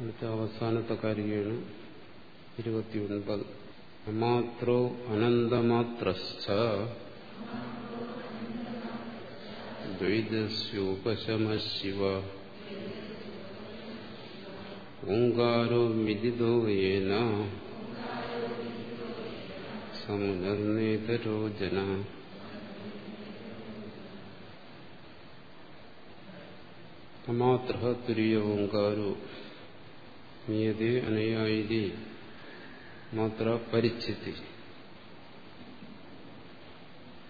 അടുത്ത അവസാനത്തെ കാരികയാണ് ഇരുപത്തിയൊൻപത്. അമാത്രോ അനന്തമാത്രശ്ച. ദ്വൈതസ്യോപശമശിവ. ഓങ്കാരോ മിലിതോ യേന. സമുനർനേതരോ ജന. അമാത്ര തുര്യ ഓങ്കാരോ നിയതേ അനയായി മാത്ര പരിച്ഛിത്തി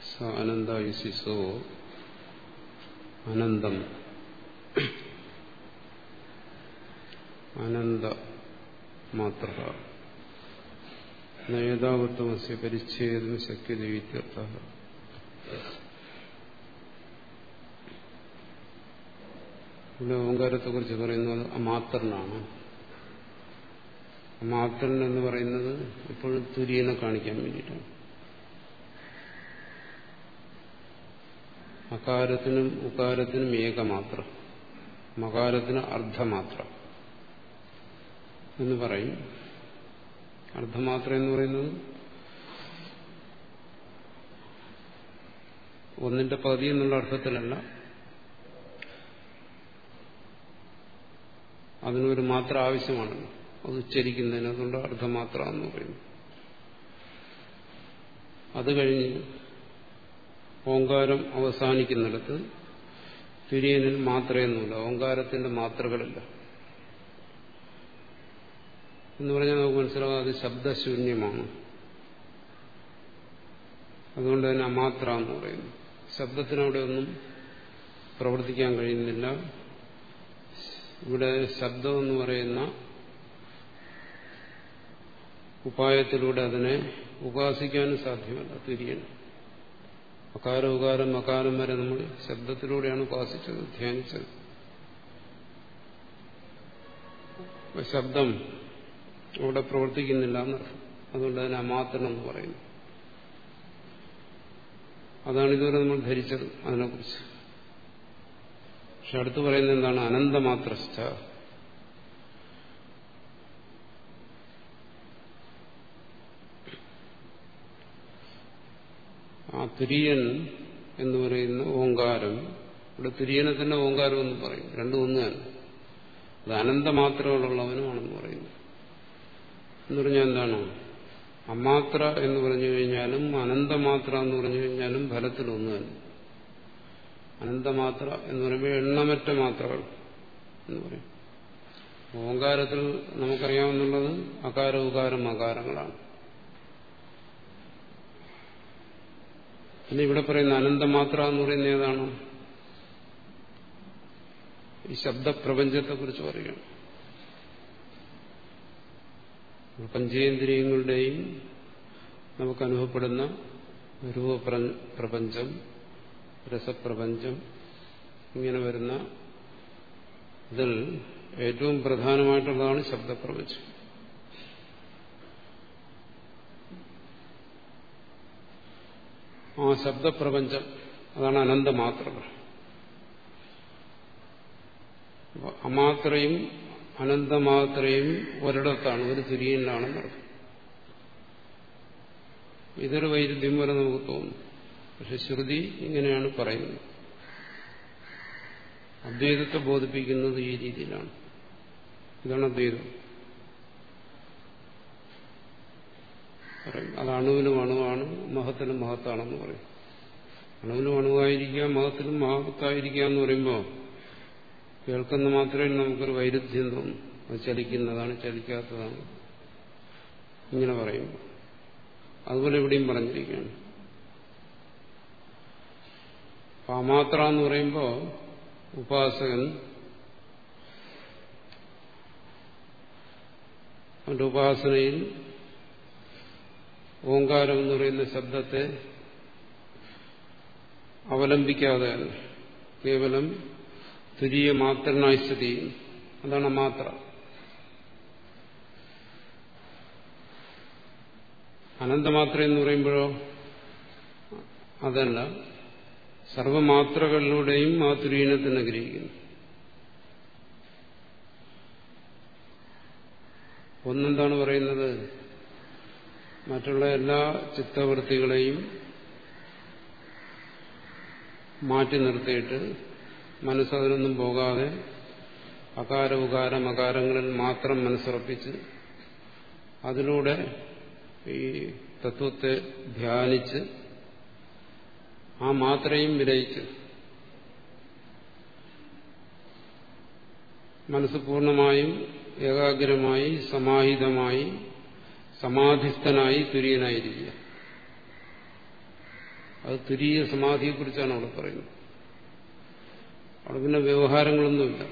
സ അനന്തായുസിസോ അനന്തം. അനന്ത മാത്ര. നയതാവത്വമസ്യ പരിച്ഛേദം ശക്യതീത്യർത്ഥ ഇവിടെ ഓങ്കാരത്തെ കുറിച്ച് പറയുന്നത് അമാത്രനാണ് അമാത്രൻ എന്ന് പറയുന്നത് എപ്പോഴും തുര്യനെ കാണിക്കാൻ വേണ്ടിയിട്ടാണ്. അകാരത്തിനും ഉകാരത്തിനും ഏകമാത്ര. മകാരത്തിന് അർദ്ധമാത്രം എന്ന് പറയും. അർദ്ധമാത്രം എന്ന് പറയുന്നത് ഒന്നിന്റെ പകുതി എന്നുള്ള അർത്ഥത്തിലല്ല. അതിനൊരു മാത്ര ആവശ്യമാണല്ലോ അത് ഉച്ചരിക്കുന്നതിന് അതുകൊണ്ട് അർദ്ധമാത്ര എന്ന് പറയുന്നു. അത് കഴിഞ്ഞ് ഓങ്കാരം അവസാനിക്കുന്നിടത്ത് തുര്യനിൽ മാത്രയൊന്നുമില്ല. ഓങ്കാരത്തിന്റെ മാത്രകളില്ല. എന്ന് പറഞ്ഞാൽ നമുക്ക് മനസ്സിലാവും അത് ശബ്ദശൂന്യമാണ്. അതുകൊണ്ട് തന്നെ അമാത്ര എന്ന് പറയുന്നു. ശബ്ദത്തിനവിടെ ഒന്നും പ്രവർത്തിക്കാൻ കഴിയുന്നില്ല. ഇവിടെ ശബ്ദം എന്ന് പറയുന്ന ഉപായത്തിലൂടെ അതിനെ ഉപാസിക്കാനും സാധ്യമല്ല തിരിയണം. അകാരം ഉകാരം അകാരം വരെ നമ്മൾ ശബ്ദത്തിലൂടെയാണ് ഉപാസിച്ചത് ധ്യാനിച്ചത്. ശബ്ദം അവിടെ പ്രവർത്തിക്കുന്നില്ല എന്നർത്ഥം. അതുകൊണ്ട് അതിനെ അമാത്രം എന്ന് പറയുന്നു. അതാണ് ഇതുവരെ നമ്മൾ ധരിച്ചത് അതിനെക്കുറിച്ച്. പക്ഷെ അടുത്ത് പറയുന്നത് എന്താണ്? അനന്തമാത്രസ്ഥ തുര്യൻ എന്ന് പറയുന്ന ഓങ്കാരം. ഇവിടെ തുര്യനെ തന്നെ ഓങ്കാരം എന്ന് പറയും. രണ്ടും ഒന്ന് തന്നെ അത് അനന്തമാത്രകളുള്ളവനുമാണെന്ന് പറയുന്നു. എന്ന് പറഞ്ഞാൽ എന്താണ്? അമാത്ര എന്ന് പറഞ്ഞു കഴിഞ്ഞാലും അനന്തമാത്ര എന്ന് പറഞ്ഞു കഴിഞ്ഞാലും ഫലത്തിൽ ഒന്ന് തന്നെ അനന്തമാത്ര എന്ന് പറയുമ്പോൾ എണ്ണമറ്റ മാത്രകൾ എന്ന് പറയും. ഓങ്കാരത്തിൽ നമുക്കറിയാവുന്നുള്ളത് അകാര ഉകാരം അകാരങ്ങളാണ്. പിന്നെ ഇവിടെ പറയുന്ന അനന്തമാത്ര എന്ന് പറയുന്ന ഏതാണ്? ഈ ശബ്ദപ്രപഞ്ചത്തെ കുറിച്ച് പറയുകയാണ് പഞ്ചേന്ദ്രിയങ്ങളുടെയും നമുക്ക് അനുഭവപ്പെടുന്ന രൂപപ്രപഞ്ചം രസപ്രപഞ്ചം ഇങ്ങനെ വരുന്ന ഇതിൽ ഏറ്റവും പ്രധാനമായിട്ടുള്ളതാണ് ശബ്ദപ്രപഞ്ചം. ആ ശബ്ദപ്രപഞ്ചം അതാണ് അനന്തമാത്രകൾ. അമാത്രയും അനന്തമാത്രയും ഒരിടത്താണ് ഒരു തുര്യനിലാണെന്നർത്ഥം ഇതൊരു വൈരുദ്ധ്യം വരെ നമുക്ക് തോന്നുന്നു പക്ഷെ ശ്രുതി ഇങ്ങനെയാണ് പറയുന്നത്. അദ്വൈതത്തെ ബോധിപ്പിക്കുന്നത് ഈ രീതിയിലാണ്. ഇതാണ് അദ്വൈതം. പറയും. അത് അണുവിനും അണുവാണ് മഹത്തിനും മഹത്താണെന്ന് പറയും. അണുവിനും അണുവായിരിക്കാം മഹത്തിനും മഹത്തായിരിക്കാം എന്ന് പറയുമ്പോൾ കേൾക്കുന്ന മാത്രമേ നമുക്കൊരു വൈരുദ്ധ്യം തോന്നും. അത് ചലിക്കുന്നതാണ് ചലിക്കാത്തതാണ്. ഇങ്ങനെ പറയുമ്പോൾ അതുപോലെ ഇവിടെയും പറഞ്ഞിരിക്കുകയാണ്. പാമാത്ര എന്ന് പറയുമ്പോൾ ഉപാസകൻ അവന്റെ ഉപാസനയിൽ ഓങ്കാരം എന്ന് പറയുന്ന ശബ്ദത്തെ അവലംബിക്കാതെ കേവലം തുരിയ മാത്രനായി സ്ഥിതി അതാണ് മാത്ര. അനന്തമാത്ര എന്ന് പറയുമ്പോഴോ അതല്ല. സർവമാത്രകളിലൂടെയും ആ തുരീനത്തിന് ഗ്രഹിക്കുന്നു. ഒന്നെന്താണ് പറയുന്നത്? മറ്റുള്ള എല്ലാ ചിത്തവൃത്തികളെയും മാറ്റി നിർത്തിയിട്ട് മനസ്സതിനൊന്നും പോകാതെ അകാര ഉകാര മകാരങ്ങളിൽ മാത്രം മനസ്സുറപ്പിച്ച് അതിലൂടെ ഈ തത്വത്തെ ധ്യാനിച്ച് ആ മാത്രയും വിലയിച്ച് മനസ്സ് പൂർണമായും ഏകാഗ്രമായി സമാഹിതമായി സമാധിസ്ഥനായി തുര്യനായിരിക്കുക. അത് തുരീയ സമാധിയെക്കുറിച്ചാണ് അവിടെ പറയുന്നത്. അവിടെ പിന്നെ വ്യവഹാരങ്ങളൊന്നുമില്ല.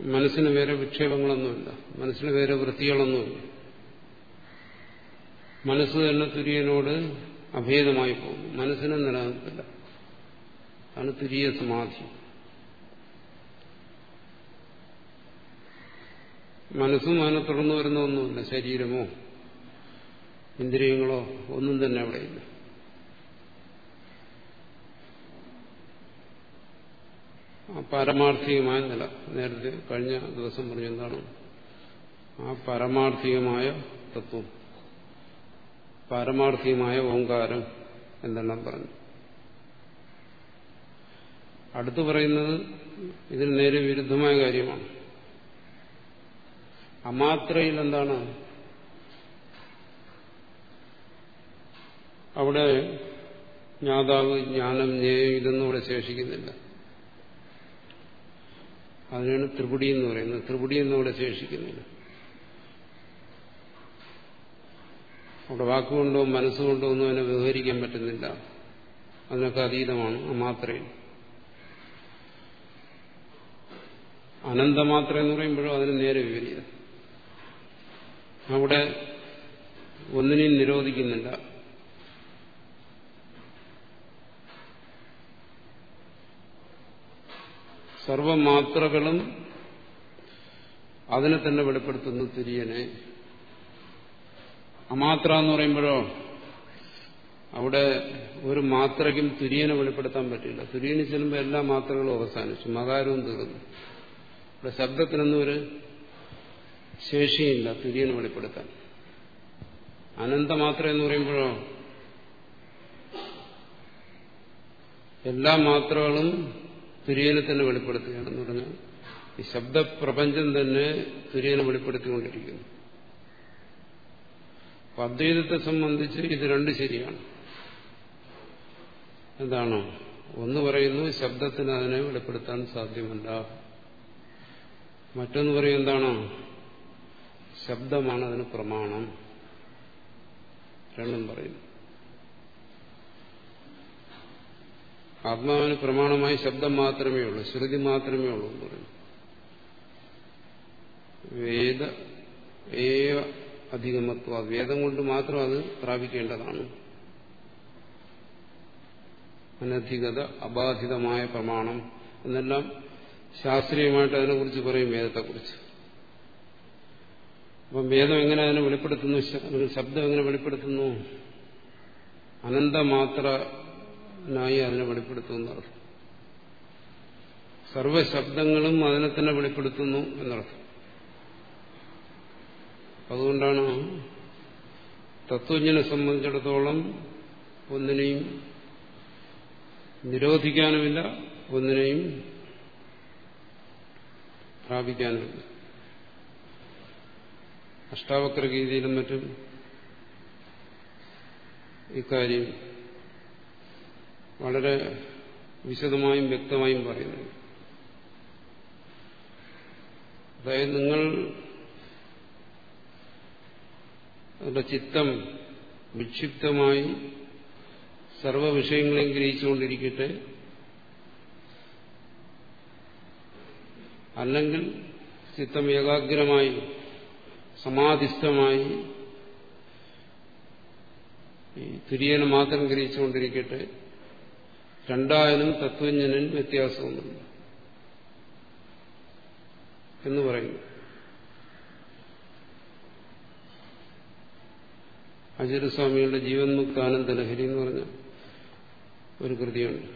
മനസ്സിന് വേറെ വിക്ഷേപങ്ങളൊന്നുമില്ല. മനസ്സിന് വേറെ വൃത്തികളൊന്നുമില്ല. മനസ്സ് തന്നെ തുര്യനോട് അഭേദമായി പോകും മനസ്സിന് നിലനിൽപ്പില്ല അതാണ് തുരീയ സമാധി. മനസ്സും അതിനെ തുടർന്നു വരുന്ന ഒന്നുമില്ല ശരീരമോ ഇന്ദ്രിയങ്ങളോ ഒന്നും തന്നെ അവിടെയില്ല പാരമാർത്ഥികമായ നില നേരത്തെ കഴിഞ്ഞ ദിവസം പറഞ്ഞു എന്താണ്? ആ പാരമാർത്ഥികമായ തത്വം പാരമാർത്ഥികമായ ഓങ്കാരം എന്തെല്ലാം പറഞ്ഞു. അടുത്തു പറയുന്നത് ഇതിന് നേരെ വിരുദ്ധമായ കാര്യമാണ്. അമാത്രയിൽ എന്താണ് അവിടെ ജ്ഞാതാവ് ജ്ഞാനം ജ്ഞേയം ഇതൊന്നും അവിടെ ശേഷിക്കുന്നില്ല. അതിനാണ് ത്രിപുടി എന്ന് പറയുന്നത്. ത്രിപുടി ഒന്നും ഇവിടെ ശേഷിക്കുന്നില്ല. അവിടെ വാക്കുകൊണ്ടോ മനസ്സുകൊണ്ടോ ഒന്നും അതിനെ വ്യവഹരിക്കാൻ പറ്റുന്നില്ല. അതിനൊക്കെ അതീതമാണ് അമാത്രയിൽ മാത്രയിൽ അനന്തമാത്ര എന്ന് പറയുമ്പോഴും അതിന് നേരെ വിപരീതം. അവിടെ ഒന്നിനെയും നിരോധിക്കുന്നില്ല. സർവമാത്രകളും അതിനെ തന്നെ വെളിപ്പെടുത്തുന്നു തിരിയനെ. അമാത്ര എന്ന് പറയുമ്പോഴോ അവിടെ ഒരു മാത്രയ്ക്കും തുര്യനെ വെളിപ്പെടുത്താൻ പറ്റില്ല. തുര്യന് ചെല്ലുമ്പോൾ എല്ലാ മാത്രകളും അവസാനിച്ചു. മകാരവും തീർന്നു. ഇവിടെ ശബ്ദത്തിനൊന്നും ഒരു ശേഷിയില്ല തുര്യനെ വെളിപ്പെടുത്താൻ. അനന്തമാത്ര എന്ന് പറയുമ്പോഴോ? എല്ലാ മാത്രകളും തുര്യനെ തന്നെ വെളിപ്പെടുത്തുകയാണെന്ന് പറഞ്ഞാൽ ഈ ശബ്ദപ്രപഞ്ചം തന്നെ തുര്യനെ വെളിപ്പെടുത്തിക്കൊണ്ടിരിക്കുന്നു. അദ്വൈതത്തെ സംബന്ധിച്ച് ഇത് രണ്ട് ശരിയാണ്. എന്താണ്? ഒന്ന് പറയുന്നു ശബ്ദത്തിന് അതിനെ വെളിപ്പെടുത്താൻ സാധ്യമല്ല. മറ്റൊന്ന് പറയും എന്താണ്? ശബ്ദമാണ് അതിന് പ്രമാണം. രണ്ടും പറയുന്നു ആത്മാവിന് പ്രമാണമായി ശബ്ദം മാത്രമേ ഉള്ളൂ ശ്രുതി മാത്രമേ ഉള്ളൂ എന്ന് പറയുന്നു വേദ ഏവ അധികമത്വ വേദം കൊണ്ട് മാത്രം അത് പ്രാപിക്കേണ്ടതാണ്. അനധികത അബാധിതമായ പ്രമാണം എന്നെല്ലാം ശാസ്ത്രീയമായിട്ട് അതിനെക്കുറിച്ച് പറയും വേദത്തെക്കുറിച്ച്. അപ്പം വേദം എങ്ങനെ അതിനെ വെളിപ്പെടുത്തുന്നു? ശബ്ദം എങ്ങനെ വെളിപ്പെടുത്തുന്നു? അനന്തമാത്രനായി അതിനെ വെളിപ്പെടുത്തുന്നു എന്നർത്ഥം. സർവശബ്ദങ്ങളും അതിനെ തന്നെ വെളിപ്പെടുത്തുന്നു എന്നർത്ഥം. അതുകൊണ്ടാണ് തത്വജ്ഞനെ സംബന്ധിച്ചിടത്തോളം ഒന്നിനെയും നിരോധിക്കാനുമില്ല ഒന്നിനെയും പ്രാപിക്കാനുമില്ല. അഷ്ടാവക്ര ഗീതിയിലും മറ്റും ഇക്കാര്യം വളരെ വിശദമായും വ്യക്തമായും പറയുന്നു അതായത് നിങ്ങൾ അതിന്റെ ചിത്തം വിക്ഷിപ്തമായി സർവവിഷയങ്ങളെയും ഗ്രഹിച്ചുകൊണ്ടിരിക്കട്ടെ. അല്ലെങ്കിൽ ചിത്തം ഏകാഗ്രമായി സമാധിസ്ഥമായി ഈ തുര്യനെ മാത്രം ഗ്രഹിച്ചുകൊണ്ടിരിക്കട്ടെ. രണ്ടായാലും തത്വജ്ഞനും വ്യത്യാസമൊന്നുമില്ല എന്ന് പറയുന്നു ആചാര്യസ്വാമികളുടെ ജീവൻ മുക്താനന്ദ ലഹരി എന്ന് പറഞ്ഞ ഒരു കൃതിയുണ്ട്.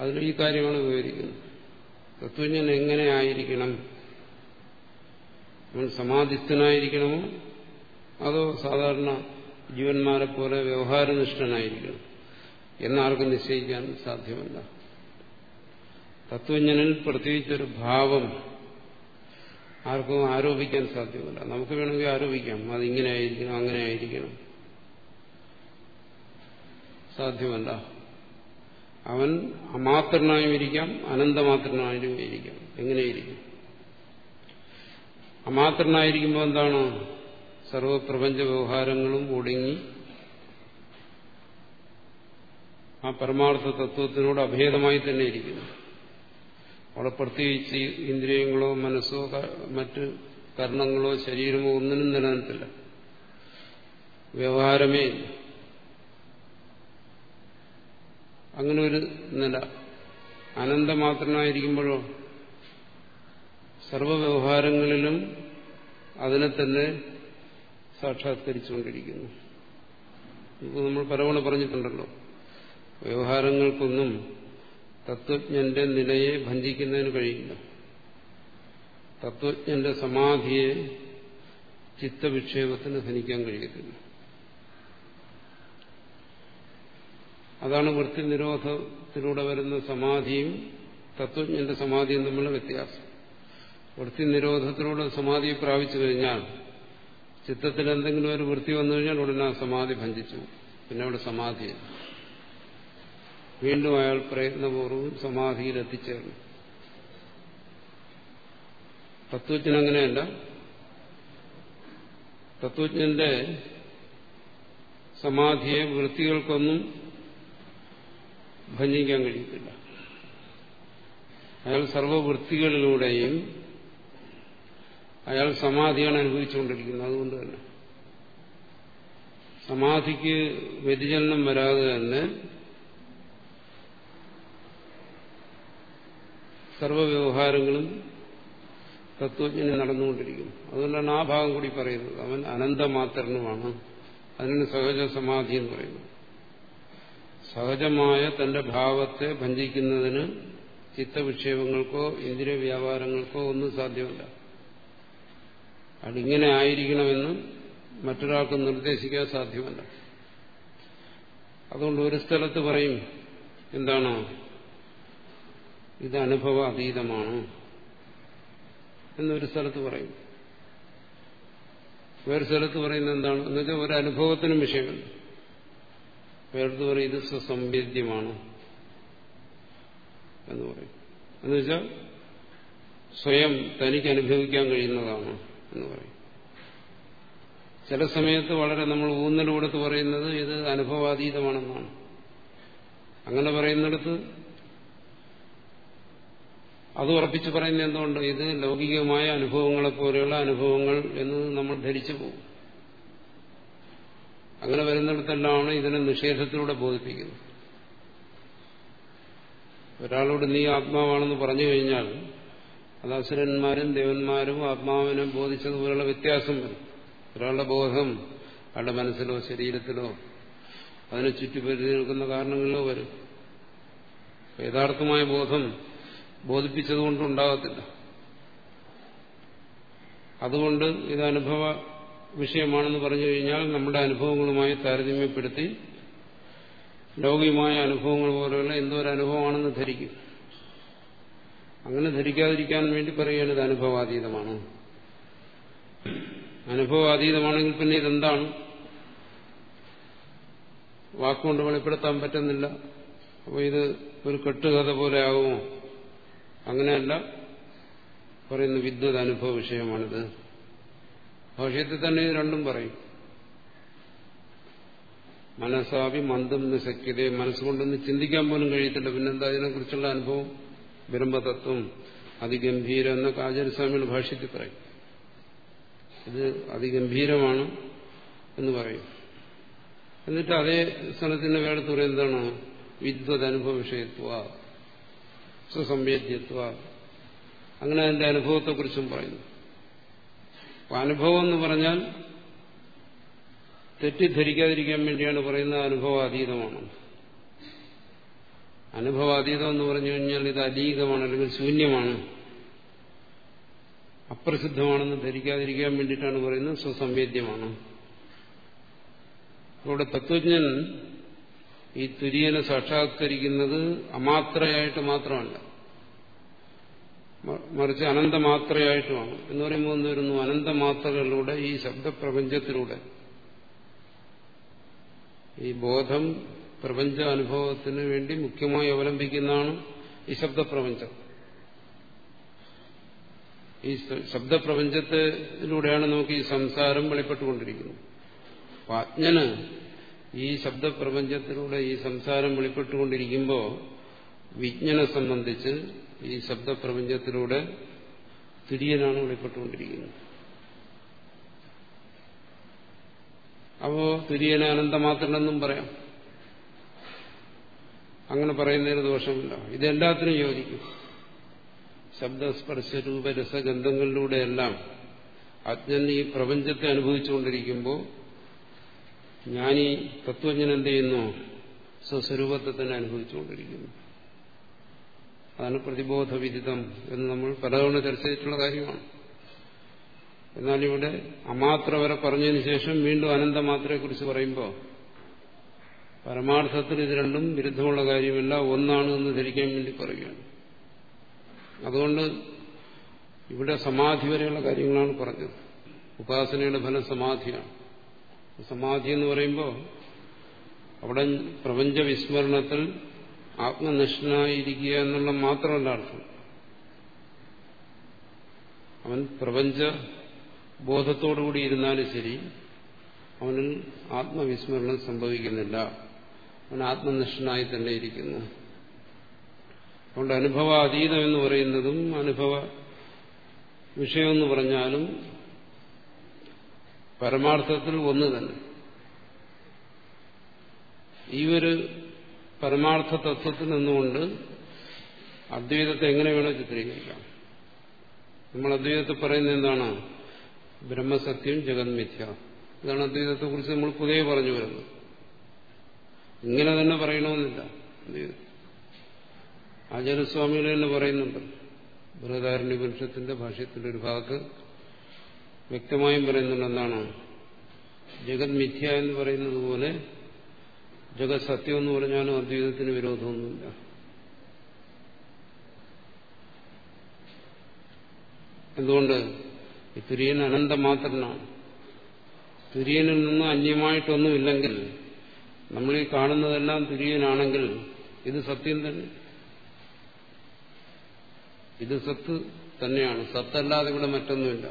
അതിൽ ഈ കാര്യമാണ് വിവരിക്കുന്നത്. തത്വജ്ഞൻ എങ്ങനെ ആയിരിക്കണം? അവൻ സമാധിസ്ഥനായിരിക്കണമോ? അതോ സാധാരണ ജീവന്മാരെ പോലെ വ്യവഹാരനിഷ്ഠനായിരിക്കണം? എന്നാർക്കും നിശ്ചയിക്കാൻ സാധ്യമല്ല. തത്വജ്ഞനിൽ പ്രത്യേകിച്ചൊരു ഭാവം ആർക്കും ആരോപിക്കാൻ സാധ്യമല്ല. നമുക്ക് വേണമെങ്കിൽ ആരോപിക്കാം. അതിങ്ങനെ ആയിരിക്കണം അങ്ങനെ ആയിരിക്കണം. സാധ്യമല്ല. അവൻ അമാത്രനായും ഇരിക്കാം അനന്തമാത്രനായും ഇരിക്കാം. എങ്ങനെയിരിക്കും? അമാത്രനായിരിക്കുമ്പോൾ എന്താണ്? സർവപ്രപഞ്ച വ്യവഹാരങ്ങളും ഒടുങ്ങി. ആ പരമാർത്ഥ തത്വത്തിനോട് അഭേദമായി തന്നെ ഇരിക്കുന്നു. അവിടെ പ്രത്യേകിച്ച് ഇന്ദ്രിയങ്ങളോ മനസ്സോ മറ്റ് കർണങ്ങളോ ശരീരമോ ഒന്നിനും നിലനിൽപ്പില്ല. വ്യവഹാരമേ അങ്ങനെ ഒരു നില. അനന്തമാത്രനായിരിക്കുമ്പോഴോ സർവവ്യവഹാരങ്ങളിലും അതിനെ തന്നെ സാക്ഷാത്കരിച്ചുകൊണ്ടിരിക്കുന്നു. ഇപ്പോൾ നമ്മൾ പലവണ പറഞ്ഞിട്ടുണ്ടല്ലോ വ്യവഹാരങ്ങൾക്കൊന്നും തത്വജ്ഞന്റെ നിലയെ ഭഞ്ചിക്കുന്നതിന് കഴിയില്ല. തത്വജ്ഞന്റെ സമാധിയെ ചിത്തവിക്ഷേപത്തിന് ഹനിക്കാൻ കഴിയത്തില്ല. അതാണ് വൃത്തി നിരോധത്തിലൂടെ വരുന്ന സമാധിയും തത്വജ്ഞന്റെ സമാധിയും തമ്മിലുള്ള വ്യത്യാസം. വൃത്തി നിരോധത്തിലൂടെ സമാധി പ്രാപിച്ചു കഴിഞ്ഞാൽ ചിത്തത്തിൽ എന്തെങ്കിലും ഒരു വൃത്തി വന്നു കഴിഞ്ഞാൽ ഉടനെ ആ സമാധി ഭഞ്ചിച്ചു പിന്നെ അവിടെ സമാധി വീണ്ടും അയാൾ പ്രയത്നപൂർവം സമാധിയിൽ എത്തിച്ചേർന്നു തത്വജ്ഞൻ അങ്ങനെയല്ല. തത്വജ്ഞന്റെ സമാധിയെ വൃത്തികൾക്കൊന്നും ഭഞ്ജിക്കാൻ കഴിയത്തില്ല. അയാൾ സർവവൃത്തികളിലൂടെയും അയാൾ സമാധിയാണ് അനുഭവിച്ചുകൊണ്ടിരിക്കുന്നത്. അതുകൊണ്ട് തന്നെ. സമാധിക്ക് വ്യതിചലനം വരാതെ തന്നെ സർവവ്യവഹാരങ്ങളും തത്വജ്ഞന് നടന്നുകൊണ്ടിരിക്കുന്നു. അതുകൊണ്ടാണ് ആ ഭാഗം കൂടി പറയുന്നത്. അവൻ അനന്തമാത്രനുമാണ്. അതിനാണ് സഹജ സമാധി എന്ന് പറയുന്നു. സഹജമായ തന്റെ ഭാവത്തെ ഭഞ്ചിക്കുന്നതിന് ചിത്തവിക്ഷേപങ്ങൾക്കോ ഇന്ദ്രിയ വ്യാപാരങ്ങൾക്കോ ഒന്നും സാധ്യമല്ല. അതിങ്ങനെ ആയിരിക്കണമെന്ന് മറ്റൊരാൾക്ക് നിർദ്ദേശിക്കാൻ സാധ്യമല്ല. അതുകൊണ്ട് ഒരു സ്ഥലത്ത് പറയും എന്താണ്? ഇത് അനുഭവ അതീതമാണ് എന്നൊരു സ്ഥലത്ത് പറയും. വേറെ സ്ഥലത്ത് പറയുന്നത് എന്താണ്? എന്നുവെച്ചാൽ ഒരു അനുഭവത്തിനും വിഷയമുണ്ട് വേറെടുത്ത് പറയും ഇത് സ്വസംവേദ്യമാണ് എന്ന് പറയും. എന്നുവെച്ചാൽ സ്വയം തനിക്ക് അനുഭവിക്കാൻ കഴിയുന്നതാണ്. എന്ന് പറയും. ചില സമയത്ത് വളരെ നമ്മൾ ഊന്നൽ കൊടുത്ത് പറയുന്നത് ഇത് അനുഭവാതീതമാണെന്നാണ്. അങ്ങനെ പറയുന്നിടത്ത് അത് ഉറപ്പിച്ച് പറയുന്നത് എന്തുകൊണ്ട്? ഇത് ലൗകികമായ അനുഭവങ്ങളെ പോലെയുള്ള അനുഭവങ്ങൾ എന്ന് നമ്മൾ ധരിച്ചു പോകും. അങ്ങനെ വരുന്നിടത്തെല്ലാമാണ് ഇതിനെ നിഷേധത്തിലൂടെ ബോധിപ്പിക്കുന്നത് ഒരാളോട് നീ ആത്മാവാണെന്ന് പറഞ്ഞു കഴിഞ്ഞാൽ അത് അസുരന്മാരും ദേവന്മാരും ആത്മാവിനെ ബോധിച്ചതുപോലുള്ള വ്യത്യാസം വരും. ഒരാളുടെ ബോധം അയാളുടെ മനസ്സിലോ ശരീരത്തിലോ അതിനെ ചുറ്റിപ്പറ്റി നിൽക്കുന്ന കാരണങ്ങളിലോ വരും. യഥാർത്ഥമായ ബോധം ബോധിപ്പിച്ചതുകൊണ്ടുണ്ടാകത്തില്ല. അതുകൊണ്ട് ഇത് അനുഭവ വിഷയമാണെന്ന് പറഞ്ഞു കഴിഞ്ഞാൽ നമ്മുടെ അനുഭവങ്ങളുമായി താരതമ്യപ്പെടുത്തി ലൗകികമായ അനുഭവങ്ങൾ പോലെയുള്ള എന്തോ ഒരു അനുഭവമാണെന്ന് ധരിക്കും. അങ്ങനെ ധരിക്കാതിരിക്കാൻ വേണ്ടി പറയുകയാണ് ഇത് അനുഭവാതീതമാണ്. അനുഭവാതീതമാണെങ്കിൽ പിന്നെ ഇതെന്താണ്? വാക്കുകൊണ്ട് വെളിപ്പെടുത്താൻ പറ്റുന്നില്ല. അപ്പോൾ ഇത് ഒരു കെട്ടുകഥ പോലെ ആകുമോ? അങ്ങനെയല്ല. പറയുന്ന വിദ്വത് അനുഭവ വിഷയമാണിത്. ഭവിഷ്യത്തിൽ തന്നെ ഇത് രണ്ടും പറയും. മനസ്സാവി മന്ദം നിശക്യതയെ മനസ്സുകൊണ്ടൊന്ന് ചിന്തിക്കാൻ പോലും കഴിയത്തില്ല. പിന്നെന്താ ഇതിനെക്കുറിച്ചുള്ള അനുഭവം? ബ്രഹ്മതത്വം അതിഗംഭീരം എന്നൊക്കെ ആചാര്യസ്വാമികൾ ഭാഷ്യത്തിൽ പറയും. ഇത് അതിഗംഭീരമാണ് എന്ന് പറയും. എന്നിട്ട് അതേ സ്ഥലത്തിന്റെ വേടത്ത് പറയും എന്താണ്? വിദ്വത് അനുഭവ വിഷയത്വ സ്വസംവേദ്യത്വ. അങ്ങനെ അതിന്റെ അനുഭവത്തെക്കുറിച്ചും പറയുന്നു. അനുഭവം എന്ന് പറഞ്ഞാൽ തെറ്റിദ്ധരിക്കാതിരിക്കാൻ വേണ്ടിയാണ് പറയുന്നത് അനുഭവ അതീതമാണ് അനുഭവാതീതം എന്ന് പറഞ്ഞു കഴിഞ്ഞാൽ ഇത് അലീകമാണ് അല്ലെങ്കിൽ ശൂന്യമാണ്. അപ്രസിദ്ധമാണെന്ന് ധരിക്കാതിരിക്കാൻ വേണ്ടിയിട്ടാണ് പറയുന്നത് സ്വസംവേദ്യമാണ്. ഇവിടെ തത്വജ്ഞൻ ഈ തുര്യനെ സാക്ഷാത്കരിക്കുന്നത് അമാത്രയായിട്ട് മാത്രമല്ല. മറിച്ച് അനന്തമാത്രയായിട്ടുമാണ്. എന്ന് പറയുമ്പോൾ എന്ത് വരുന്നു? അനന്തമാത്രകളിലൂടെ ഈ ശബ്ദപ്രപഞ്ചത്തിലൂടെ. ഈ ബോധം പ്രപഞ്ച അനുഭവത്തിന് വേണ്ടി മുഖ്യമായി അവലംബിക്കുന്നതാണ് ഈ ശബ്ദപ്രപഞ്ചം. ഈ ശബ്ദപ്രപഞ്ചത്തിലൂടെയാണ് നമുക്ക് ഈ സംസാരം വെളിപ്പെട്ടുകൊണ്ടിരിക്കുന്നത്. അപ്പൊ അജ്ഞന് ഈ ശബ്ദപ്രപഞ്ചത്തിലൂടെ ഈ സംസാരം വെളിപ്പെട്ടുകൊണ്ടിരിക്കുമ്പോൾ വിജ്ഞനെ സംബന്ധിച്ച് ഈ ശബ്ദപ്രപഞ്ചത്തിലൂടെ തിരിയനാണ് വെളിപ്പെട്ടുകൊണ്ടിരിക്കുന്നത്. അപ്പോ തിരിയനെ അനന്തമാത്രമെന്നും പറയാം. അങ്ങനെ പറയുന്നതിന് ദോഷമില്ല. ഇതെല്ലാത്തിനും യോജിക്കും. ശബ്ദസ്പർശ രൂപ രസഗന്ധങ്ങളിലൂടെയെല്ലാം അജ്ഞൻ ഈ പ്രപഞ്ചത്തെ അനുഭവിച്ചുകൊണ്ടിരിക്കുമ്പോൾ ഞാനീ തത്വജ്ഞൻ എന്ത് ചെയ്യുന്നു? സ്വസ്വരൂപത്തെ തന്നെ അനുഭവിച്ചുകൊണ്ടിരിക്കുന്നു. അതാണ് പ്രതിബോധവിദിതം എന്ന് നമ്മൾ പലതവണ ചർച്ച ചെയ്തിട്ടുള്ള കാര്യമാണ്. എന്നാൽ ഇവിടെ അമാത്ര വരെ പറഞ്ഞതിന് ശേഷം വീണ്ടും അനന്തമാത്രയെക്കുറിച്ച് പറയുമ്പോൾ പരമാർത്ഥത്തിൽ ഇത് രണ്ടും വിരുദ്ധമുള്ള കാര്യമല്ല. ഒന്നാണ് എന്ന് ധരിക്കാൻ വേണ്ടി പറയുകയാണ്. അതുകൊണ്ട് ഇവിടെ സമാധി വരെയുള്ള കാര്യങ്ങളാണ് പറഞ്ഞത്. ഉപാസനയുടെ ഫലം സമാധിയാണ്. സമാധി എന്ന് പറയുമ്പോൾ അവിടെ പ്രപഞ്ച വിസ്മരണത്തിൽ ആത്മനിഷ്ഠനായിരിക്കുക എന്നുള്ള മാത്രമല്ല അർത്ഥം. അവൻ പ്രപഞ്ച ബോധത്തോടുകൂടി ഇരുന്നാലും ശരി അവനിൽ ആത്മവിസ്മരണം സംഭവിക്കുന്നില്ല. അവൻ ആത്മനിഷ്ഠനായി തന്നെ ഇരിക്കുന്നു. അതുകൊണ്ട് അനുഭവാതീതം എന്ന് പറയുന്നതും അനുഭവ വിഷയമെന്ന് പറഞ്ഞാലും പരമാർത്ഥത്തിൽ ഒന്ന് തന്നെ. ഈ ഒരു പരമാർത്ഥ തത്വത്തിൽ നിന്നുകൊണ്ട് അദ്വൈതത്തെ എങ്ങനെ വേണോ ചിത്രീകരിക്കാം. നമ്മൾ അദ്വൈതത്തെ പറയുന്നത് എന്താണ്? ബ്രഹ്മസത്യം ജഗന്മിഥ്യ. ഇതാണ് അദ്വൈതത്തെ കുറിച്ച് നമ്മൾ പുതിയ പറഞ്ഞു വരുന്നത്. ഇങ്ങനെ തന്നെ പറയണമെന്നില്ല. ആചാര്യസ്വാമികൾ തന്നെ പറയുന്നുണ്ട്. ബൃഹദാരണ്യ പുരുഷത്തിന്റെ ഭാഷ്യത്തിന്റെ ഒരു ഭാഗത്ത് വ്യക്തമായും പറയുന്നുണ്ട് എന്താണ്? ജഗത് മിഥ്യ എന്ന് പറയുന്നത് പോലെ ജഗത് സത്യം എന്ന് പറഞ്ഞാലും അദ്വൈതത്തിന് വിരോധമൊന്നുമില്ല. എന്തുകൊണ്ട്? ഈ തുര്യൻ അനന്തമാത്രനാണ്. തുര്യനിൽ നിന്ന് അന്യമായിട്ടൊന്നുമില്ലെങ്കിൽ നമ്മൾ ഈ കാണുന്നതെല്ലാം തുര്യനാണെങ്കിൽ ഇത് സത്യം തന്നെ. ഇത് സത്ത് തന്നെയാണ്. സത്തല്ലാതെ ഇവിടെ മറ്റൊന്നുമില്ല.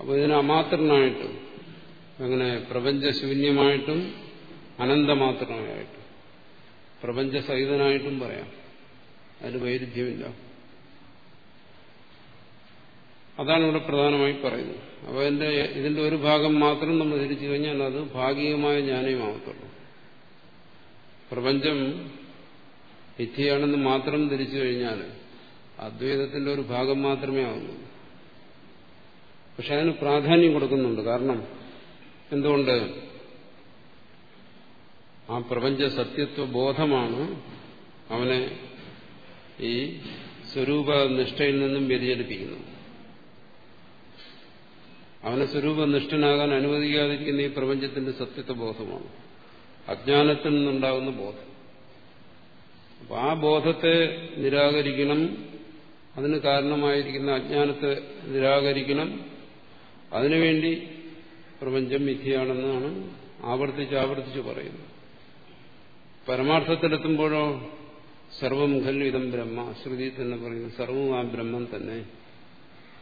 അപ്പോൾ ഇതിന് അമാത്രനായിട്ടും അങ്ങനെ പ്രപഞ്ചശൂന്യമായിട്ടും അനന്തമാത്രമായിട്ടും പ്രപഞ്ചസഹിതനായിട്ടും പറയാം. അതിന് വൈരുദ്ധ്യമില്ല. അതാണ് ഇവിടെ പ്രധാനമായി പറയുന്നത്. അപ്പോൾ എന്റെ ഇതിന്റെ ഒരു ഭാഗം മാത്രം നമ്മൾ തിരിച്ചു കഴിഞ്ഞാൽ അത് ഭാഗികമായ ജ്ഞാനമാകത്തുള്ളൂ പ്രപഞ്ചം മിഥ്യയാണെന്ന് മാത്രം തിരിച്ചു കഴിഞ്ഞാൽ അദ്വൈതത്തിന്റെ ഒരു ഭാഗം മാത്രമേ ആവുന്നുള്ളൂ പക്ഷെ അതിന് പ്രാധാന്യം കൊടുക്കുന്നുണ്ട്. കാരണം എന്തുകൊണ്ട്? ആ പ്രപഞ്ച സത്യത്വ ബോധമാണ് അവനെ ഈ സ്വരൂപനിഷ്ഠയിൽ നിന്നും വ്യതിചലിപ്പിക്കുന്നത്. അവനെ സ്വരൂപനിഷ്ഠനാകാൻ അനുവദിക്കാതിരിക്കുന്ന ഈ പ്രപഞ്ചത്തിന്റെ സത്യത്വ ബോധമാണ് അജ്ഞാനത്തിൽ നിന്നുണ്ടാകുന്ന ബോധം. അപ്പൊ ആ ബോധത്തെ നിരാകരിക്കണം. അതിന് കാരണമായിരിക്കുന്ന അജ്ഞാനത്തെ നിരാകരിക്കണം. അതിനുവേണ്ടി പ്രപഞ്ചം മിഥ്യയാണെന്നാണ് ആവർത്തിച്ച് ആവർത്തിച്ച് പറയുന്നത്. പരമാർത്ഥത്തിലെത്തുമ്പോഴോ സർവം ഖല്ലു ബ്രഹ്മ ശ്രുതി തന്നെ പറയുന്നു സർവവും ആ ബ്രഹ്മം തന്നെ.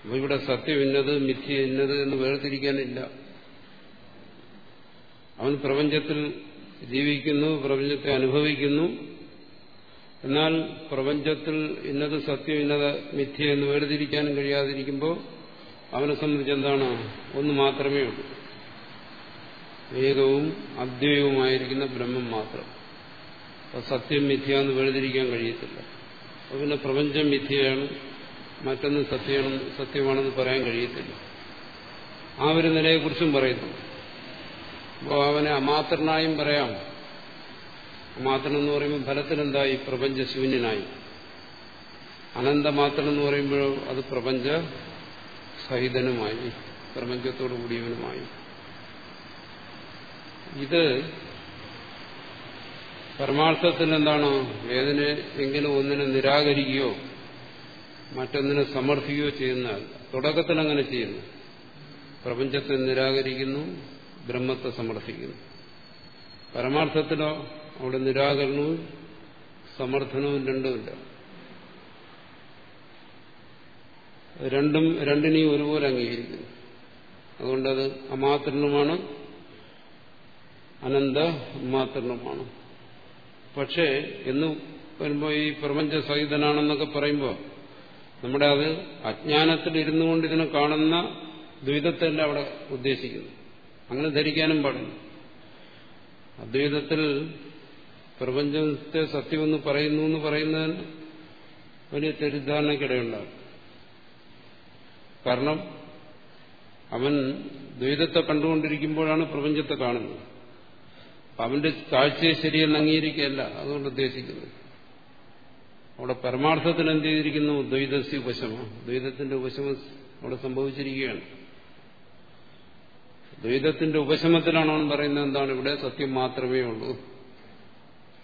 അപ്പൊ ഇവിടെ സത്യം ഇന്നത് മിഥ്യ ഇന്നത് എന്ന് വേർതിരിക്കാനില്ല. അവൻ പ്രപഞ്ചത്തിൽ ജീവിക്കുന്നു പ്രപഞ്ചത്തെ അനുഭവിക്കുന്നു. എന്നാൽ പ്രപഞ്ചത്തിൽ ഇന്നത് സത്യം ഇന്നത് മിഥ്യ എന്ന് വേർതിരിക്കാനും കഴിയാതിരിക്കുമ്പോൾ അവനെ സംബന്ധിച്ച് എന്താണ്? ഒന്ന് മാത്രമേ ഉള്ളൂ. ഏകവും അദ്വൈവുമായിരിക്കുന്ന ബ്രഹ്മം മാത്രം. സത്യം മിഥ്യ എന്ന് വേർതിരിക്കാൻ കഴിയത്തില്ല. പിന്നെ പ്രപഞ്ചം മിഥ്യയാണ്. മറ്റൊന്ന് സത്യമാണ് സത്യമാണെന്ന് പറയാൻ കഴിയത്തില്ല. ആ ഒരു നിലയെക്കുറിച്ചും പറയുന്നു. അപ്പോൾ അവനെ അമാത്രനായും പറയാം. അമാത്രൻ എന്ന് പറയുമ്പോൾ ഫലത്തിലെന്തായി പ്രപഞ്ചശൂന്യനായി അനന്തമാത്രൻ അനന്തമാത്രം എന്ന് പറയുമ്പോഴോ അത് പ്രപഞ്ച സഹിതനുമായി പ്രപഞ്ചത്തോടു കൂടിയവനുമായി. ഇത് പരമാർത്ഥത്തിൽ എന്താണ്? ഏതിനെ എങ്കിലും ഒന്നിനെ നിരാകരിക്കുകയോ മറ്റൊന്നിനെ സമർത്ഥിക്കുകയോ ചെയ്യുന്നതല്ല തുടക്കത്തിൽ അങ്ങനെ ചെയ്യുന്നു. പ്രപഞ്ചത്തെ നിരാകരിക്കുന്നു ബ്രഹ്മത്തെ സമർത്ഥിക്കുന്നു. പരമാർത്ഥത്തിലോ അവിടെ നിരാകരണവും സമർത്ഥനവും രണ്ടുമില്ല. രണ്ടും രണ്ടിനെയും ഒരുപോലെ അംഗീകരിക്കുന്നു. അതുകൊണ്ടത് അമാത്രണമാണ് അനന്ത മാത്രമാണ് പക്ഷേ എന്ന് വരുമ്പോൾ ഈ പ്രപഞ്ച സഹിതനാണെന്നൊക്കെ പറയുമ്പോൾ നമ്മുടെ അത് അജ്ഞാനത്തിൽ ഇരുന്നു കൊണ്ട് ഇതിനെ കാണുന്ന ദ്വൈതത്തല്ല അവിടെ ഉദ്ദേശിക്കുന്നു അങ്ങനെ ധരിക്കാനും പാടില്ല. അദ്വൈതത്തിൽ പ്രപഞ്ചത്തെ സത്യമെന്ന് പറയുന്നു എന്ന് പറയുന്നതിന് വലിയ തെറ്റിദ്ധാരണയ്ക്കിടയുണ്ടാകും കാരണം അവൻ ദ്വൈതത്തെ കണ്ടുകൊണ്ടിരിക്കുമ്പോഴാണ് പ്രപഞ്ചത്തെ കാണുന്നത്. അവന്റെ കാഴ്ചയെ ശരിയെന്ന് അംഗീകരിക്കുകയല്ല അതുകൊണ്ട് ഉദ്ദേശിക്കുന്നത്. അവിടെ പരമാർത്ഥത്തിൽ എന്ത് ചെയ്തിരിക്കുന്നു? ദ്വൈതസ്യ ഉപശമം. ദ്വൈതത്തിന്റെ ഉപശമം അവിടെ സംഭവിച്ചിരിക്കുകയാണ്. ദ്വൈതത്തിന്റെ ഉപശമത്തിലാണ് പറയുന്നത് എന്താണ്? ഇവിടെ സത്യം മാത്രമേ ഉള്ളൂ.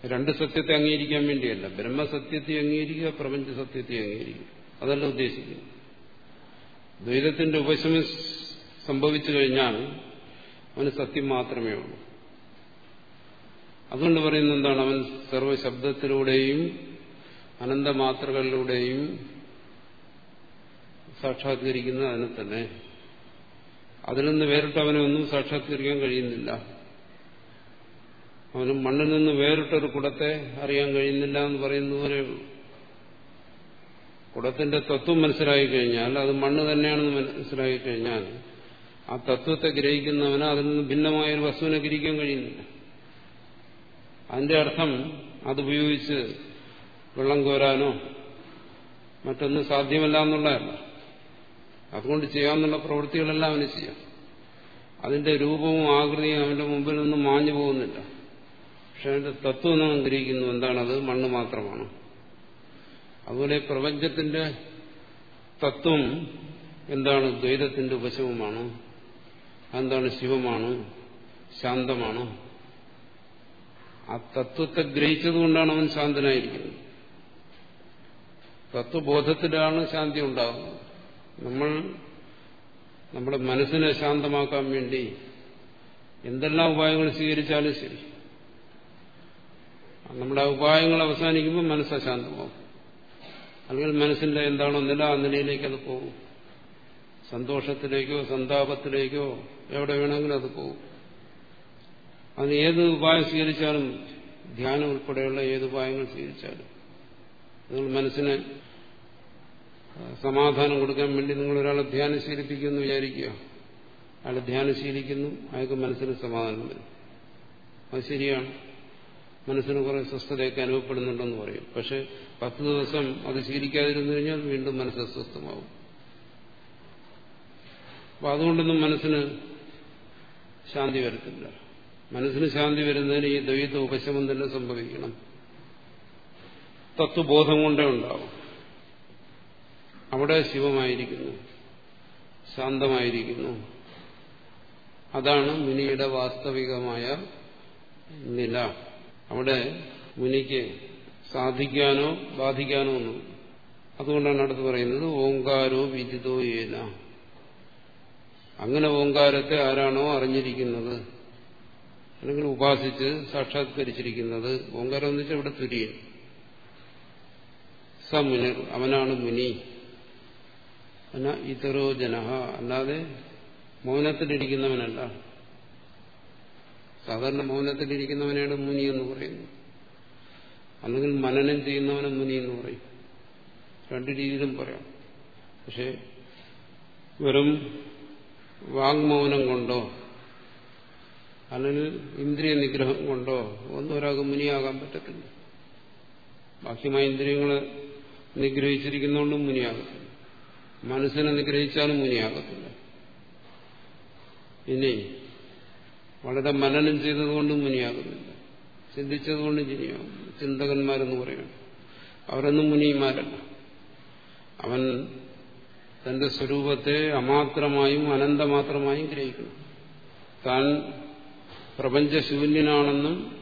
രണ്ട് സത്യത്തെ അംഗീകരിക്കാൻ വേണ്ടിയല്ല. ബ്രഹ്മസത്യത്തെ അംഗീകരിക്കുക പ്രപഞ്ച സത്യത്തെ അംഗീകരിക്കുക. അതല്ല ഉദ്ദേശിക്കുന്നത്. ദ്വൈതത്തിന്റെ ഉപശമം സംഭവിച്ചു കഴിഞ്ഞാൽ അവന് സത്യം മാത്രമേ ഉള്ളൂ. അതുകൊണ്ട് പറയുന്നത് എന്താണ്? അവൻ സർവശബ്ദത്തിലൂടെയും അനന്തമാത്രകളിലൂടെയും സാക്ഷാത്കരിക്കുന്ന അതിനെ തന്നെ. അതിൽ നിന്ന് വേറിട്ട് അവനെ ഒന്നും സാക്ഷാത്കരിക്കാൻ കഴിയുന്നില്ല. അവന് മണ്ണിൽ നിന്ന് വേറിട്ടൊരു കുടത്തെ അറിയാൻ കഴിയുന്നില്ല എന്ന് പറയുന്നതുപോലെ കുടത്തിന്റെ തത്വം മനസ്സിലായി കഴിഞ്ഞാൽ അത് മണ്ണ് തന്നെയാണെന്ന് മനസ്സിലാക്കി കഴിഞ്ഞാൽ ആ തത്വത്തെ ഗ്രഹിക്കുന്നവന് അതിൽ നിന്ന് ഭിന്നമായ ഒരു വസ്തുവിനെ ഗ്രഹിക്കാൻ കഴിയുന്നില്ല. അതിന്റെ അർത്ഥം അതുപയോഗിച്ച് വെള്ളം കോരാനോ മറ്റൊന്നും സാധ്യമല്ല എന്നുള്ളതല്ല. അതുകൊണ്ട് ചെയ്യാമെന്നുള്ള പ്രവൃത്തികളെല്ലാം അവന് ചെയ്യാം. അതിന്റെ രൂപവും ആകൃതിയും അവന്റെ മുമ്പിൽ നിന്നും മാഞ്ഞു പോകുന്നില്ല. പക്ഷെ അതിന്റെ തത്വം നാം ഗ്രഹിക്കുന്നു എന്താണത് മണ്ണ് മാത്രമാണ്. അതുപോലെ പ്രപഞ്ചത്തിന്റെ തത്വം എന്താണ്? ദ്വൈതത്തിന്റെ ഉപശമമാണ്. എന്താണ് ശിവമാണ്. ശാന്തമാണ്. ആ തത്വത്തെ ഗ്രഹിച്ചതുകൊണ്ടാണ് അവൻ ശാന്തനായിരിക്കുന്നത്. തത്വബോധത്തിലാണ് ശാന്തി ഉണ്ടാകുന്നത് നമ്മൾ നമ്മുടെ മനസ്സിനെ ശാന്തമാക്കാൻ വേണ്ടി എന്തെല്ലാം ഉപായങ്ങൾ സ്വീകരിച്ചാലും ശരി. നമ്മുടെ ഉപായങ്ങൾ അവസാനിക്കുമ്പോൾ മനസ്സ് അശാന്തമാവും. അല്ലെങ്കിൽ മനസ്സിന്റെ എന്താണോ നില ആ നിലയിലേക്ക് അത് പോകും. സന്തോഷത്തിലേക്കോ സന്താപത്തിലേക്കോ എവിടെ വേണമെങ്കിലും അത് പോകും. അതിന് ഏത് ഉപായം സ്വീകരിച്ചാലും ധ്യാനം ഉൾപ്പെടെയുള്ള ഏത് ഉപായങ്ങൾ സ്വീകരിച്ചാലും നിങ്ങൾ മനസ്സിന് സമാധാനം കൊടുക്കാൻ വേണ്ടി നിങ്ങൾ ഒരാളെ ധ്യാനം ശീലിപ്പിക്കുമെന്ന് വിചാരിക്കുക. അയാൾ ധ്യാനം ശീലിക്കുന്നു അയാൾക്ക് മനസ്സിന് സമാധാനം വരും. അത് ശരിയാണ്. മനസ്സിന് കുറെ സ്വസ്ഥതയൊക്കെ അനുഭവപ്പെടുന്നുണ്ടെന്ന് പറയും. പക്ഷെ പത്ത് ദിവസം അത് ശീലിക്കാതിരുന്നു കഴിഞ്ഞാൽ വീണ്ടും മനസ്സ് അസ്വസ്ഥമാവും അപ്പൊ അതുകൊണ്ടൊന്നും മനസ്സിന് ശാന്തി വരത്തില്ല. മനസ്സിന് ശാന്തി വരുന്നതിന് ഈ ദ്വൈത ഉപശമം തന്നെ സംഭവിക്കണം. തത്വബോധം കൊണ്ടേ ഉണ്ടാവും. അവിടെ ശിവമായിരിക്കുന്നു. ശാന്തമായിരിക്കുന്നു. അതാണ് മുനിയുടെ വാസ്തവികമായ നില. അവിടെ മുനിക്ക് സാധിക്കാനോ ബാധിക്കാനോ ഒന്നും അതുകൊണ്ടാണ് അടുത്ത് പറയുന്നത് ഓങ്കാരോ വിദിതോ ഏന. അങ്ങനെ ഓങ്കാരത്തെ ആരാണോ അറിഞ്ഞിരിക്കുന്നത് അല്ലെങ്കിൽ ഉപാസിച്ച് സാക്ഷാത്കരിച്ചിരിക്കുന്നത് ഓങ്കാരം എന്ന് വെച്ചാൽ ഇവിടെ തുര്യൻ. സ അവനാണ് മുനി. അല്ല ഇതരോ ജനഹ. അല്ലാതെ മൗനത്തിലിരിക്കുന്നവനല്ല. സാധാരണ മൗനത്തിലിരിക്കുന്നവനാണ് മുനി എന്ന് പറയുന്നു. അല്ലെങ്കിൽ മനനം ചെയ്യുന്നവനെ മുനി എന്ന് പറയും. രണ്ടു രീതിയിലും പറയാം. പക്ഷെ വെറും വാങ്മൗനം കൊണ്ടോ അല്ലെങ്കിൽ ഇന്ദ്രിയ നിഗ്രഹം കൊണ്ടോ ഒന്നും ഒരാൾക്ക് മുനിയാകാൻ പറ്റത്തില്ല. ബാക്കിയുമായ ഇന്ദ്രിയങ്ങളെ നിഗ്രഹിച്ചിരിക്കുന്നതുകൊണ്ടും മുനിയാകത്തില്ല. മനസ്സിനെ നിഗ്രഹിച്ചാലും മുനിയാകത്തില്ല. ഇനി വളരെ മനനം ചെയ്തതുകൊണ്ടും മുനിയാകുന്നില്ല. ചിന്തിച്ചതുകൊണ്ടും ചിനിയാകും ചിന്തകന്മാരെന്ന് പറയും അവരൊന്നും മുനിമാരല്ല. അവൻ തന്റെ സ്വരൂപത്തെ അമാത്രമായും അനന്തമാത്രമായും ഗ്രഹിക്കുന്നു താൻ പ്രപഞ്ചശൂന്യനാണെന്നും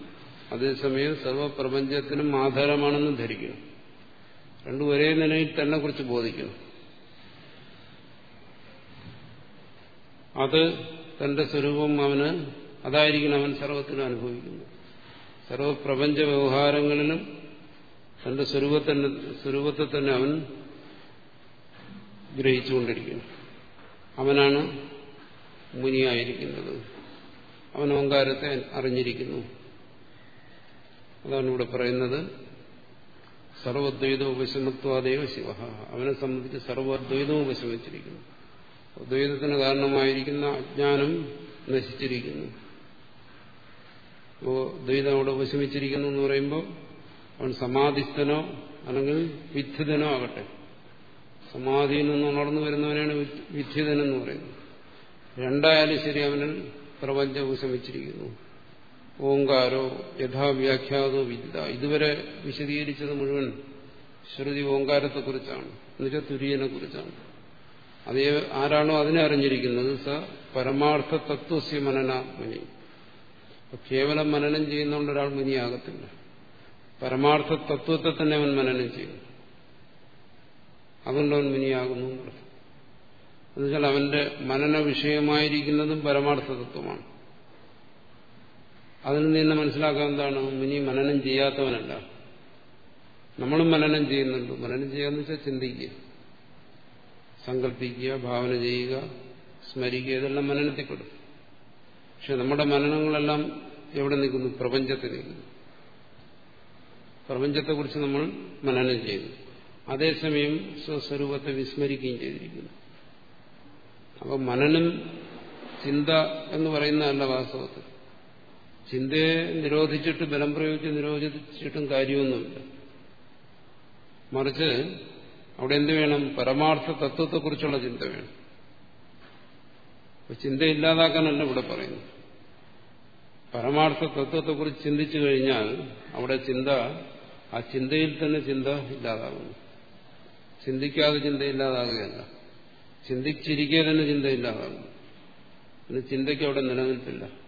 അതേസമയം സർവപ്രപഞ്ചത്തിനും ആധാരമാണെന്നും ധരിക്കുന്നു രണ്ടും ഒരേ നിലയിൽ തന്നെ കുറിച്ച് ബോധിക്കുന്നു. അത് തന്റെ സ്വരൂപം അവന് അതായിരിക്കണം അവൻ സർവത്തിനും അനുഭവിക്കുന്നു സർവപ്രപഞ്ച വ്യവഹാരങ്ങളിലും തന്റെ സ്വരൂപത്തിന്റെ സ്വരൂപത്തെ തന്നെ അവൻ ഗ്രഹിച്ചുകൊണ്ടിരിക്കുന്നു. അവനാണ് മുനിയായിരിക്കുന്നത്. അവൻ ഓങ്കാരത്തെ അറിഞ്ഞിരിക്കുന്നു. അതാണ് ഇവിടെ പറയുന്നത്. സർവദ്വൈതവും ഉപശമത്വാദേവ ശിവ. അവനെ സംബന്ധിച്ച് സർവദ്വൈതവും ഉപശമിച്ചിരിക്കുന്നു ദ്വൈതത്തിന് കാരണമായിരിക്കുന്ന അജ്ഞാനം നശിച്ചിരിക്കുന്നു. അപ്പോ ദ്വൈതം അവിടെ ഉപശമിച്ചിരിക്കുന്നു എന്ന് പറയുമ്പോൾ അവൻ സമാധിസ്ഥനോ അല്ലെങ്കിൽ വിദ്യുതനോ ആകട്ടെ. സമാധിയിൽ നിന്ന് ഉണർന്നു വരുന്നവനാണ് വിദ്യുതനെന്ന് പറയുന്നത്. രണ്ടായാലും ശരി അവനിൽ പ്രപഞ്ചം ഉപശമിച്ചിരിക്കുന്നു ഓങ്കാരോ യഥാവ്യാഖ്യാതോ വിദ്യ. ഇതുവരെ വിശദീകരിച്ചത് മുഴുവൻ ശ്രുതി ഓങ്കാരത്തെക്കുറിച്ചാണ്. എന്നുവെച്ചാൽ തുര്യനെ കുറിച്ചാണ് അത് ആരാണോ അതിനെ അറിഞ്ഞിരിക്കുന്നത്? സ പരമാർത്ഥ തത്വസ്യ മനനാത്മനി കേവലം മനനം ചെയ്യുന്നതുകൊണ്ട് ഒരാൾ മുനിയാകത്തില്ല. പരമാർത്ഥ തത്വത്തെ തന്നെ അവൻ മനനം ചെയ്യുന്നു അതുകൊണ്ട് അവൻ മുനിയാകുന്നു എന്നുവെച്ചാൽ അവന്റെ മനന വിഷയമായിരിക്കുന്നതും പരമാർത്ഥ തത്വമാണ് അതിൽ നിന്ന് മനസ്സിലാക്കാൻ എന്താണ്? ഇനി മനനം ചെയ്യാത്തവനല്ല. നമ്മളും മനനം ചെയ്യുന്നുണ്ട്. മനനം ചെയ്യാന്ന് വെച്ചാൽ ചിന്തിക്കുക. സങ്കല്പിക്കുക ഭാവന ചെയ്യുക സ്മരിക്കുക ഇതെല്ലാം മനനത്തിൽപ്പെടും. പക്ഷെ നമ്മുടെ മനനങ്ങളെല്ലാം എവിടെ നിൽക്കുന്നു? പ്രപഞ്ചത്തിൽ നിൽക്കുന്നു. പ്രപഞ്ചത്തെക്കുറിച്ച് നമ്മൾ മനനം ചെയ്യുന്നു. അതേസമയം സ്വസ്വരൂപത്തെ വിസ്മരിക്കുകയും ചെയ്തിരിക്കുന്നു. അപ്പം മനനം ചിന്ത എന്ന് പറയുന്നതല്ല വാസ്തവത്തിൽ. ചിന്തയെ നിരോധിച്ചിട്ട് ബലം പ്രയോഗിച്ച് നിരോധിച്ചിട്ടും കാര്യമൊന്നുമില്ല. മറിച്ച് അവിടെ എന്ത് വേണം? പരമാർത്ഥ തത്വത്തെക്കുറിച്ചുള്ള ചിന്ത വേണം. ചിന്ത ഇല്ലാതാക്കാനല്ല ഇവിടെ പറയുന്നു പരമാർത്ഥ തത്വത്തെക്കുറിച്ച് ചിന്തിച്ചു കഴിഞ്ഞാൽ അവിടെ ചിന്ത ആ ചിന്തയിൽ തന്നെ ചിന്ത ഇല്ലാതാകുന്നു. ചിന്തിക്കാതെ ചിന്ത ഇല്ലാതാകുകയല്ല. ചിന്തിച്ചിരിക്കെ തന്നെ ചിന്ത ഇല്ലാതാകുന്നു. പിന്നെ ചിന്തയ്ക്ക് അവിടെ നിലനിൽപ്പില്ല.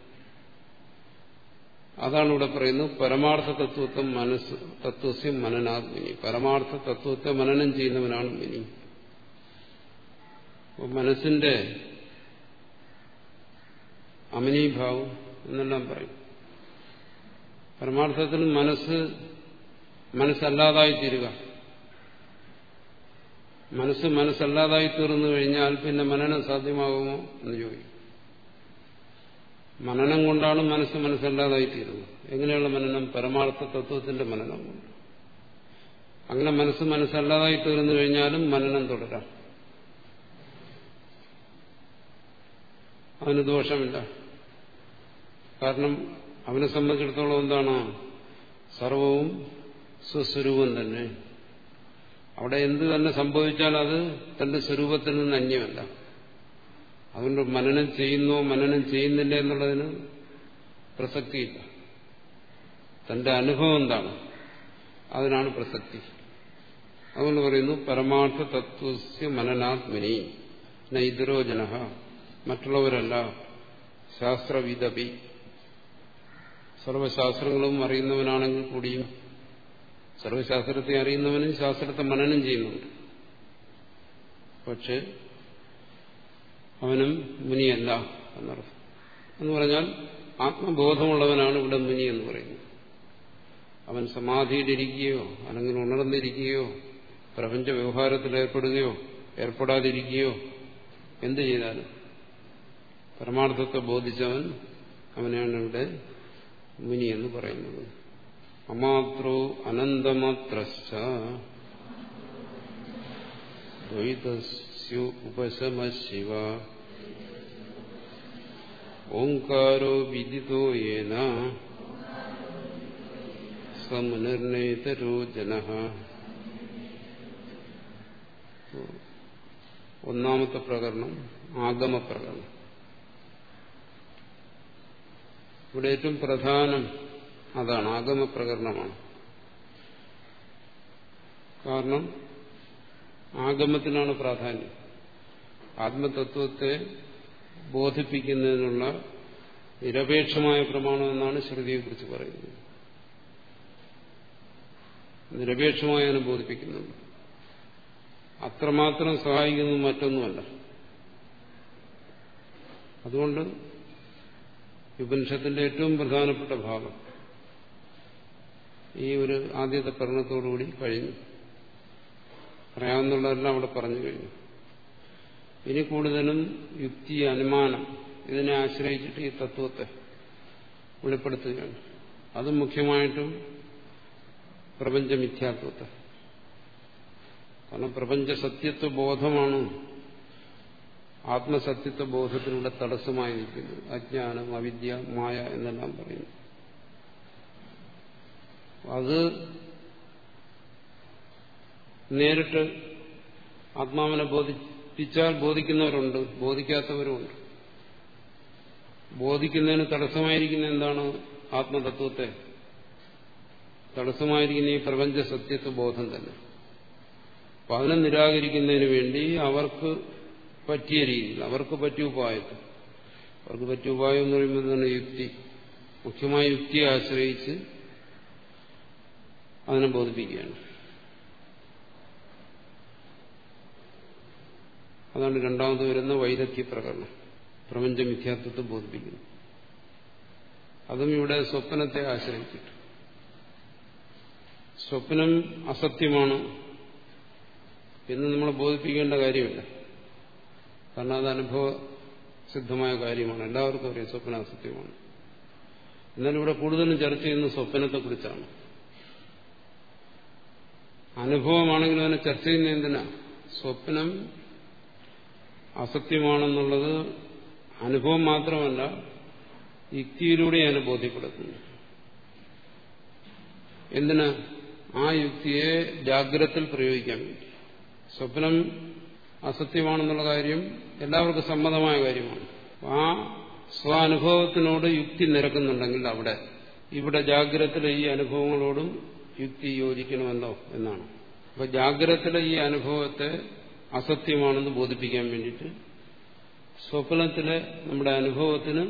അതാണ് ഇവിടെ പറയുന്നത് പരമാർത്ഥ തത്വത്വം മനസ് തത്വസ്യം മനനാത്മിനി പരമാർത്ഥ തത്വത്തെ മനനം ചെയ്യുന്നവനാണ് മിനി മനസ്സിന്റെ അമിനീഭാവം എന്നെല്ലാം പറയും. പരമാർത്ഥത്തിൽ മനസ്സ് മനസ്സല്ലാതായി തീരുക മനസ്സ് മനസ്സല്ലാതായി തീർന്നു കഴിഞ്ഞാൽ പിന്നെ മനനം സാധ്യമാകുമോ എന്ന് ചോദിക്കും. മനനം കൊണ്ടാണ് മനസ്സ് മനസ്സല്ലാതായി എങ്ങനെയുള്ള മനനം? പരമാർത്ഥ തത്വത്തിന്റെ മനനം കൊണ്ട്. അങ്ങനെ മനസ്സ് മനസ്സല്ലാതായി തീർന്നു കഴിഞ്ഞാലും മനനം തുടരാം. അതിന് ദോഷമില്ല. കാരണം അവനെ സംബന്ധിച്ചിടത്തോളം എന്താണ്? സർവവും സ്വസ്വരൂപം തന്നെ. അവിടെ എന്ത് തന്നെ സംഭവിച്ചാൽ അത് തന്റെ സ്വരൂപത്തിൽ നിന്ന് അന്യമല്ല. അതുകൊണ്ട് മനനം ചെയ്യുന്നോ മനനം ചെയ്യുന്നില്ല എന്നുള്ളതിന് പ്രസക്തിയില്ല. തന്റെ അനുഭവം എന്താണ്? അതിനാണ് പ്രസക്തി. അതുകൊണ്ട് പറയുന്നു പരമാർത്ഥ തത്വസ്യ മനനാത്മനി നൈദ്രോജന. മറ്റുള്ളവരല്ല ശാസ്ത്രവിദപി. സർവശാസ്ത്രങ്ങളും അറിയുന്നവനാണെങ്കിൽ കൂടിയും സർവശാസ്ത്രത്തെ അറിയുന്നവനും ശാസ്ത്രത്തെ മനനം ചെയ്യുന്നുണ്ട്. പക്ഷെ അവനും മുനിയല്ല എന്നർത്ഥം. എന്ന് പറഞ്ഞാൽ ആത്മബോധമുള്ളവനാണ് ഇവിടെ മുനി എന്ന് പറയുന്നത്. അവൻ സമാധിയിലിരിക്കുകയോ അല്ലെങ്കിൽ ഉണർന്നിരിക്കുകയോ പ്രപഞ്ച വ്യവഹാരത്തിൽ ഏർപ്പെടുകയോ ഏർപ്പെടാതിരിക്കുകയോ എന്ത് ചെയ്താലും പരമാർത്ഥത്തെ ബോധിച്ചവൻ അവനെയാണ് ഇവിടെ മുനി എന്ന് പറയുന്നത്. അമാത്രോ അനന്തമാത്രശ്ച ദ്വൈതസ്യു ഉപശമ ശിവ ഓംകാരോ വിദിതോ യേന സമുനിർണേതരോ ജന ഒന്നാമത്തെ പ്രകരണം ആഗമപ്രകരണം ഇവിടെ ഏറ്റവും പ്രധാനം അതാണ് ആഗമപ്രകരണമാണ് കാരണം ആഗമത്തിനാണ് പ്രാധാന്യം. ആത്മതത്വത്തെ ബോധിപ്പിക്കുന്നതിനുള്ള നിരപേക്ഷമായ പ്രമാണം എന്നാണ് ശ്രുതിയെക്കുറിച്ച് പറയുന്നത്. നിരപേക്ഷമായി അതിനെ ബോധിപ്പിക്കുന്നുണ്ട്. അത്രമാത്രം സഹായിക്കുന്നത് മറ്റൊന്നുമല്ല. അതുകൊണ്ട് ഉപനിഷത്തിന്റെ ഏറ്റവും പ്രധാനപ്പെട്ട ഭാഗം ഈ ഒരു ആദ്യത്തെ പഠനത്തോടുകൂടി കഴിഞ്ഞു. പറയാവുന്നതെല്ലാം അവിടെ പറഞ്ഞു കഴിഞ്ഞു. ഇനി കൂടുതലും യുക്തി അനുമാനം ഇതിനെ ആശ്രയിച്ചിട്ട് ഈ തത്വത്തെ വെളിപ്പെടുത്തുകയാണ്. അത് മുഖ്യമായിട്ടും പ്രപഞ്ചമിഥ്യാത്വത്തെ കാരണം പ്രപഞ്ച സത്യത്വ ബോധമാണ് ആത്മസത്യത്വ ബോധത്തിലൂടെ തടസ്സമായി നിൽക്കുന്നത് അജ്ഞാനം അവിദ്യ മായ എന്നെല്ലാം പറയുന്നു. അത് നേരിട്ട് ആത്മാവിനെ ബോധിപ്പിച്ചാൽ ബോധിക്കുന്നവരുണ്ട് ബോധിക്കാത്തവരുമുണ്ട്. ബോധിക്കുന്നതിന് തടസ്സമായിരിക്കുന്ന എന്താണ് ആത്മതത്വത്തെ? തടസ്സമായിരിക്കുന്ന ഈ പ്രപഞ്ച സത്യത്വ ബോധം തന്നെ. അപ്പൊ അതിനെ നിരാകരിക്കുന്നതിന് വേണ്ടി അവർക്ക് പറ്റിയ രീതിയിൽ അവർക്ക് പറ്റിയ ഉപായത്തിൽ അവർക്ക് പറ്റിയ ഉപായം എന്ന് പറയുമ്പോൾ തന്നെ യുക്തി? മുഖ്യമായ യുക്തിയെ ആശ്രയിച്ച് അതിനെ ബോധിപ്പിക്കുകയാണ്. അതാണ് രണ്ടാമത് വരുന്ന വൈദഗ്ധ്യ പ്രകടനം പ്രപഞ്ച മിഥ്യാത്വത്തെ ബോധിപ്പിക്കുന്നു. അതും ഇവിടെ സ്വപ്നത്തെ ആശ്രയിച്ചിട്ട്. സ്വപ്നം അസത്യമാണ് എന്ന് നമ്മൾ ബോധിപ്പിക്കേണ്ട കാര്യമില്ല. കാരണം അത് അനുഭവ സിദ്ധമായ കാര്യമാണ്. എല്ലാവർക്കും അറിയാം സ്വപ്നം അസത്യമാണ്. എന്നാൽ ഇവിടെ കൂടുതലും ചർച്ച ചെയ്യുന്നത് സ്വപ്നത്തെക്കുറിച്ചാണ്. അനുഭവമാണെങ്കിലും അതിനെ ചർച്ച ചെയ്യുന്ന എന്തിനാ? സ്വപ്നം അസത്യമാണെന്നുള്ളത് അനുഭവം മാത്രമല്ല യുക്തിയിലൂടെ അതിനെ ബോധ്യപ്പെടുത്തുന്നു എന്തിന് ആ യുക്തിയെ ജാഗ്രതത്തിൽ പ്രയോഗിക്കാൻ വേണ്ടി? സ്വപ്നം അസത്യമാണെന്നുള്ള കാര്യം എല്ലാവർക്കും സമ്മതമായ കാര്യമാണ്. ആ സ്വാനുഭവത്തിനോട് യുക്തി നിരക്കുന്നുണ്ടെങ്കിൽ അവിടെ ഇവിടെ ജാഗ്രതത്തിലെ ഈ അനുഭവങ്ങളോടും യുക്തി യോജിക്കണമെന്നോ എന്നാണ്. അപ്പൊ ജാഗ്രതത്തിലെ ഈ അനുഭവത്തെ അസത്യമാണെന്ന് ബോധിപ്പിക്കാൻ വേണ്ടിയിട്ട് സ്വപ്നത്തിലെ നമ്മുടെ അനുഭവത്തിന്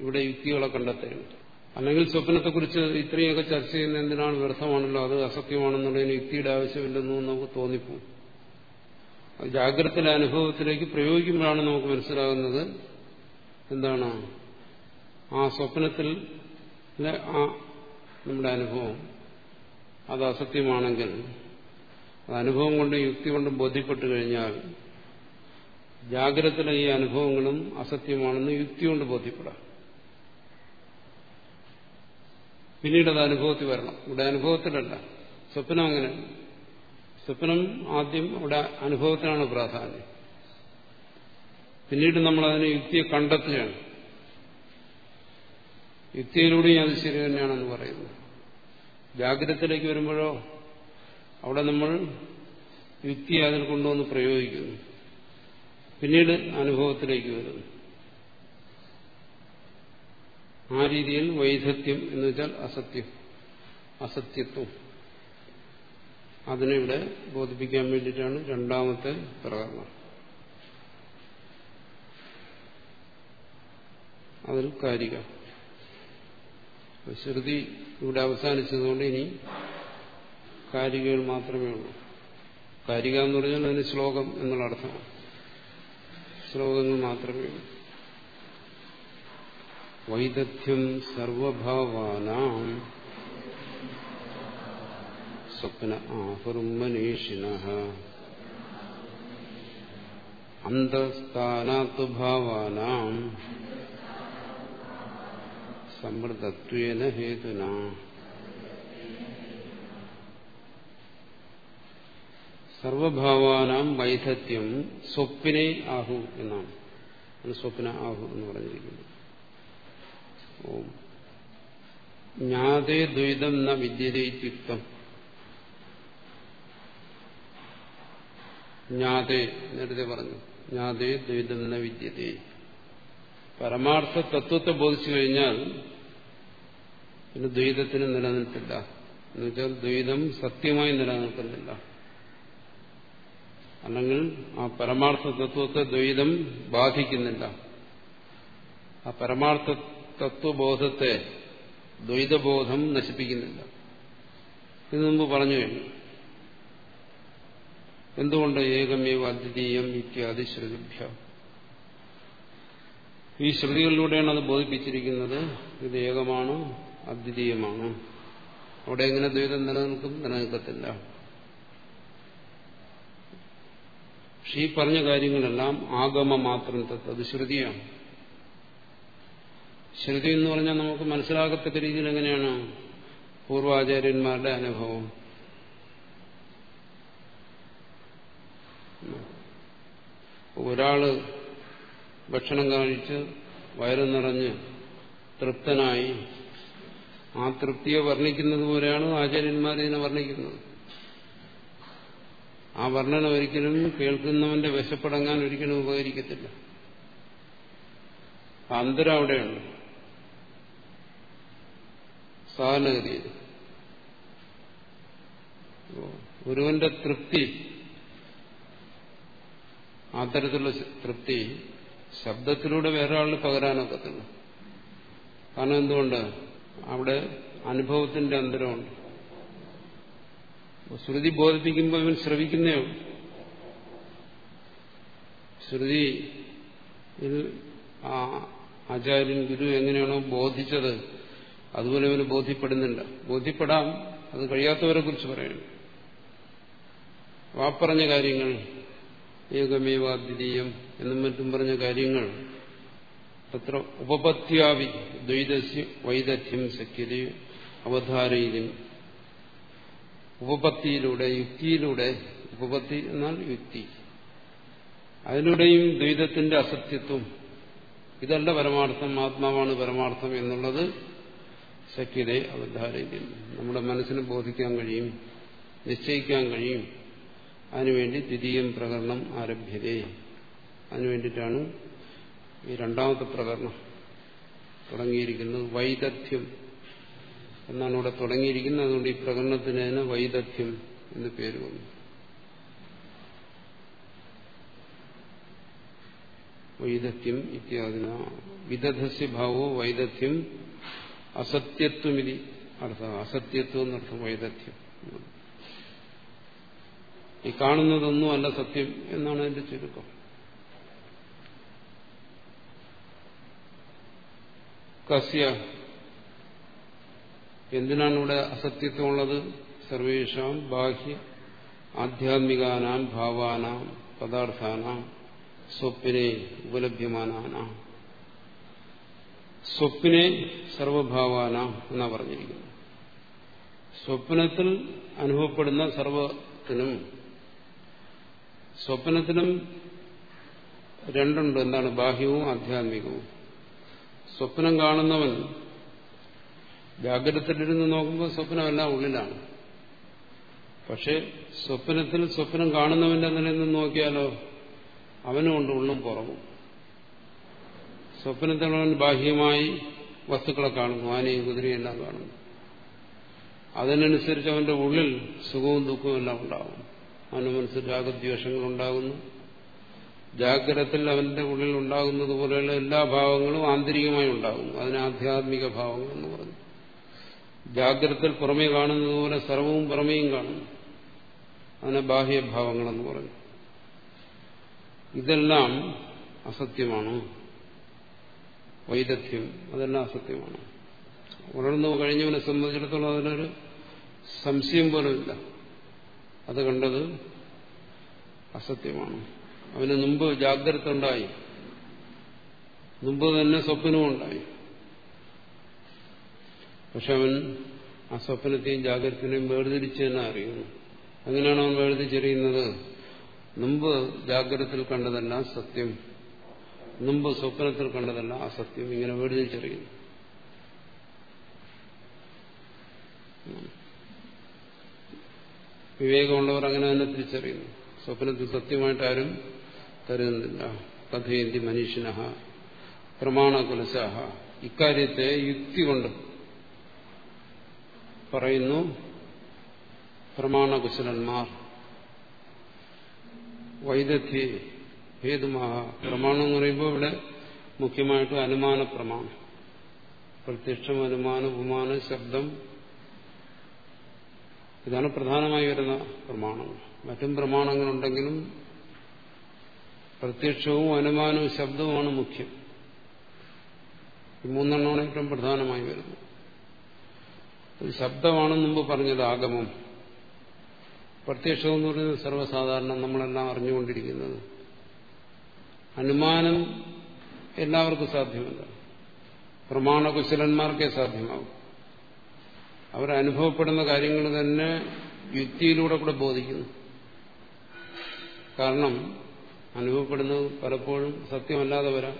ഇവിടെ യുക്തികളെ കണ്ടെത്തേണ്ടത്. അല്ലെങ്കിൽ സ്വപ്നത്തെക്കുറിച്ച് ഇത്രയൊക്കെ ചർച്ച ചെയ്യുന്ന എന്തിനാണ് വ്യർത്ഥമാണല്ലോ അത് അസത്യമാണെന്നുള്ളതിന് യുക്തിയുടെ ആവശ്യമില്ലെന്ന് നമുക്ക് തോന്നിപ്പോകും. ജാഗ്രതയിലെ അനുഭവത്തിലേക്ക് പ്രയോഗിക്കുമ്പോഴാണ് നമുക്ക് മനസ്സിലാകുന്നത് എന്താണ് ആ സ്വപ്നത്തിൽ ആ നമ്മുടെ അനുഭവം അത് അസത്യമാണെങ്കിൽ അനുഭവം കൊണ്ട് യുക്തി കൊണ്ടും ബോധ്യപ്പെട്ടു കഴിഞ്ഞാൽ ജാഗ്രതയിലെ ഈ അനുഭവങ്ങളും അസത്യമാണെന്ന് യുക്തി കൊണ്ട് ബോധ്യപ്പെടാം. പിന്നീട് അത് അനുഭവത്തിൽ വരണം. ഇവിടെ അനുഭവത്തിലല്ല. സ്വപ്നം അങ്ങനെ. സ്വപ്നം ആദ്യം ഇവിടെ അനുഭവത്തിനാണ് പ്രാധാന്യം. പിന്നീട് നമ്മൾ അതിനെ യുക്തിയെ കണ്ടെത്തുകയാണ്. യുക്തിയിലൂടെയും അത് ശരി തന്നെയാണെന്ന് പറയുന്നു. ജാഗ്രതത്തിലേക്ക് വരുമ്പോഴോ അവിടെ നമ്മൾ യുക്തി അതിൽ കൊണ്ടുവന്ന് പ്രയോഗിക്കുന്നു. പിന്നീട് അനുഭവത്തിലേക്ക് വരുന്നു. ആ രീതിയിൽ വൈദഗ്ധ്യം എന്ന് വെച്ചാൽ അസത്യം അസത്യത്വം. അതിനിവിടെ ബോധിപ്പിക്കാൻ വേണ്ടിയിട്ടാണ് രണ്ടാമത്തെ പ്രകടനം. അതിൽ കാരിക ശ്രുതി ഇവിടെ അവസാനിച്ചതുകൊണ്ട് ഇനി കാരികകൾ മാത്രമേ ഉള്ളൂ. കാരിക എന്ന് പറഞ്ഞാൽ അതിന് ശ്ലോകം എന്നുള്ള അർത്ഥമാണ് ശ്ലോകങ്ങൾ മാത്രമേ ഉള്ളൂ. വൈദഗ്ധ്യം സർവഭാവാനാം സ്വപ്ന ആഹുർമനീഷിണ അന്തസ്ഥാനാത്ഭാവാനാം സമൃദ്ധത്വേന ഹേതുന. സർവഭാവാനാം വൈദഗ്ധ്യം സ്വപ്നെ ആഹു എന്നാണ്. സ്വപ്ന ആഹു എന്ന് പറഞ്ഞിരിക്കുന്നത് ഓം. ജ്ഞാതേ ദ്വൈതം ന വിദ്യതയുക്തം ജ്ഞാതേ നേരത്തെ പറഞ്ഞു. ജ്ഞാതേ ദ്വൈതം ന വിദ്യതേ. പരമാർത്ഥ തത്വത്തെ ബോധിച്ചു കഴിഞ്ഞാൽ പിന്നെ ദ്വൈതത്തിന് നിലനിൽപ്പില്ല. എന്നുവെച്ചാൽ ദ്വൈതം സത്യമായി നിലനിൽക്കുന്നില്ല. അല്ലെങ്കിൽ ആ പരമാർത്ഥ തത്വത്തെ ദ്വൈതം ബാധിക്കുന്നില്ല. ആ പരമാർത്ഥ തത്വബോധത്തെ ദ്വൈതബോധം നശിപ്പിക്കുന്നില്ല. ഇത് മുമ്പ് പറഞ്ഞു കഴിഞ്ഞു. എന്തുകൊണ്ട് ഏകമേവ അദ്വിതീയം ഇത്യാദി ശ്രുതിഭ്യ? ഈ ശ്രുതികളിലൂടെയാണ് അത് ബോധിപ്പിച്ചിരിക്കുന്നത്. ഇത് ഏകമാണ് അദ്വിതീയമാണ്. അവിടെ എങ്ങനെ ദ്വൈതം നിലനിൽക്കും? നിലനിൽക്കത്തില്ല. പക്ഷെ ഈ പറഞ്ഞ കാര്യങ്ങളെല്ലാം ആഗമ മാത്രം തത്ത് അത് ശ്രുതിയാണ്. ശ്രുതി എന്ന് പറഞ്ഞാൽ നമുക്ക് മനസ്സിലാകത്തക്ക രീതിയിൽ എങ്ങനെയാണ്? പൂർവാചാര്യന്മാരുടെ അനുഭവം. ഒരാൾ ഭക്ഷണം കഴിച്ച് വയറ് നിറഞ്ഞ് തൃപ്തനായി ആ തൃപ്തിയെ വർണിക്കുന്നത് പോലെയാണ് ആചാര്യന്മാർ ഇതിനെ വർണിക്കുന്നത്. ആ വർണന ഒരിക്കലും കേൾക്കുന്നവന്റെ വിശപ്പടങ്ങാൻ ഒരിക്കലും ഉപകരിക്കത്തില്ല. അന്തരം അവിടെയുണ്ട്. സാധാരണഗതിയിൽ ഒരുവന്റെ തൃപ്തി. അത്തരത്തിലുള്ള തരത്തിലുള്ള തൃപ്തി ശബ്ദത്തിലൂടെ വേറെ ആളിന് പകരാനൊക്കത്തില്ല കാരണം എന്തുകൊണ്ട്? അവിടെ അനുഭവത്തിന്റെ അന്തരമുണ്ട്. ശ്രുതി ബോധിപ്പിക്കുമ്പോൾ ഇവൻ ശ്രവിക്കുന്നേ ശ്രുതി ഇത് ആ ആചാര്യൻ ഗുരു എങ്ങനെയാണോ ബോധിച്ചത് അതുപോലെ ഇവന് ബോധ്യപ്പെടുന്നില്ല ബോധ്യപ്പെടാം അത് കഴിയാത്തവരെ കുറിച്ച് പറയണം. വാപ്പറഞ്ഞ പറഞ്ഞ കാര്യങ്ങൾ ഏകമേവാദ്വിതീയം എന്നും മറ്റും പറഞ്ഞ കാര്യങ്ങൾ തത്ര ഉപപത്യാവി ദ്വൈതസ്യ വൈദഗ്ധ്യം സഖ്യതയും അവധാരയിലും ഉപപത്തിയിലൂടെ യുക്തിയിലൂടെ ഉപപത്തി എന്നാൽ യുക്തി. അതിലൂടെയും ദ്വൈതത്തിന്റെ അസത്യത്വം. ഇതല്ല പരമാർത്ഥം ആത്മാവാണ് പരമാർത്ഥം എന്നുള്ളത് ശക്തിയെ അവധാരയിലും നമ്മുടെ മനസ്സിന് ബോധിക്കാൻ കഴിയും നിശ്ചയിക്കാൻ കഴിയും. അതിനുവേണ്ടി ദ്വിതീയം പ്രകരണം ആരഭ്യതേ അതിനുവേണ്ടിയിട്ടാണ് ഈ രണ്ടാമത്തെ പ്രകരണം തുടങ്ങിയിരിക്കുന്നത്. വൈദഗ്ധ്യം. എന്നാണ് ഇവിടെ തുടങ്ങിയിരിക്കുന്നത്. അതുകൊണ്ട് ഈ പ്രകടനത്തിന് തന്നെ വൈദഗ്ധ്യം എന്ന് പേര് വന്നു. വൈദഗ്ധ്യം ഇത്യാദിന വിദധസ്യ ഭാവോ വൈദഗ്ധ്യം അസത്യത്വമിതി അർത്ഥം അസത്യത്വം എന്നർത്ഥം വൈദഗ്ധ്യം. ഈ കാണുന്നതൊന്നും അല്ല സത്യം എന്നാണ് അതിന്റെ ചുരുക്കം. കസ്യ എന്തിനാണ് ഇവിടെ അസത്യത്വമുള്ളത്? സർവേഷാം ബാഹ്യ ആധ്യാത്മികാനാം ഭാവാനാം പദാർത്ഥാനാം സ്വപ്നെ ഉപലഭ്യമാനാനാം. സ്വപ്നെ സർവഭാവാനാം എന്നാ പറഞ്ഞിരിക്കുന്നു സ്വപ്നത്തിൽ അനുഭവപ്പെടുന്ന സർവത്തിനും സ്വപ്നത്തിനും രണ്ടുണ്ട്. എന്താണ്? ബാഹ്യവും ആധ്യാത്മികവും. സ്വപ്നം കാണുന്നവൻ ജാഗ്രതത്തിലിരുന്ന് നോക്കുമ്പോൾ സ്വപ്നമെല്ലാം ഉള്ളിലാണ്. പക്ഷെ സ്വപ്നത്തിൽ സ്വപ്നം കാണുന്നവന്റെ നിലയിൽ നിന്ന് നോക്കിയാലോ അവനുകൊണ്ട് ഉള്ളും പുറവും. സ്വപ്നത്തിലവൻ ബാഹ്യമായി വസ്തുക്കളെ കാണുന്നു ആനയും കുതിരയും എല്ലാം കാണുന്നു. അതിനനുസരിച്ച് അവന്റെ ഉള്ളിൽ സുഖവും ദുഃഖവും എല്ലാം ഉണ്ടാകും. അവന് മനസ്സിൽ രാഗദ്വേഷങ്ങൾ ഉണ്ടാകുന്നു. ജാഗ്രതത്തിൽ അവന്റെ ഉള്ളിൽ ഉണ്ടാകുന്നത് പോലെയുള്ള എല്ലാ ഭാവങ്ങളും ആന്തരികമായി ഉണ്ടാകുന്നു. അതിന് ആധ്യാത്മിക ഭാവങ്ങൾ ജാഗ്രതത്തിൽ പുറമേ കാണുന്നതുപോലെ സർവവും പുറമേയും കാണുന്നു. അതിനെ ബാഹ്യഭാവങ്ങളെന്ന് പറഞ്ഞു ഇതെല്ലാം അസത്യമാണ്. വൈദഗ്ധ്യം അതെല്ലാം അസത്യമാണ്. ഉണർന്നു കഴിഞ്ഞവനെ സംബന്ധിച്ചിടത്തോളം അതിനൊരു സംശയം പോലുമില്ല. അത് കണ്ടത് അസത്യമാണ്. അവന് മുമ്പ് ജാഗ്രത ഉണ്ടായി. മുമ്പ് തന്നെ സ്വപ്നവും ഉണ്ടായി. പക്ഷെ അവൻ ആ സ്വപ്നത്തെയും ജാഗ്രതത്തിനെയും വേർതിരിച്ച് തന്നെ അറിയുന്നു. അങ്ങനെയാണ് അവൻ വേർതിരിച്ചറിയുന്നത്. മുമ്പ് ജാഗ്രതത്തിൽ കണ്ടതല്ല സത്യം. മുമ്പ് സ്വപ്നത്തിൽ കണ്ടതല്ല അസത്യം ഇങ്ങനെ വേർതിരിച്ചറിയുന്നു. വിവേകമുള്ളവർ അങ്ങനെ തന്നെ തിരിച്ചറിയുന്നു. സ്വപ്നത്തിൽ സത്യമായിട്ട് ആരും കരുതുന്നില്ല. കഥയന്തി മനുഷ്യനഹ പ്രമാണകുലശാഹ ഇക്കാര്യത്തെ യുക്തി കൊണ്ട് പറയുന്നു പ്രമാണകുശലന്മാർ വൈദഗ്ധ്യ ഹേതുമാഹ പ്രമാണം എന്ന് പറയുമ്പോൾ ഇവിടെ മുഖ്യമായിട്ടും അനുമാന പ്രമാണം പ്രത്യക്ഷം അനുമാനം ഉപമാനം ശബ്ദം ഇതാണ് പ്രധാനമായി വരുന്ന പ്രമാണങ്ങൾ മറ്റും പ്രമാണങ്ങളുണ്ടെങ്കിലും പ്രത്യക്ഷവും അനുമാനവും ശബ്ദവുമാണ് മുഖ്യം. ഈ മൂന്നെണ്ണമാണ് ഏറ്റവും പ്രധാനമായി വരുന്നത്. ഒരു ശബ്ദമാണ് മുമ്പ് പറഞ്ഞത് ആഗമം. പ്രത്യക്ഷം എന്ന് പറയുന്നത് സർവസാധാരണ നമ്മളെല്ലാം അറിഞ്ഞുകൊണ്ടിരിക്കുന്നത്. അനുമാനം എല്ലാവർക്കും സാധ്യമല്ല. പ്രമാണകുശലന്മാർക്കേ സാധ്യമാകും. അവരനുഭവപ്പെടുന്ന കാര്യങ്ങൾ തന്നെ യുക്തിയിലൂടെ കൂടെ ബോധിക്കുന്നു. കാരണം അനുഭവപ്പെടുന്നത് പലപ്പോഴും സത്യമല്ലാതെ വരാം.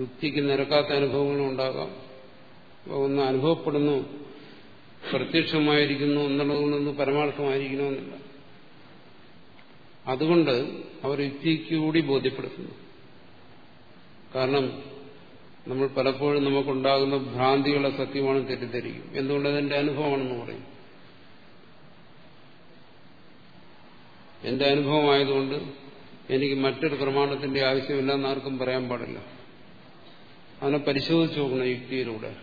യുക്തിക്ക് നിരക്കാത്ത അനുഭവങ്ങളും ഉണ്ടാകാം. ഒന്ന് അനുഭവപ്പെടുന്നു പ്രത്യക്ഷമായിരിക്കുന്നു എന്നുള്ളതുകൊണ്ടൊന്ന് പരമാർത്ഥമായിരിക്കണമെന്നില്ല. അതുകൊണ്ട് അവർ യുക്തിക്ക് കൂടി ബോധ്യപ്പെടുത്തുന്നു. കാരണം നമ്മൾ പലപ്പോഴും നമുക്കുണ്ടാകുന്ന ഭ്രാന്തികളെ സത്യമാണ് തെറ്റിദ്ധരിക്കും. എന്തുകൊണ്ട് അതെന്റെ അനുഭവമാണെന്ന് പറയും. എന്റെ അനുഭവമായതുകൊണ്ട് എനിക്ക് മറ്റൊരു പ്രമാണത്തിന്റെ ആവശ്യമില്ലെന്ന് ആർക്കും പറയാൻ പാടില്ല. അതിനെ പരിശോധിച്ചു നോക്കണം യുക്തിയിലൂടെ.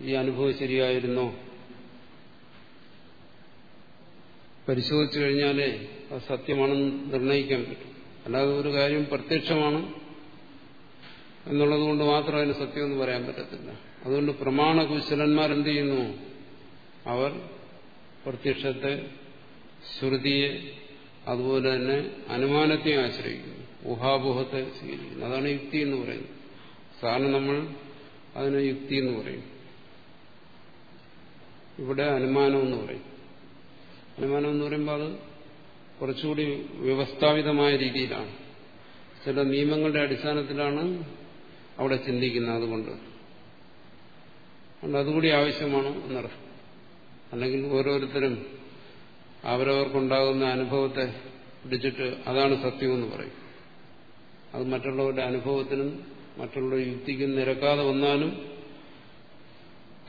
ഈ അനുഭവം ശരിയായിരുന്നോ? പരിശോധിച്ചു കഴിഞ്ഞാലേ അത് സത്യമാണെന്ന് നിർണയിക്കാൻ പറ്റും. അല്ലാതെ ഒരു കാര്യം പ്രത്യക്ഷമാണ് എന്നുള്ളത് കൊണ്ട് മാത്രം അതിന് സത്യമെന്ന് പറയാൻ പറ്റത്തില്ല. അതുകൊണ്ട് പ്രമാണകുശലന്മാരെന്ത് ചെയ്യുന്നു? അവർ പ്രത്യക്ഷത്തെ ശ്രുതിയെ അതുപോലെ തന്നെ അനുമാനത്തെ ആശ്രയിക്കുന്നു. ഊഹാപോഹത്തെ സ്വീകരിക്കുന്നു. അതാണ് യുക്തി എന്ന് പറയുന്നത്. സാധാരണ നമ്മൾ അതിനെ യുക്തി എന്ന് പറയും. ഇവിടെ അനുമാനം എന്ന് പറയും. അനുമാനം എന്ന് പറയുമ്പോൾ അത് കുറച്ചുകൂടി വ്യവസ്ഥാപിതമായ രീതിയിലാണ്. ചില നിയമങ്ങളുടെ അടിസ്ഥാനത്തിലാണ് അവിടെ ചിന്തിക്കുന്നത് അതുകൊണ്ട്. അതുകൊണ്ട് അതുകൂടി ആവശ്യമാണ് എന്നർത്ഥം. അല്ലെങ്കിൽ ഓരോരുത്തരും അവരവർക്കുണ്ടാകുന്ന അനുഭവത്തെ പിടിച്ചിട്ട് അതാണ് സത്യമെന്ന് പറയും. അത് മറ്റുള്ളവരുടെ അനുഭവത്തിനും മറ്റുള്ളവരുടെ യുക്തിക്കും നിരക്കാതെ വന്നാലും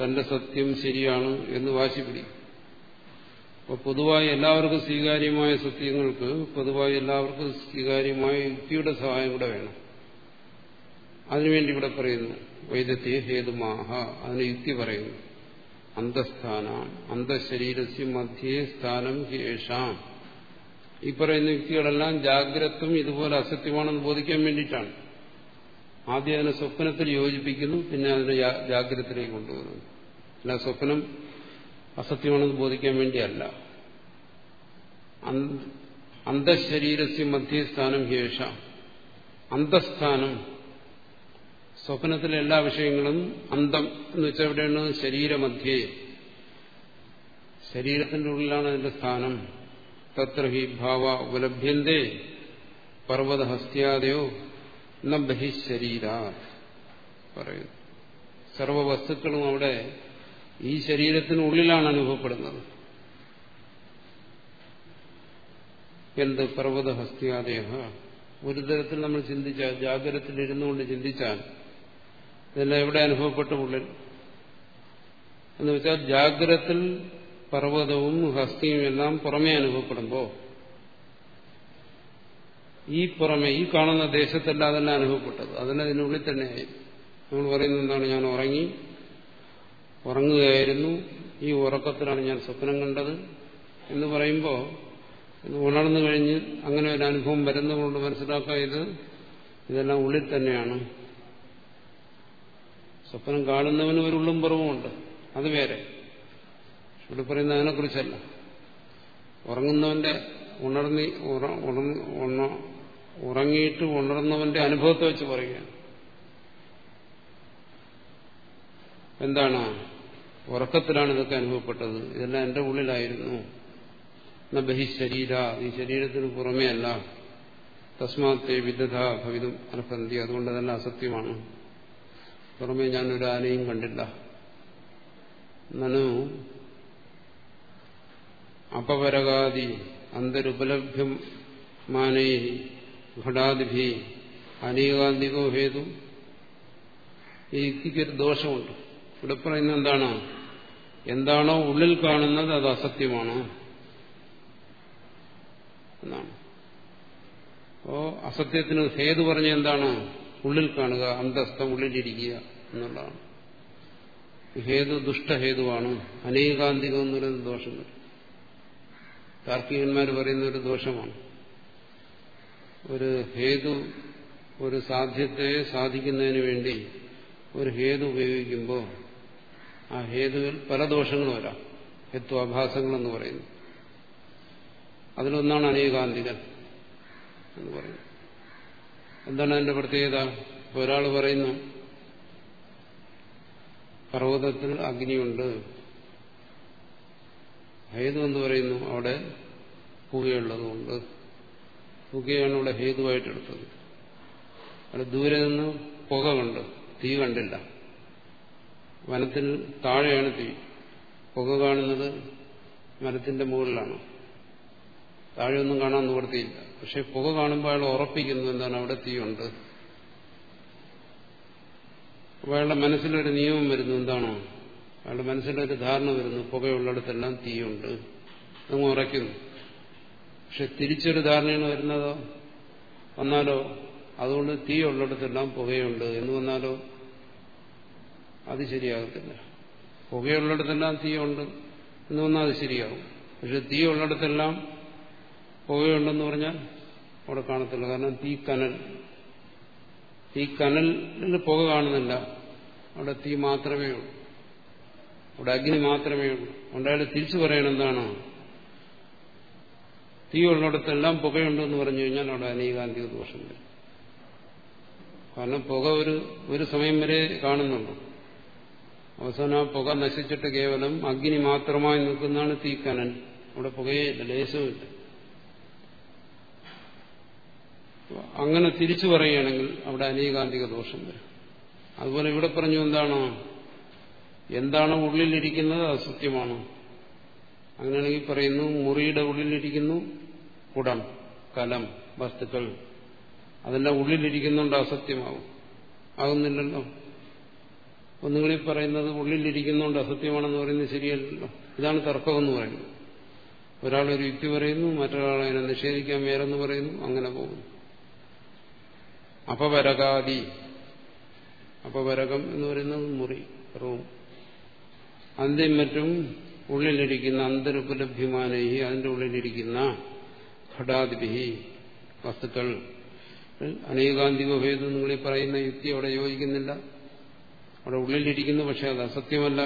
തന്റെ സത്യം ശരിയാണ് എന്ന് വാശി പിടിക്കും. അപ്പോൾ പൊതുവായി എല്ലാവർക്കും സ്വീകാര്യമായ സത്യങ്ങൾക്ക് പൊതുവായി എല്ലാവർക്കും സ്വീകാര്യമായ യുക്തിയുടെ സഹായം കൂടെ വേണം. അതിനുവേണ്ടി ഇവിടെ പറയുന്നു വൈദ്യത്തെ ഹേതുമാഹ അതിന് യുക്തി പറയുന്നു. അന്തസ്ഥാന അന്തശരീരസ്യ മധ്യേ സ്ഥാനം ഹേഷാം. ഈ പറയുന്ന യുക്തികളെല്ലാം ജാഗ്രതും ഇതുപോലെ അസത്യമാണെന്ന് ബോധിക്കാൻ വേണ്ടിയിട്ടാണ്. ആദ്യം അതിനെ സ്വപ്നത്തിൽ യോജിപ്പിക്കുന്നു പിന്നെ അതിനെ ജാഗ്രതത്തിലേക്ക് കൊണ്ടുവരുന്നു അല്ല സ്വപ്നം അസത്യമാണെന്ന് ബോധിക്കാൻ വേണ്ടിയല്ല. അന്തശരീരസ്യ മധ്യസ്ഥാനം ഹേഷ. അന്തസ്ഥാനം. സ്വപ്നത്തിലെ എല്ലാ വിഷയങ്ങളും അന്തം എന്ന് വെച്ചാൽ എവിടെയാണ്? ശരീരമധ്യേ. ശരീരത്തിന്റെ ഉള്ളിലാണ് അതിന്റെ സ്ഥാനം. തത്ര ഹി ഭാവ ഉപലഭ്യന്തേ. പർവതഹസ്ത്യാദയോ ന ബഹിശരീര പറയുന്നു. സർവവസ്തുക്കളും അവിടെ ഈ ശരീരത്തിനുള്ളിലാണ് അനുഭവപ്പെടുന്നത്. എന്ത് പർവതഹസ്തിയാദേഹ? ഒരു തരത്തിൽ നമ്മൾ ചിന്തിച്ചാൽ ജാഗ്രതത്തിലിരുന്നുകൊണ്ട് ചിന്തിച്ചാൽ ഇതെല്ലാം എവിടെ അനുഭവപ്പെട്ട ഉള്ളിൽ എന്ന് വെച്ചാൽ ജാഗ്രത്തിൽ പർവതവും ഹസ്തിയും എല്ലാം പുറമേ അനുഭവപ്പെടുമ്പോൾ ഈ പുറമെ ഈ കാണുന്ന ദേശത്തല്ല അതെല്ലാം അനുഭവപ്പെട്ടത്. അതെല്ലാം ഇതിനുള്ളിൽ തന്നെയായി. നമ്മൾ പറയുന്നത് എന്താണ്? ഞാൻ ഉറങ്ങി ഉറങ്ങുകയായിരുന്നു. ഈ ഉറക്കത്തിലാണ് ഞാൻ സ്വപ്നം കണ്ടത് എന്ന് പറയുമ്പോൾ ഇത് ഉണർന്നു കഴിഞ്ഞ് അങ്ങനെ ഒരു അനുഭവം വരുന്നതുകൊണ്ട് മനസ്സിലാക്കുക ഇത് ഇതെല്ലാം ഉള്ളിൽ തന്നെയാണ്. സ്വപ്നം കാണുന്നവന് ഒരു ഉള്ളും പുറവുമുണ്ട്. അത് വേറെ. ഇവിടെ പറയുന്നത് അതിനെക്കുറിച്ചല്ല. ഉറങ്ങുന്നവന്റെ ഉണർന്നി ഉറങ്ങിയിട്ട് ഉണർന്നവന്റെ അനുഭവത്തെ വെച്ച് പറയുകയാണ്. എന്താണ്? ഉറക്കത്തിലാണ് ഇതൊക്കെ അനുഭവപ്പെട്ടത്. ഇതെല്ലാം എന്റെ ഉള്ളിലായിരുന്നു. എന്ന ബഹിശരീര ഈ ശരീരത്തിന് പുറമേ അല്ല. തസ്മാത്തെ വിദധ ഭവിതം അർഹന്തി അതുകൊണ്ട് തന്നെ അസത്യമാണ്. പുറമേ ഞാൻ ഞാനൊരു ആനയും കണ്ടില്ല. നനു അപവരകാദി അന്തരുപലഭ്യമാനൈ ഘടാദിഭി. അനേകാന്തികോ ഹേതു. ഈ യുക്തിക്കൊരു ദോഷമുണ്ട്. ഇവിടെ പറയുന്നത് എന്താണ്? എന്താണോ ഉള്ളിൽ കാണുന്നത് അത് അസത്യമാണ്? എന്നാണ് അപ്പോ അസത്യത്തിന് ഹേതു പറഞ്ഞ എന്താണ്? ഉള്ളിൽ കാണുക അന്തസ്ഥം ഉള്ളിലിരിക്കുക എന്നുള്ളതാണ്. ഹേതു ദുഷ്ടഹേതുവാണ്. അനേകാന്തികം എന്ന് പറയുന്ന ദോഷം താർക്കികന്മാർ പറയുന്ന ഒരു ദോഷമാണ്. ഒരു ഹേതു ഒരു സാധ്യത്തെ സാധിക്കുന്നതിന് വേണ്ടി ഒരു ഹേതു ഉപയോഗിക്കുമ്പോൾ ആ ഹേതുവിൽ പല ദോഷങ്ങളും വരാം. ഹേത്വാഭാസങ്ങളെന്ന് പറയുന്നു. അതിലൊന്നാണ് അനേകാന്തികൻ എന്ന് പറയുന്നത്. എന്താണ് അതിന്റെ പ്രത്യേകത? ഒരാൾ പറയുന്നു പർവതത്തിൽ അഗ്നിയുണ്ട്. ഹേതു എന്ന് പറയുന്നു അവിടെ പുകയുള്ളതുകൊണ്ട് പുകയാണ് ഇവിടെ ഹേതുവായിട്ടെടുത്തത് അവിടെ ദൂരെ നിന്ന് പുക കണ്ട് തീ കണ്ടില്ല. വനത്തിൽ താഴെയാണ് തീ. പുക കാണുന്നത് മരത്തിന്റെ മുകളിലാണ്. താഴെയൊന്നും കാണാൻ നിവർത്തിയില്ല പക്ഷെ പുക കാണുമ്പോൾ അയാൾ ഉറപ്പിക്കുന്നു എന്താണ് അവിടെ തീയുണ്ട്. അപ്പോൾ അയാളുടെ മനസ്സിലൊരു നിയമം വരുന്നു എന്താണോ? അയാളുടെ മനസ്സിലൊരു ധാരണ വരുന്നു പുകയുള്ളിടത്തെല്ലാം തീയുണ്ട്. അങ്ങ് ഉറയ്ക്കുന്നു. പക്ഷെ തിരിച്ചൊരു ധാരണയാണ് വരുന്നതോ? വന്നാലോ? അതുകൊണ്ട് തീ ഉള്ളിടത്തെല്ലാം പുകയുണ്ട്. എന്ന് വന്നാലോ? അത് ശരിയാകത്തില്ല. പുകയുള്ളിടത്തെല്ലാം തീയുണ്ട് എന്ന് വന്നാൽ അത് ശരിയാകും. പക്ഷെ തീ ഉള്ളിടത്തെല്ലാം പുകയുണ്ടെന്ന് പറഞ്ഞാൽ അവിടെ കാണത്തില്ല. കാരണം തീ കനൽ. തീ കനലിൽ പുക കാണുന്നില്ല. അവിടെ തീ മാത്രമേ ഉള്ളൂ. അവിടെ അഗ്നി മാത്രമേ ഉള്ളൂ. ഉണ്ടായാലും തിരിച്ചു പറയണം എന്താണ്? തീ ഉള്ളിടത്തെല്ലാം പുകയുണ്ടെന്ന് പറഞ്ഞു കഴിഞ്ഞാൽ അവിടെ അനേകാന്തിക ദോഷം വരും. കാരണം പുക ഒരു ഒരു സമയം വരെ കാണുന്നുള്ളൂ അവസാനം ആ പുക നശിച്ചിട്ട് കേവലം അഗ്നി മാത്രമായി നിൽക്കുന്നതാണ് തീക്കനൻ. അവിടെ പുകയില്ല ലേശവുമില്ല. അങ്ങനെ തിരിച്ചു പറയുകയാണെങ്കിൽ അവിടെ അനേകാന്തിക ദോഷം വരും. അതുപോലെ ഇവിടെ പറഞ്ഞു എന്താണോ? എന്താണ് ഉള്ളിലിരിക്കുന്നത്? അസത്യമാണോ സത്യമാണ്. അങ്ങനെയാണെങ്കിൽ പറയുന്നു മുറിയുടെ ഉള്ളിലിരിക്കുന്നു കുടം കലം വസ്തുക്കൾ. അതെല്ലാം ഉള്ളിലിരിക്കുന്നുണ്ട് അസത്യമാവും. ആകുന്നില്ലല്ലോ ഒന്നുകൂടി പറയുന്നത് ഉള്ളിലിരിക്കുന്നതുകൊണ്ട് അസത്യമാണെന്ന് പറയുന്നത് ശരിയല്ലല്ലോ. ഇതാണ് തർക്കമെന്ന് പറയുന്നത്. ഒരാൾ ഒരു യുക്തി പറയുന്നു മറ്റൊരാൾ അതിനെ നിഷേധിക്കാൻ വേറെന്ന് പറയുന്നു അങ്ങനെ പോകുന്നു. അപവരകാതി അപവരകം എന്ന് പറയുന്നത് മുറി റൂം. അന്ത്യം മറ്റും ഉള്ളിലിരിക്കുന്ന അന്തരുപലഭ്യമാനേഹി അതിന്റെ ഉള്ളിലിരിക്കുന്ന ഘടാദിഭി വസ്തുക്കൾ. അനേകാന്തിക നിങ്ങളീ പറയുന്ന യുക്തി അവിടെ യോജിക്കുന്നില്ല. അവിടെ ഉള്ളിലിരിക്കുന്നു പക്ഷെ അത് അസത്യമല്ല.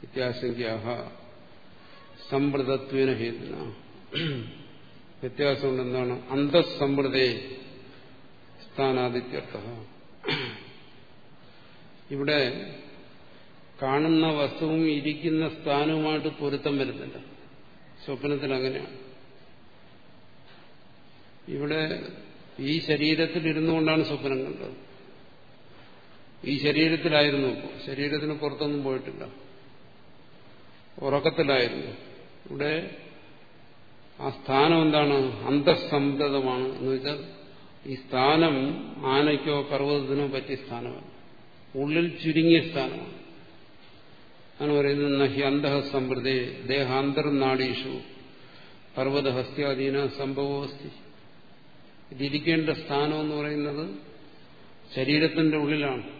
വ്യത്യാസംഖ്യാഹ സമ്പ്രദത്വേന ഹേതുന. വ്യത്യാസമുണ്ട് എന്താണ്? അന്തസ്സമ്പ്രദേ സ്ഥാനാദിത്യർത്ഥ ഇവിടെ കാണുന്ന വസ്തുവും ഇരിക്കുന്ന സ്ഥാനവുമായിട്ട് പൊരുത്തം വരുന്നില്ല. സ്വപ്നത്തിൽ അങ്ങനെയാണ് ഇവിടെ ഈ ശരീരത്തിൽ ഇരുന്നുകൊണ്ടാണ് സ്വപ്നം കണ്ടത്. ഈ ശരീരത്തിലായിരുന്നു ഇപ്പോൾ ശരീരത്തിന് പുറത്തൊന്നും പോയിട്ടില്ല. ഉറക്കത്തിലായിരുന്നു. ഇവിടെ ആ സ്ഥാനം എന്താണ്? അന്തസ്സംതമാണ് എന്ന് വെച്ചാൽ ഈ സ്ഥാനം ആനയ്ക്കോ പർവതത്തിനോ പറ്റിയ സ്ഥാനമല്ല. ഉള്ളിൽ ചുരുങ്ങിയ സ്ഥാനമാണ്. ആണ് പറയുന്നത് നഹി അന്തഃസമൃദ്ധേ ദേഹാന്തർനാടീഷു പർവതഹസ്ത്യാധീന സംഭവോസ്തി ഇതിരിക്കേണ്ട സ്ഥാനം എന്ന് പറയുന്നത് ശരീരത്തിന്റെ ഉള്ളിലാണ്.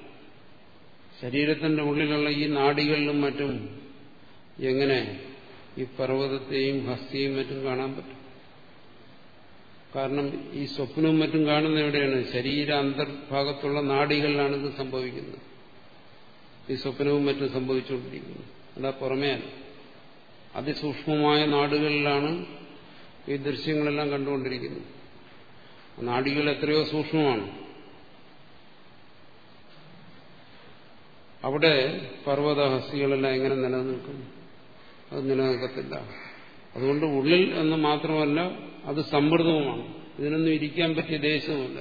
ശരീരത്തിന്റെ ഉള്ളിലുള്ള ഈ നാടികളിലും മറ്റും എങ്ങനെ ഈ പർവതത്തെയും ഹസ്തിയും മറ്റും കാണാൻ പറ്റും? കാരണം ഈ സ്വപ്നവും മറ്റും കാണുന്ന എവിടെയാണ്? ശരീര അന്തർഭാഗത്തുള്ള നാടികളിലാണ് ഇത് സംഭവിക്കുന്നത്. ഈ സ്വപ്നവും മറ്റും സംഭവിച്ചുകൊണ്ടിരിക്കുന്നത് അതാ പുറമേ അതിസൂക്ഷ്മമായ നാടുകളിലാണ് ഈ ദൃശ്യങ്ങളെല്ലാം കണ്ടുകൊണ്ടിരിക്കുന്നത്. നാടികൾ എത്രയോ സൂക്ഷ്മമാണ്. അവിടെ പർവതഹസ്തികളെല്ലാം എങ്ങനെ നിലനിൽക്കും? അത് നിലനിൽക്കത്തില്ല. അതുകൊണ്ട് ഉള്ളിൽ എന്ന് മാത്രമല്ല അത് സമൃദ്ധവുമാണ്. ഇതിനൊന്നും ഇരിക്കാൻ പറ്റിയ ദേശവുമല്ല.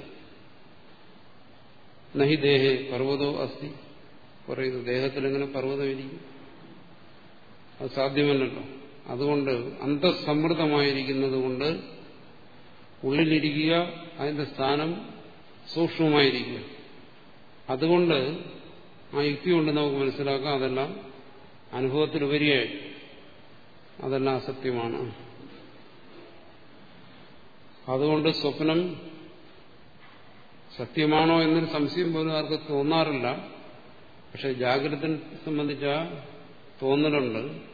നഹി ദേഹേ പർവതോ അസ്ഥി പറയുന്നു ദേഹത്തിൽ എങ്ങനെ പർവതം ഇരിക്കും? അത് സാധ്യമല്ലല്ലോ. അതുകൊണ്ട് അന്തസമൃദ്ധമായിരിക്കുന്നത് കൊണ്ട് ഉള്ളിലിരിക്കുക അതിന്റെ സ്ഥാനം സൂക്ഷ്മമായിരിക്കുക. അതുകൊണ്ട് ആ യുക്തി കൊണ്ട് നമുക്ക് മനസ്സിലാക്കാം. അതെല്ലാം അനുഭവത്തിലുപരിയായി. അതെല്ലാം അസത്യമാണ്. അതുകൊണ്ട് സ്വപ്നം സത്യമാണോ എന്നൊരു സംശയം പോലും ആർക്ക് തോന്നാറില്ല. പക്ഷെ ജാഗ്രതനെ സംബന്ധിച്ച തോന്നലുണ്ട്.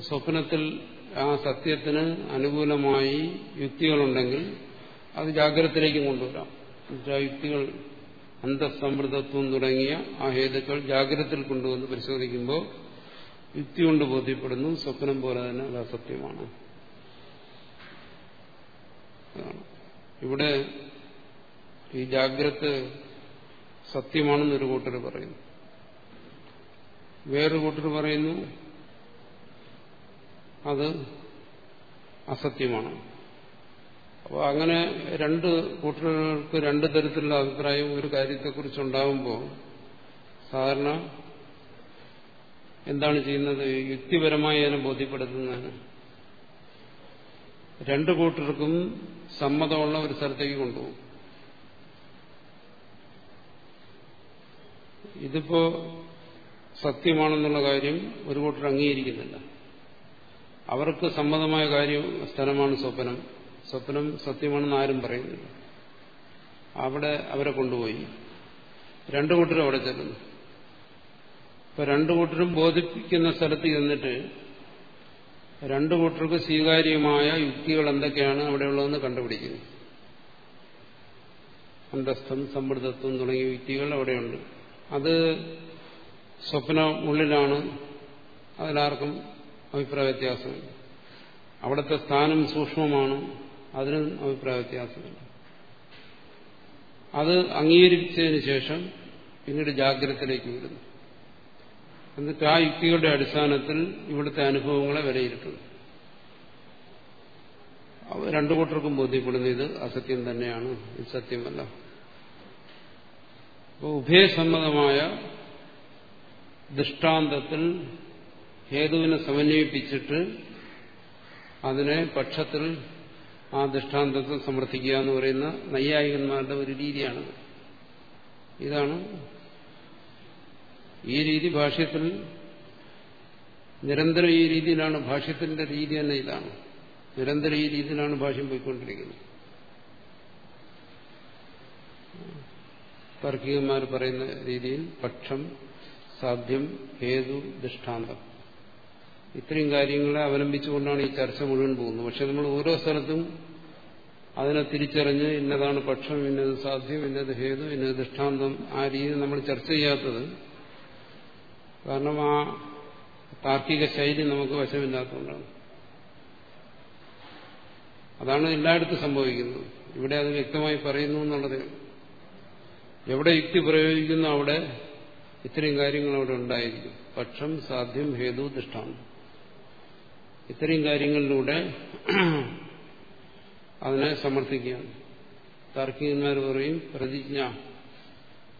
സ്വപ്നത്തിൽ ആ സത്യത്തിന് അനുകൂലമായി യുക്തികളുണ്ടെങ്കിൽ അത് ജാഗ്രതത്തിലേക്ക് കൊണ്ടുവരാം. യുക്തികൾ അന്തസമൃദ്ധത്വം തുടങ്ങിയ ആ ഹേതുക്കൾ ജാഗ്രതത്തിൽ കൊണ്ടുവന്ന് പരിശോധിക്കുമ്പോൾ യുക്തി കൊണ്ട് ബോധ്യപ്പെടുന്നു. സ്വപ്നം പോലെ തന്നെ അത് അസത്യമാണ്. ഇവിടെ ഈ ജാഗ്രത സത്യമാണെന്നൊരു കൂട്ടർ പറയുന്നു. വേറൊരു കൂട്ടർ പറയുന്നു അത് അസത്യമാണ്. അപ്പോൾ അങ്ങനെ രണ്ട് കൂട്ടർക്ക് രണ്ട് തരത്തിലുള്ള അഭിപ്രായം ഒരു കാര്യത്തെക്കുറിച്ചുണ്ടാകുമ്പോൾ സാധാരണ എന്താണ് ചെയ്യുന്നത്? യുക്തിപരമായി അതിനെ ബോധ്യപ്പെടുത്തുന്നതിന് രണ്ടു കൂട്ടർക്കും സമ്മതമുള്ള ഒരു സ്ഥലത്തേക്ക് കൊണ്ടുപോകും. ഇതിപ്പോ സത്യമാണെന്നുള്ള കാര്യം ഒരു കൂട്ടർ അംഗീകരിക്കുന്നില്ല. അവർക്ക് സമ്മതമായ കാര്യം സ്ഥലമാണ് സ്വപ്നം. സ്വപ്നം സത്യമാണെന്ന് ആരും പറയുന്നില്ല. അവിടെ അവരെ കൊണ്ടുപോയി. രണ്ടു കൂട്ടരും അവിടെ ചെല്ലുന്നു. ഇപ്പൊ രണ്ടു കൂട്ടരും ബോധിപ്പിക്കുന്ന സ്ഥലത്ത് ചെന്നിട്ട് രണ്ടു കൂട്ടർക്ക് സ്വീകാര്യമായ യുക്തികൾ എന്തൊക്കെയാണ് അവിടെയുള്ളതെന്ന് കണ്ടുപിടിക്കുന്നു. അന്തസ്ഥം സമ്മർദ്ദത്വം തുടങ്ങിയ യുക്തികൾ അവിടെയുണ്ട്. അത് സ്വപ്ന ഉള്ളിലാണ് അതിലാർക്കും അഭിപ്രായ വ്യത്യാസമില്ല. അവിടുത്തെ സ്ഥാനം സൂക്ഷ്മമാണ്. അതിനും അഭിപ്രായ വ്യത്യാസമില്ല. അത് അംഗീകരിച്ചതിന് ശേഷം പിന്നീട് ജാഗ്രതയിലേക്ക് വരുന്നു. എന്നിട്ട് ആ യുക്തികളുടെ അടിസ്ഥാനത്തിൽ ഇവിടുത്തെ അനുഭവങ്ങളെ വിലയിരുത്തുന്നു. രണ്ടു കൂട്ടർക്കും ബോധ്യപ്പെടുന്ന ഇത് അസത്യം തന്നെയാണ്. ഇത് സത്യമല്ല. ഉഭയസമ്മതമായ ദൃഷ്ടാന്തത്തിൽ ഹേതുവിനെ സമന്വയിപ്പിച്ചിട്ട് അതിനെ പക്ഷത്തിൽ ആ ദൃഷ്ടാന്തത്തെ സമർത്ഥിക്കുക എന്ന് പറയുന്ന നൈയായികന്മാരുടെ ഒരു രീതിയാണ് ഇതാണ് ഈ രീതി ഭാഷ്യത്തിൽ നിരന്തരം ഈ രീതിയിലാണ് ഭാഷ്യത്തിന്റെ രീതി തന്നെ ഇതാണ്. നിരന്തരം ഈ രീതിയിലാണ് ഭാഷ്യം പോയിക്കൊണ്ടിരിക്കുന്നത്. തർക്കികന്മാർ പറയുന്ന രീതിയിൽ പക്ഷം സാധ്യം ഹേതു ദൃഷ്ടാന്തം. ഇത്രയും കാര്യങ്ങളെ അവലംബിച്ചുകൊണ്ടാണ് ഈ ചർച്ച മുഴുവൻ പോകുന്നത്. പക്ഷെ നമ്മൾ ഓരോ സ്ഥലത്തും അതിനെ തിരിച്ചറിഞ്ഞ് ഇന്നതാണ് പക്ഷം ഇന്നത് സാധ്യം ഇന്നത് ഹേതു ഇന്നത് ദൃഷ്ടാന്തം ആ രീതി നമ്മൾ ചർച്ച ചെയ്യാത്തത് കാരണം ആ താർക്കിക ശൈലി നമുക്ക് വശമില്ലാത്തതുകൊണ്ടാണ്. അതാണ് എല്ലായിടത്തും സംഭവിക്കുന്നത്. ഇവിടെ അത് വ്യക്തമായി പറയുന്നു എന്നുള്ളത് എവിടെ യുക്തി പ്രയോഗിക്കുന്നു അവിടെ ഇത്രയും കാര്യങ്ങൾ അവിടെ ഉണ്ടായിരിക്കും. പക്ഷം സാധ്യം ഹേതു ദൃഷ്ടാന്തം. ഇത്രയും കാര്യങ്ങളിലൂടെ അതിനെ സമർത്ഥിക്കുകയാണ്. താർക്കികന്മാർ പറയും പ്രതിജ്ഞ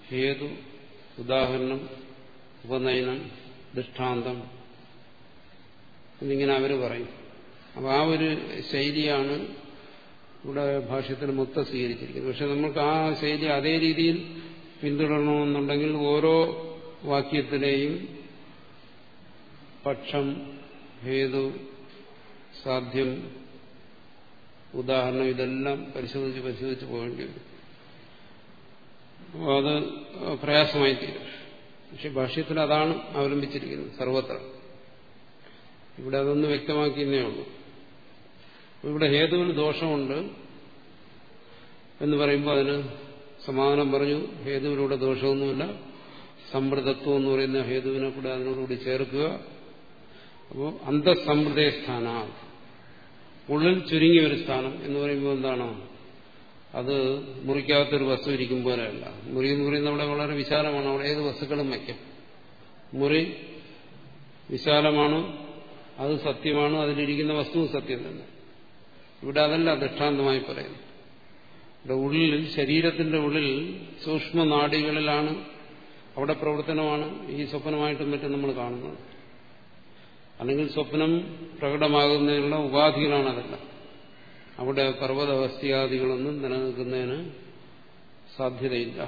ഹേതു ഉദാഹരണം ഉപനയനം ദൃഷ്ടാന്തം എന്നിങ്ങനെ അവർ പറയും. അപ്പോൾ ആ ഒരു ശൈലിയാണ് ഇവിടെ ഭാഷത്തിൽ മൊത്തം സ്വീകരിച്ചിരിക്കുന്നത്. പക്ഷെ നമുക്ക് ആ ശൈലി അതേ രീതിയിൽ പിന്തുടരണമെന്നുണ്ടെങ്കിൽ ഓരോ വാക്യത്തിലെയും പക്ഷം ഹേതു സാധ്യം. ഉദാഹരണം ഇതെല്ലാം പരിശോധിച്ച് പരിശോധിച്ച് പോകേണ്ടി വരും. അപ്പോൾ അത് പ്രയാസമായി തീരും. പക്ഷെ ഭാഷ്യത്തിൽ അതാണ് അവലംബിച്ചിരിക്കുന്നത് സർവത്ര. ഇവിടെ അതൊന്ന് വ്യക്തമാക്കിയെന്നേ ഉള്ളൂ. ഇവിടെ ഹേതുവിന് ദോഷമുണ്ട് എന്ന് പറയുമ്പോൾ അതിന് സമാധാനം പറഞ്ഞു. ഹേതുവിലൂടെ ദോഷമൊന്നുമില്ല. സമ്പ്രദത്വം എന്ന് പറയുന്ന ഹേതുവിനെ കൂടെ അതിനോടുകൂടി ചേർക്കുക. അപ്പോൾ അന്തസമൃദ്ധ സ്ഥാന ഉള്ളിൽ ചുരുങ്ങിയ ഒരു സ്ഥാനം എന്ന് പറയുമ്പോൾ എന്താണോ? അത് മുറിക്കാത്തൊരു വസ്തു ഇരിക്കും പോലെയല്ല. മുറി എന്ന് പറയുന്നത് അവിടെ വളരെ വിശാലമാണ്. അവിടെ ഏത് വസ്തുക്കളും വയ്ക്കാം. മുറി വിശാലമാണ് അത് സത്യമാണ് അതിലിരിക്കുന്ന വസ്തുവും സത്യം തന്നെ. ഇവിടെ അതല്ല ദൃഷ്ടാന്തമായി പറയുന്നു ഇവിടെ ഉള്ളിൽ ശരീരത്തിന്റെ ഉള്ളിൽ സൂക്ഷ്മ നാടികളിലാണ് അവിടെ പ്രവർത്തനമാണ്. ഈ സ്വപ്നമായിട്ടും മറ്റും നമ്മൾ കാണുന്നത്. അല്ലെങ്കിൽ സ്വപ്നം പ്രകടമാകുന്നതിനുള്ള ഉപാധികളാണ് അതെല്ലാം അവിടെ പർവതവസ്തിയാദികളൊന്നും നിലനിൽക്കുന്നതിന് സാധ്യതയില്ല.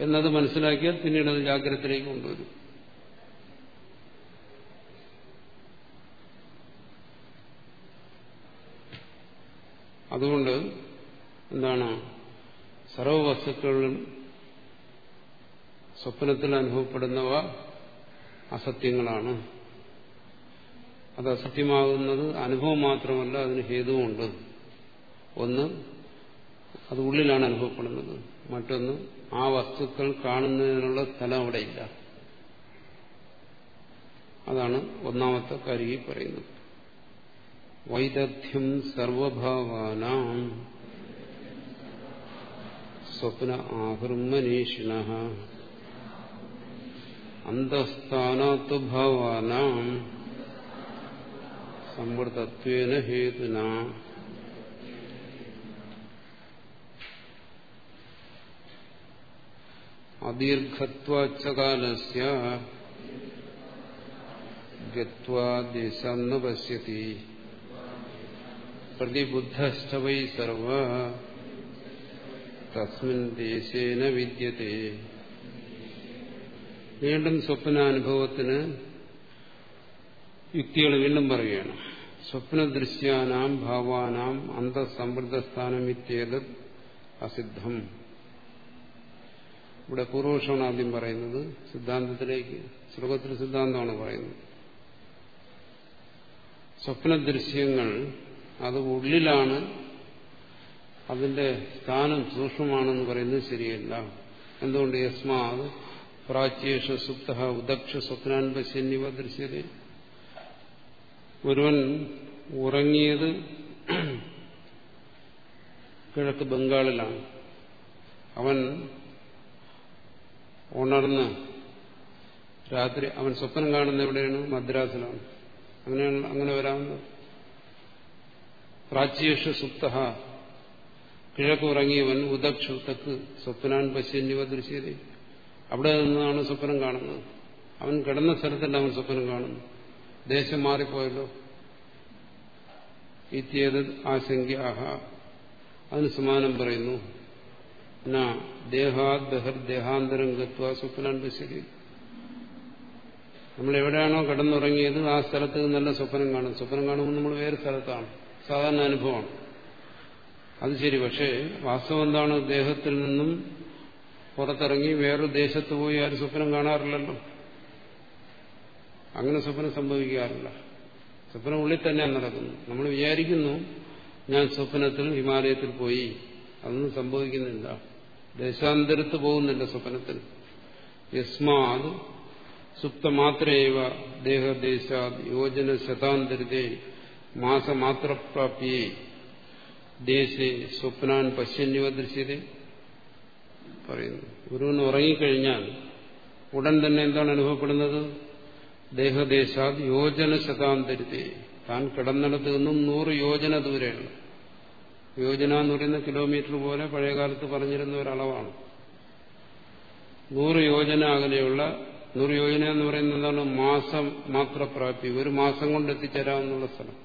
എന്നത് മനസ്സിലാക്കിയാൽ പിന്നീട് അത് ജാഗ്രതയിലേക്ക് കൊണ്ടുവരും. അതുകൊണ്ട് എന്താണ്? സർവവസ്തുക്കളിലും സ്വപ്നത്തിൽ അനുഭവപ്പെടുന്നവ അസത്യങ്ങളാണ്. അത് അസത്യമാകുന്നത് അനുഭവം മാത്രമല്ല അതിന് ഹേതുവുമുണ്ട് ഒന്ന് അത് ഉള്ളിലാണ് അനുഭവപ്പെടുന്നത്. മറ്റൊന്ന് ആ വസ്തുക്കൾ കാണുന്നതിനുള്ള സ്ഥലം അവിടെയില്ല. അതാണ് ഒന്നാമത്തെ കാര്യം പറയുന്നത്. വൈദഗ്ധ്യം സർവഭാവാനാം. സ്വപ്ന ആഹൃമനീഷിണ അന്തസ്ഥാനാത്തു സമൃദ്ധത്വേന ഹേതുന. അദീർഘത്വാച്ചകാലസ്യ ഗത്വാദേശം ന പശ്യതി. പ്രതിബുദ്ധശ്ച വൈ സർവ തസ്മിൻ ദേശേന വിദ്യത്തെ. വീണ്ടും സ്വപ്നാനുഭവത്തിന് യുക്തികൾ വീണ്ടും പറയുകയാണ്. സ്വപ്നദൃശ്യാനാം ഭാവാനാം അന്തസമൃദ്ധസ്ഥാനം ഇത്യേത് അസിദ്ധം. ഇവിടെ പൂർവപക്ഷമാണ് ആദ്യം പറയുന്നത്. സിദ്ധാന്തത്തിലേക്ക് ശ്ലോകത്തിൽ സിദ്ധാന്തമാണ് പറയുന്നത്. സ്വപ്നദൃശ്യങ്ങൾ അത് ഉള്ളിലാണ് അതിന്റെ സ്ഥാനം സൂക്ഷ്മമാണെന്ന് പറയുന്നത് ശരിയല്ല. എന്തുകൊണ്ട് യസ്മാത് പ്രാച്യേഷ സുപ്ത ഉദക്ഷ സ്വപ്നാൻപശ്യന്നിവ പശ്യന്നിവ ദൃശ്യത? ഒരുവൻ ഉറങ്ങിയത് കിഴക്ക് ബംഗാളിലാണ്. അവൻ ഉണർന്ന് രാത്രി അവൻ സ്വപ്നം കാണുന്ന എവിടെയാണ്? മദ്രാസിലാണ്. അങ്ങനെയാണ് അങ്ങനെ വരാവുന്നത്. പ്രാച്യേഷ സുപ്ത കിഴക്ക് ഉറങ്ങിയവൻ ഉദക്ഷു തെക്ക് സ്വപ്നാൻ പശ്യന്യവ ദൃശ്യത. അവിടെ നിന്നാണ് സ്വപ്നം കാണുന്നത്. അവൻ കിടന്ന സ്ഥലത്തല്ല അവൻ സ്വപ്നം കാണുന്നു. ദേശം മാറിപ്പോയല്ലോ. ഇത്യേത് ആശങ്കാഹ അതിന് സമാനം പറയുന്നു ദേഹാത് ദേഹാന്തരം ഗത്വ സ്വപ്നം ശരി നമ്മൾ എവിടെയാണോ കിടന്നുറങ്ങിയത് ആ സ്ഥലത്ത് നല്ല സ്വപ്നം കാണും. സ്വപ്നം കാണുമ്പോൾ നമ്മൾ വേറെ സ്ഥലത്താണ്. സാധാരണ അനുഭവമാണ്. അത് ശരി പക്ഷേ വാസ്തവം എന്താണ്? ദേഹത്തിൽ നിന്നും പുറത്തിറങ്ങി വേറൊരു ദേശത്ത് പോയി ആരും സ്വപ്നം കാണാറില്ലല്ലോ. അങ്ങനെ സ്വപ്നം സംഭവിക്കാറില്ല. സ്വപ്നം ഉള്ളിൽ തന്നെയാണ് നടക്കുന്നു നമ്മൾ വിചാരിക്കുന്നു ഞാൻ സ്വപ്നത്തിൽ ഹിമാലയത്തിൽ പോയി അതൊന്നും സംഭവിക്കുന്നില്ല. ദേശാന്തരത്ത് പോകുന്നില്ല സ്വപ്നത്തിൽ. യസ്മാത് സുപ്തമാത്രേവ ദേഹദേശാത് യോജന ശതാന്തരത്തെ മാസമാത്രപ്രാപ്തിയെ ദേശേ സ്വപ്നാൻ പശ്യന്യവ ദൃശ്യത. പറയുന്നു. ഗുരുവിന് ഉറങ്ങിക്കഴിഞ്ഞാൽ ഉടൻ തന്നെ എന്താണ് അനുഭവപ്പെടുന്നത്? ദേഹദേശാത് യോജന ശതാന്തരത്തെ താൻ കിടന്നിടത്ത് നിന്നും നൂറ് യോജന ദൂരെയാണ്. യോജന എന്ന് പറയുന്ന കിലോമീറ്റർ പോലെ പഴയകാലത്ത് പറഞ്ഞിരുന്ന ഒരളവാണ്. നൂറ് യോജന അകലെയുള്ള നൂറ് യോജന എന്ന് പറയുന്നത് എന്താണ്? മാസം മാത്രപ്രാപ്തി. ഒരു മാസം കൊണ്ട് എത്തിച്ചേരാമെന്നുള്ള സ്ഥലം.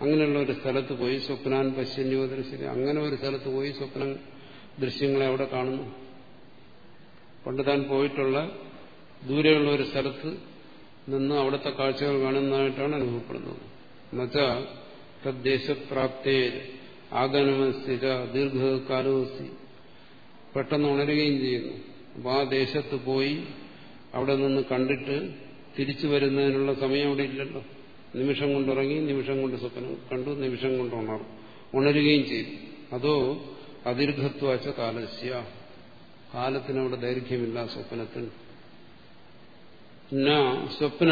അങ്ങനെയുള്ള ഒരു സ്ഥലത്ത് പോയി സ്വപ്നാൻ പശ്യന്യോ ദൃശ്യം അങ്ങനെ ഒരു സ്ഥലത്ത് പോയി സ്വപ്ന ദൃശ്യങ്ങളെ അവിടെ കാണുന്നു. പണ്ട് താൻ പോയിട്ടുള്ള ദൂരെയുള്ള ഒരു സ്ഥലത്ത് നിന്ന് അവിടുത്തെ കാഴ്ചകൾ കാണുന്നതായിട്ടാണ് അനുഭവപ്പെടുന്നത്. എന്നുവെച്ചാൽ തദ്ദേശപ്രാപ്തേ ആഗമനസ്ഥിത ദീർഘകാലവസ്ഥി പെട്ടെന്ന് ഉണരുകയും ചെയ്യുന്നു. അപ്പോൾ ആ ദേശത്ത് പോയി അവിടെ നിന്ന് കണ്ടിട്ട് തിരിച്ചു വരുന്നതിനുള്ള സമയം അവിടെ ഇല്ലല്ലോ. നിമിഷം കൊണ്ടുറങ്ങി നിമിഷം കൊണ്ട് സ്വപ്നം കണ്ടു നിമിഷം കൊണ്ട് ഉണർന്നു. ഉണരുകയും ചെയ്തു. അതോ അദീർഘത്വാച്ച കാലസ്യ. കാലത്തിനവിടെ ദൈർഘ്യമില്ല സ്വപ്നത്തിൽ പിന്നെ സ്വപ്ന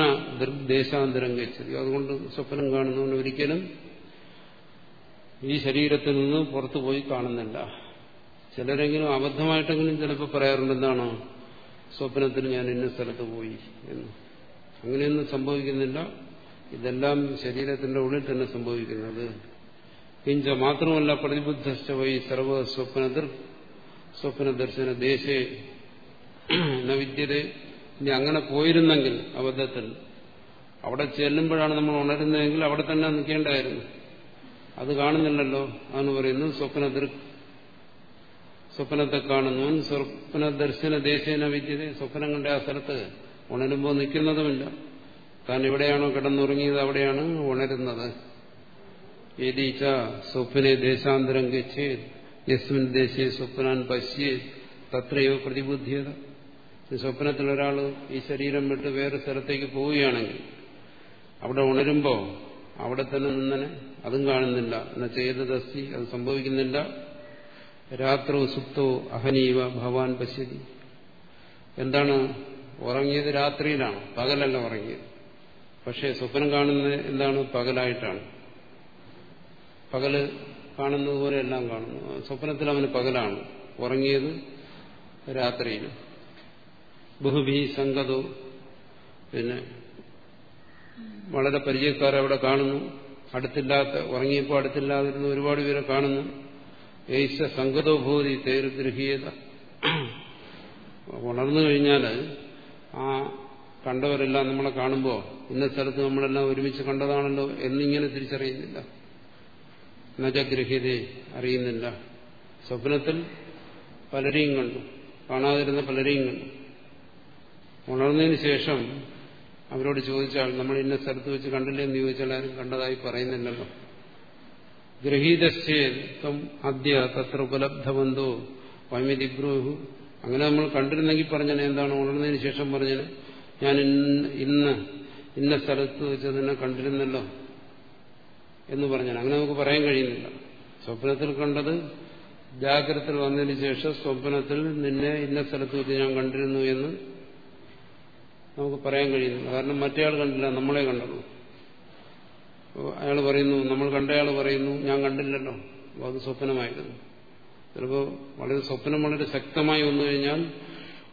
ദേശാന്തരം കഴിച്ചത്. അതുകൊണ്ട് സ്വപ്നം കാണുന്നവന് ഒരിക്കലും ഈ ശരീരത്തിൽ നിന്ന് പുറത്തു പോയി കാണുന്നില്ല. ചിലരെങ്കിലും അബദ്ധമായിട്ടെങ്കിലും ചിലപ്പോൾ പറയാറുണ്ട് എന്താണോ? സ്വപ്നത്തിൽ ഞാൻ ഇന്ന സ്ഥലത്ത് പോയി എന്ന്. അങ്ങനെയൊന്നും സംഭവിക്കുന്നില്ല. ഇതെല്ലാം ശരീരത്തിന്റെ ഉള്ളിൽ തന്നെ സംഭവിക്കുന്നത്. കിഞ്ച മാത്രമല്ല പ്രതിബുദ്ധ വൈ സർവ സ്വപ്നദർ സ്വപ്ന ദർശന ദേശേ വിദ്യത ഇനി അങ്ങനെ പോയിരുന്നെങ്കിൽ അബദ്ധത്തിൽ. അവിടെ ചെല്ലുമ്പോഴാണ് നമ്മൾ ഉണരുന്നതെങ്കിൽ അവിടെ തന്നെ നിൽക്കേണ്ടായിരുന്നു. അത് കാണുന്നില്ലല്ലോ അതെന്ന് പറയുന്നു സ്വപ്നദൃ സ്വപ്നത്തെ കാണുന്നു. സ്വപ്ന ദർശന വിദ്യത. സ്വപ്നം കണ്ട ആ സ്ഥലത്ത് ഉണരുമ്പോൾ നിൽക്കുന്നതുമില്ല. താൻ എവിടെയാണോ കിടന്നുറങ്ങിയത്? അവിടെയാണ് ഉണരുന്നത്. യദീച്ച സ്വപ്നെ ദേശാന്തരം ഗച്ഛേത്. യസ്മിൻ ദേശീയ സ്വപ്നാൻ പശ്യേത്. തത്രയോ പ്രതിബുദ്ധിയത. സ്വപ്നത്തിൽ ഒരാൾ ഈ ശരീരം വിട്ട് വേറെ സ്ഥലത്തേക്ക് പോവുകയാണെങ്കിൽ അവിടെ ഉണരുമ്പോൾ അവിടെ തന്നെ നിന്നനെ അതും കാണുന്നില്ല. എന്ന ചെയ്തതസ്തി അത് സംഭവിക്കുന്നില്ല. രാത്രോ സുപ്തോ അഹനീവ ഭവാൻ പശ്യതി. എന്താണ്? ഉറങ്ങിയത് രാത്രിയിലാണ്. പകലല്ല ഉറങ്ങിയത്. പക്ഷേ സ്വപ്നം കാണുന്നത് എന്താണ്? പകലായിട്ടാണ്. പകൽ കാണുന്നത് പോലെ എല്ലാം കാണുന്നു. സ്വപ്നത്തിൽ അവന് പകലാണ്. ഉറങ്ങിയത് രാത്രിയിൽ ബഹുഭി സംഗതോ പിന്നെ വളരെ പരിചയക്കാർ അവിടെ കാണുന്നു. അടുത്തില്ലാത്ത ഉറങ്ങിയപ്പോൾ അടുത്തില്ലാതിരുന്ന ഒരുപാട് പേരെ കാണുന്നു. ഏശ സംഗതോ ഭൂതി തേരുദ്രഹീയത. ഉണർന്നു കഴിഞ്ഞാൽ ആ കണ്ടവരെല്ലാം നമ്മളെ കാണുമ്പോൾ ഇന്ന സ്ഥലത്ത് നമ്മളെല്ലാം ഒരുമിച്ച് കണ്ടതാണല്ലോ എന്നിങ്ങനെ തിരിച്ചറിയുന്നില്ല. നജഗ്രഹ്യതയെ അറിയുന്നില്ല. സ്വപ്നത്തിൽ പലരെയും കണ്ടു. കാണാതിരുന്ന പലരെയും കണ്ടു. ഉണർന്നതിന് ശേഷം അവരോട് ചോദിച്ചാൽ നമ്മൾ ഇന്ന സ്ഥലത്ത് വെച്ച് കണ്ടില്ലേ? എന്ന് ചോദിച്ചാൽ ആരും കണ്ടതായി പറയുന്നില്ലല്ലോ. ഗ്രഹീതശ്ചേത്വം അദ്യ തത്ര ഉപലബ്ധബന്ധോ വൈമിതിബ്രൂഹു അങ്ങനെ നമ്മൾ കണ്ടിരുന്നെങ്കിൽ പറഞ്ഞത് എന്താണ്? ഉണർന്നതിന് ശേഷം പറഞ്ഞത് ഞാൻ ഇന്ന് ഇന്ന സ്ഥലത്ത് വെച്ച് തന്നെ കണ്ടിരുന്നല്ലോ എന്ന് പറഞ്ഞാൽ അങ്ങനെ നമുക്ക് പറയാൻ കഴിയുന്നില്ല. സ്വപ്നത്തിൽ കണ്ടത് ജാഗ്രതയിൽ വന്നതിന് ശേഷം സ്വപ്നത്തിൽ നിന്നെ ഇന്ന സ്ഥലത്ത് വെച്ച് ഞാൻ കണ്ടിരുന്നു എന്ന് നമുക്ക് പറയാൻ കഴിയുന്നില്ല. കാരണം മറ്റേയാൾ കണ്ടില്ല നമ്മളെ കണ്ടുള്ളൂ അയാൾ പറയുന്നു നമ്മൾ കണ്ടയാൾ പറയുന്നു ഞാൻ കണ്ടില്ലല്ലോ. അത് സ്വപ്നമായിരുന്നു. ചിലപ്പോൾ വളരെ സ്വപ്നം വളരെ ശക്തമായി വന്നു കഴിഞ്ഞാൽ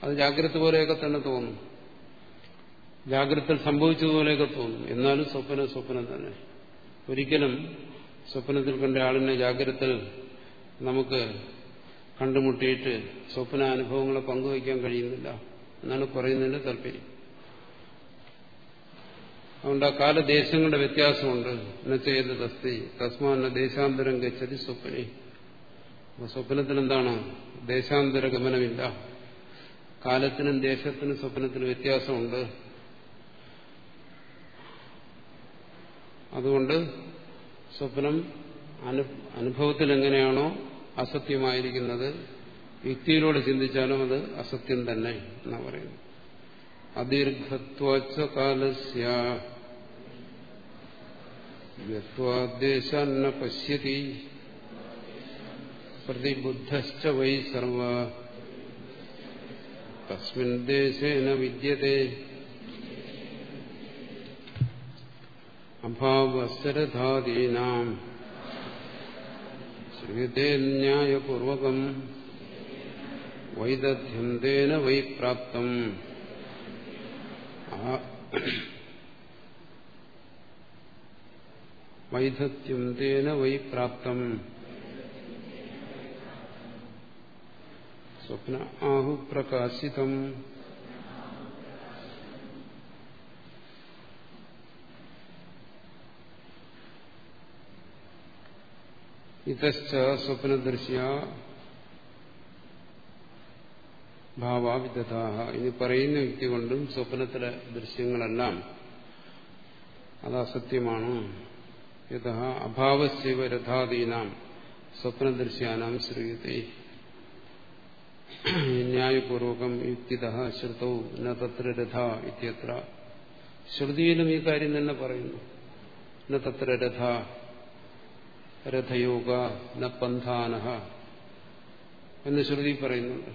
അത് ജാഗ്രത പോലെയൊക്കെ തന്നെ തോന്നും. ജാഗ്രത സംഭവിച്ചതുപോലെയൊക്കെ തോന്നും. എന്നാലും സ്വപ്നം സ്വപ്നം തന്നെ. ഒരിക്കലും സ്വപ്നത്തിൽ കണ്ട ആളിനെ ജാഗ്രത നമുക്ക് കണ്ടുമുട്ടിയിട്ട് സ്വപ്ന അനുഭവങ്ങളെ പങ്കുവയ്ക്കാൻ കഴിയുന്നില്ല എന്നാണ് പറയുന്നതിന്റെ താല്പര്യം. അതുകൊണ്ട് ആ കാലദേശങ്ങളുടെ വ്യത്യാസമുണ്ട്. എന്നുവെച്ചത് തസ്തി? തസ്മാന ദേശാന്തരം ഗച്ഛതി സ്വപ്നെ. അപ്പൊ സ്വപ്നത്തിൽ എന്താണ് ദേശാന്തര ഗമനമില്ല. കാലത്തിനും ദേശത്തിനും സ്വപ്നത്തിനും വ്യത്യാസമുണ്ട്. അതുകൊണ്ട് സ്വപ്നം അനുഭവത്തിൽ എങ്ങനെയാണോ അസത്യമായിരിക്കുന്നത് യുക്തിയിലൂടെ ചിന്തിച്ചാലും അത് അസത്യം തന്നെ എന്നാ പറയുന്നത്. അദീർഘത്വച്ച കാലസ്യ ദേശാന്ന പശ്യതി പ്രതിബുദ്ധശ്ച വൈ സർവ തസ്മിൻ ദേശേന വിദ്യത്തെ അഭാവസരധാദീനാം ശ്രീയത്തെ ന്യായപൂർവകം വൈദഗ്ധ്യം തേന വൈ പ്രാപ്തം വൈദഗ്ധ്യം തേന വൈ പ്രാപ്തം. സ്വപ്ന ആഹു പ്രകാശിതം. ഇതശ്ച സ്വപ്നദൃശ്യ ഭാവാവിദാഹ ഇനി പറയുന്ന വ്യക്തി കൊണ്ടും സ്വപ്നത്തിലെ ദൃശ്യങ്ങളെല്ലാം അത് അസത്യമാണ് യഥ അഭാവസ്യവ രഥാദീനാം സ്വപ്നദൃശ്യാനാം ശ്രീയത്തെ ന്യായപൂർവകം യുക്തിത ശ്രുതൗ ന രഥ ഇത്യത്ര ശ്രുതിയിലും ഈ കാര്യം തന്നെ പറയുന്നു। ന തത്ര രഥ രഥയോഗ ന പന്ഥാനഹ എന്ന് ശ്രുതി പറയുന്നുണ്ട്।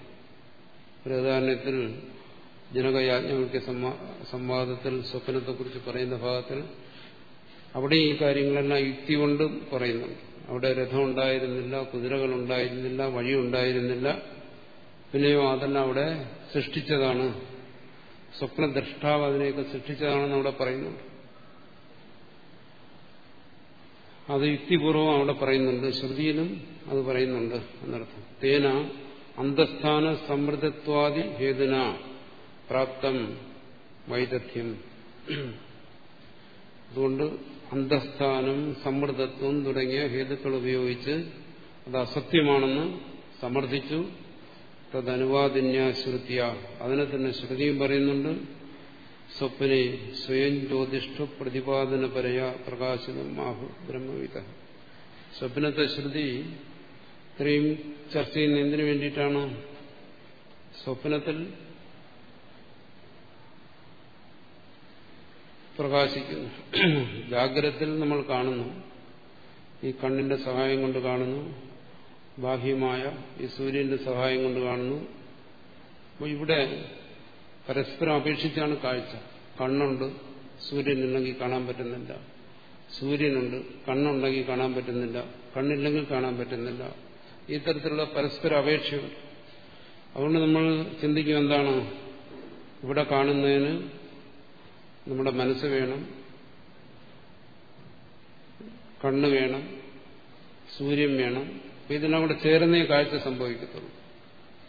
പ്രധാനത്തിൽ ജനകയാജ്ഞവൽക്യ സംവാദത്തിൽ സ്വപ്നത്തെക്കുറിച്ച് പറയുന്ന ഭാഗത്തിൽ അവിടെ ഈ കാര്യങ്ങളെല്ലാം യുക്തി കൊണ്ട് പറയുന്നുണ്ട്. അവിടെ രഥം ഉണ്ടായിരുന്നില്ല കുതിരകൾ ഉണ്ടായിരുന്നില്ല വഴി ഉണ്ടായിരുന്നില്ല. പിന്നെയോ അതെല്ലാം അവിടെ സൃഷ്ടിച്ചതാണ്. സ്വപ്നദ്രഷ്ടാവ് അതിനെയൊക്കെ സൃഷ്ടിച്ചതാണെന്ന് അവിടെ പറയുന്നുണ്ട്. അത് യുക്തിപൂർവം അവിടെ പറയുന്നുണ്ട്. ശ്രുതിയിലും അത് പറയുന്നുണ്ട് എന്നർത്ഥം. തേന അന്തസ്ഥാന സമൃദ്ധത്വാദി ഹേതുന പ്രാപ്തം വൈദഗ്ധ്യം. അതുകൊണ്ട് അന്തസ്ഥാനം സമ്മർദ്ദത്വം തുടങ്ങിയ ഹേതുക്കൾ ഉപയോഗിച്ച് അത് അസത്യമാണെന്ന് സമർത്ഥിച്ചു. തദനുവാദിന്യ ശ്രുതിയ അതിനെ തന്നെ ശ്രുതിയും പറയുന്നുണ്ട്. സ്വപ്നെ സ്വയം ജ്യോതിഷ്ഠ പ്രതിപാദന പരയ പ്രകാശനം ആഹു ബ്രഹ്മവിത സ്വപ്നത്തെ ശ്രുതി ഇത്രയും ചർച്ച ചെയ്യുന്ന എന്തിനു വേണ്ടിയിട്ടാണ്. സ്വപ്നത്തിൽ പ്രകാശിക്കുന്നു. ജാഗ്രതത്തിൽ നമ്മൾ കാണുന്നു. ഈ കണ്ണിന്റെ സഹായം കൊണ്ട് കാണുന്നു. ബാഹ്യമായ ഈ സൂര്യന്റെ സഹായം കൊണ്ട് കാണുന്നു. അപ്പോൾ ഇവിടെ പരസ്പരം അപേക്ഷിച്ചാണ് കാഴ്ച. കണ്ണുണ്ട് സൂര്യനുണ്ടെങ്കിൽ കാണാൻ പറ്റുന്നില്ല. സൂര്യനുണ്ട് കണ്ണുണ്ടെങ്കിൽ കാണാൻ പറ്റുന്നില്ല. കണ്ണില്ലെങ്കിൽ കാണാൻ പറ്റുന്നില്ല. ഈ തരത്തിലുള്ള പരസ്പര അപേക്ഷയുണ്ട് അതുകൊണ്ട് നമ്മൾ ചിന്തിക്കും എന്താണ്? ഇവിടെ കാണുന്നതിന് നമ്മുടെ മനസ്സ് വേണം കണ്ണ് വേണം സൂര്യൻ വേണം. അപ്പൊ ഇതിനെല്ലാം കൂടെ ചേർന്നേ കാഴ്ച സംഭവിക്കത്തുള്ളൂ.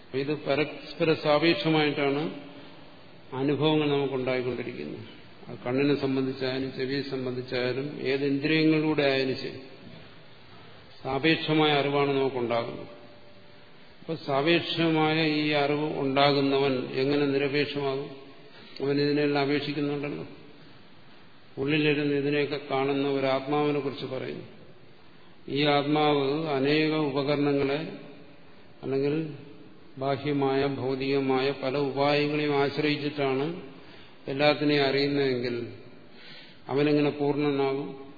അപ്പൊ ഇത് പരസ്പര സാപേക്ഷമായിട്ടാണ് അനുഭവങ്ങൾ നമുക്കുണ്ടായിക്കൊണ്ടിരിക്കുന്നത്. അത് കണ്ണിനെ സംബന്ധിച്ചായാലും ചെവിയെ സംബന്ധിച്ചായാലും ഏത് ഇന്ദ്രിയങ്ങളിലൂടെ ആയാലും ശരി. സാപേക്ഷമായ അറിവാണ് നമുക്കുണ്ടാകുന്നത്. അപ്പൊ സാപേക്ഷമായ ഈ അറിവ് ഉണ്ടാകുന്നവൻ എങ്ങനെ നിരപേക്ഷമാകും? അവൻ ഇതിനെല്ലാം അപേക്ഷിക്കുന്നുണ്ടല്ലോ. ഉള്ളിലിരുന്ന് ഇതിനെയൊക്കെ കാണുന്ന ഒരു ആത്മാവിനെ കുറിച്ച് പറയുന്നു. ഈ ആത്മാവ് അനേക ഉപകരണങ്ങളെ അല്ലെങ്കിൽ ബാഹ്യമായ ഭൗതികമായ പല ഉപായങ്ങളെയും ആശ്രയിച്ചിട്ടാണ് എല്ലാത്തിനെയും അറിയുന്നതെങ്കിൽ അവനെങ്ങനെ പൂർണനാകും?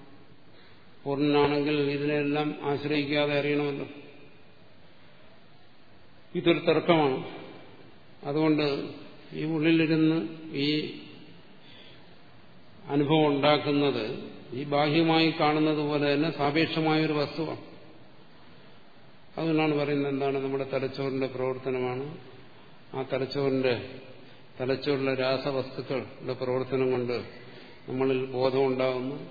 പൂർണനാണെങ്കിൽ ഇതിനെല്ലാം ആശ്രയിക്കാതെ അറിയണമല്ലോ. ഇതൊരു തർക്കമാണ്. അതുകൊണ്ട് ഈ ഉള്ളിലിരുന്ന് ഈ അനുഭവം ഉണ്ടാക്കുന്നത് ഈ ബാഹ്യമായി കാണുന്നത് പോലെ തന്നെ സാപേക്ഷമായ ഒരു വസ്തുവാണ്. അതുകൊണ്ടാണ് പറയുന്നത് എന്താണ് നമ്മുടെ തലച്ചോറിന്റെ പ്രവർത്തനമാണ്. ആ തലച്ചോറിന്റെ തലച്ചോറിലെ രാസവസ്തുക്കളുടെ പ്രവർത്തനം കൊണ്ട് നമ്മളിൽ ബോധമുണ്ടാകുന്നു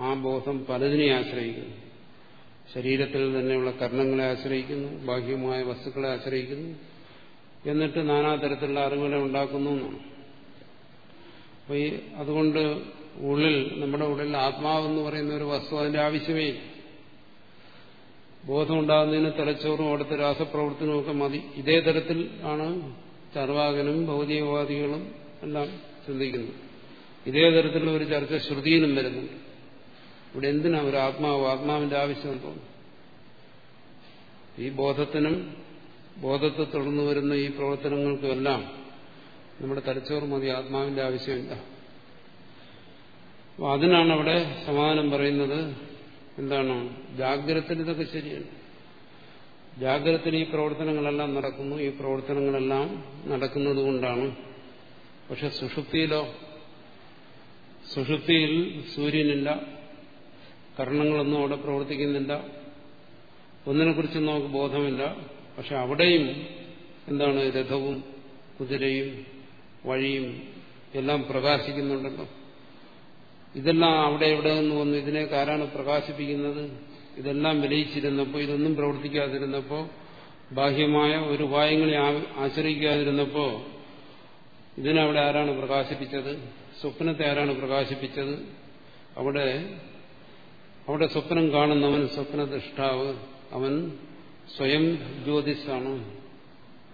ആ ബോധം പലതിനെ ആശ്രയിക്കുന്നു. ശരീരത്തിൽ തന്നെയുള്ള കർണങ്ങളെ ആശ്രയിക്കുന്നു. ബാഹ്യമായ വസ്തുക്കളെ ആശ്രയിക്കുന്നു. എന്നിട്ട് നാനാതരത്തിലുള്ള അറിവുകളെ ഉണ്ടാക്കുന്നു എന്നാണ്. അപ്പൊ ഈ അതുകൊണ്ട് ഉള്ളിൽ നമ്മുടെ ഉള്ളിൽ ആത്മാവെന്ന് പറയുന്ന ഒരു വസ്തു അതിന്റെ ആവശ്യമേ ബോധമുണ്ടാകുന്നതിന് തലച്ചോറും അവിടുത്തെ രാസപ്രവർത്തനവും ഒക്കെ മതി. ഇതേ തരത്തിൽ ആണ് ചർവാകനും ഭൗതികവാദികളും എല്ലാം ചിന്തിക്കുന്നത്. ഇതേ തരത്തിലുള്ള ഒരു ചർച്ച ശ്രുതിയിലും വരുന്നുണ്ട്. ഇവിടെ എന്തിനാ ഒരു ആത്മാവ്? ആത്മാവിന്റെ ആവശ്യം തോന്നുന്നു ഈ ബോധത്തിനും ബോധത്തെ തുടർന്ന് വരുന്ന ഈ പ്രവർത്തനങ്ങൾക്കുമെല്ലാം നമ്മുടെ തലച്ചോറ് മതി ആത്മാവിന്റെ ആവശ്യമില്ല. അപ്പൊ അതിനാണ് അവിടെ സമാധാനം പറയുന്നത് എന്താണ്? ജാഗ്രതത്തിന് ഇതൊക്കെ ശരിയാണ്. ജാഗ്രതത്തിൽ ഈ പ്രവർത്തനങ്ങളെല്ലാം നടക്കുന്നു. ഈ പ്രവർത്തനങ്ങളെല്ലാം നടക്കുന്നത് കൊണ്ടാണ്. പക്ഷെ സുഷുപ്തിയിലോ സുഷുപ്തിയിൽ സൂര്യനില്ല കർണങ്ങളൊന്നും അവിടെ പ്രവർത്തിക്കുന്നില്ല ഒന്നിനെക്കുറിച്ചും നമുക്ക് ബോധമില്ല പക്ഷെ അവിടെയും എന്താണ് രഥവും കുതിരയും വഴിയും എല്ലാം പ്രകാശിക്കുന്നുണ്ടല്ലോ. ഇതെല്ലാം അവിടെ എവിടെ നിന്ന് വന്നു ഇതിനേക്ക് ആരാണ് പ്രകാശിപ്പിക്കുന്നത്? ഇതെല്ലാം വിലയിച്ചിരുന്നപ്പോൾ ഇതൊന്നും പ്രവർത്തിക്കാതിരുന്നപ്പോൾ ബാഹ്യമായ ഒരു ഉപായങ്ങളെ ആശ്രയിക്കാതിരുന്നപ്പോൾ ഇതിനവിടെ ആരാണ് പ്രകാശിപ്പിച്ചത്? സ്വപ്നത്തെ ആരാണ് പ്രകാശിപ്പിച്ചത്? അവിടെ അവിടെ സ്വപ്നം കാണുന്നവൻ സ്വപ്നദൃഷ്ടാവ്. അവൻ സ്വയം ജ്യോതിഷാണ്.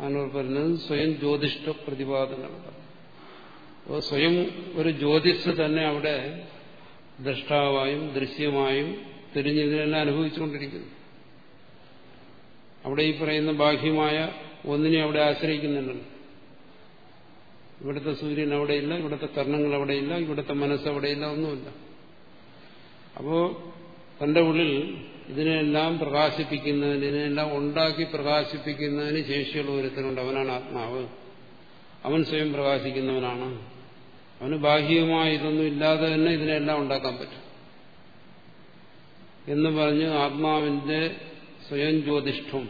അതിനോട് പറയുന്നത് സ്വയം ജ്യോതിഷ്ട പ്രതിപാദനമാണ് സ്വയം ഒരു ജ്യോതിസ് തന്നെ അവിടെ ദ്രഷ്ടാവായും ദൃശ്യമായും തിരിഞ്ഞതിനെല്ലാം അനുഭവിച്ചുകൊണ്ടിരിക്കുന്നു. അവിടെ ഈ പറയുന്ന ബാഹ്യമായ ഒന്നിനെ അവിടെ ആശ്രയിക്കുന്നുണ്ടല്ലോ ഇവിടുത്തെ സൂര്യൻ അവിടെയില്ല ഇവിടുത്തെ കർണങ്ങൾ അവിടെയില്ല ഇവിടുത്തെ മനസ്സ് അവിടെയില്ല ഒന്നുമില്ല. അപ്പോ തന്റെ ഉള്ളിൽ ഇതിനെല്ലാം പ്രകാശിപ്പിക്കുന്നതിന് ഇതിനെല്ലാം ഉണ്ടാക്കി പ്രകാശിപ്പിക്കുന്നതിന് ശേഷിയുള്ള ഒരുത്തനുണ്ട്. അവനാണ് ആത്മാവ്. അവൻ സ്വയം പ്രകാശിക്കുന്നവനാണ്. അവന് ബാഹ്യമായി ഇതൊന്നും ഇല്ലാതെ തന്നെ ഇതിനെല്ലാം ഉണ്ടാക്കാൻ പറ്റും. എന്ന് പറഞ്ഞ് ആത്മാവിന്റെ സ്വയം ജ്യോതിഷ്ഠം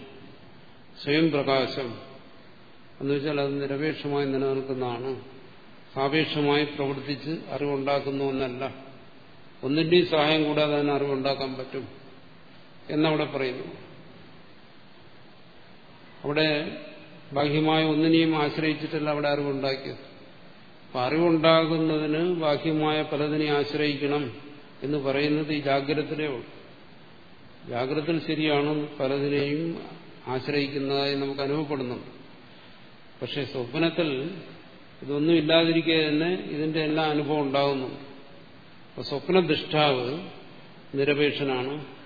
സ്വയം പ്രകാശം എന്ന് വെച്ചാൽ അത് നിരപേക്ഷമായി നിലനിൽക്കുന്നതാണ്. സാപേക്ഷമായി പ്രവർത്തിച്ച് അറിവുണ്ടാക്കുന്ന ഒന്നല്ല ഒന്നിന്റെയും സഹായം കൂടാതെ അതിന് അറിവുണ്ടാക്കാൻ പറ്റും. എന്നവിടെ പറയുന്നു. അവിടെ ബാഹ്യമായ ഒന്നിനെയും ആശ്രയിച്ചിട്ടല്ല അവിടെ അറിവുണ്ടാക്കിയത്. അപ്പൊ അറിവുണ്ടാകുന്നതിന് ബാഹ്യമായ പലതിനെ ആശ്രയിക്കണം എന്ന് പറയുന്നത് ഈ ജാഗ്രതത്തിലേ ഉള്ളൂ. ശരിയാണ് പലതിനെയും ആശ്രയിക്കുന്നതായി നമുക്ക് അനുഭവപ്പെടുന്നുണ്ട്. പക്ഷെ സ്വപ്നത്തിൽ ഇതൊന്നും ഇല്ലാതിരിക്കെ തന്നെ ഇതിന്റെ എല്ലാ അനുഭവം ഉണ്ടാകുന്നു അപ്പൊ സ്വപ്നദിഷ്ടാവ് നിരപേക്ഷനാണ്.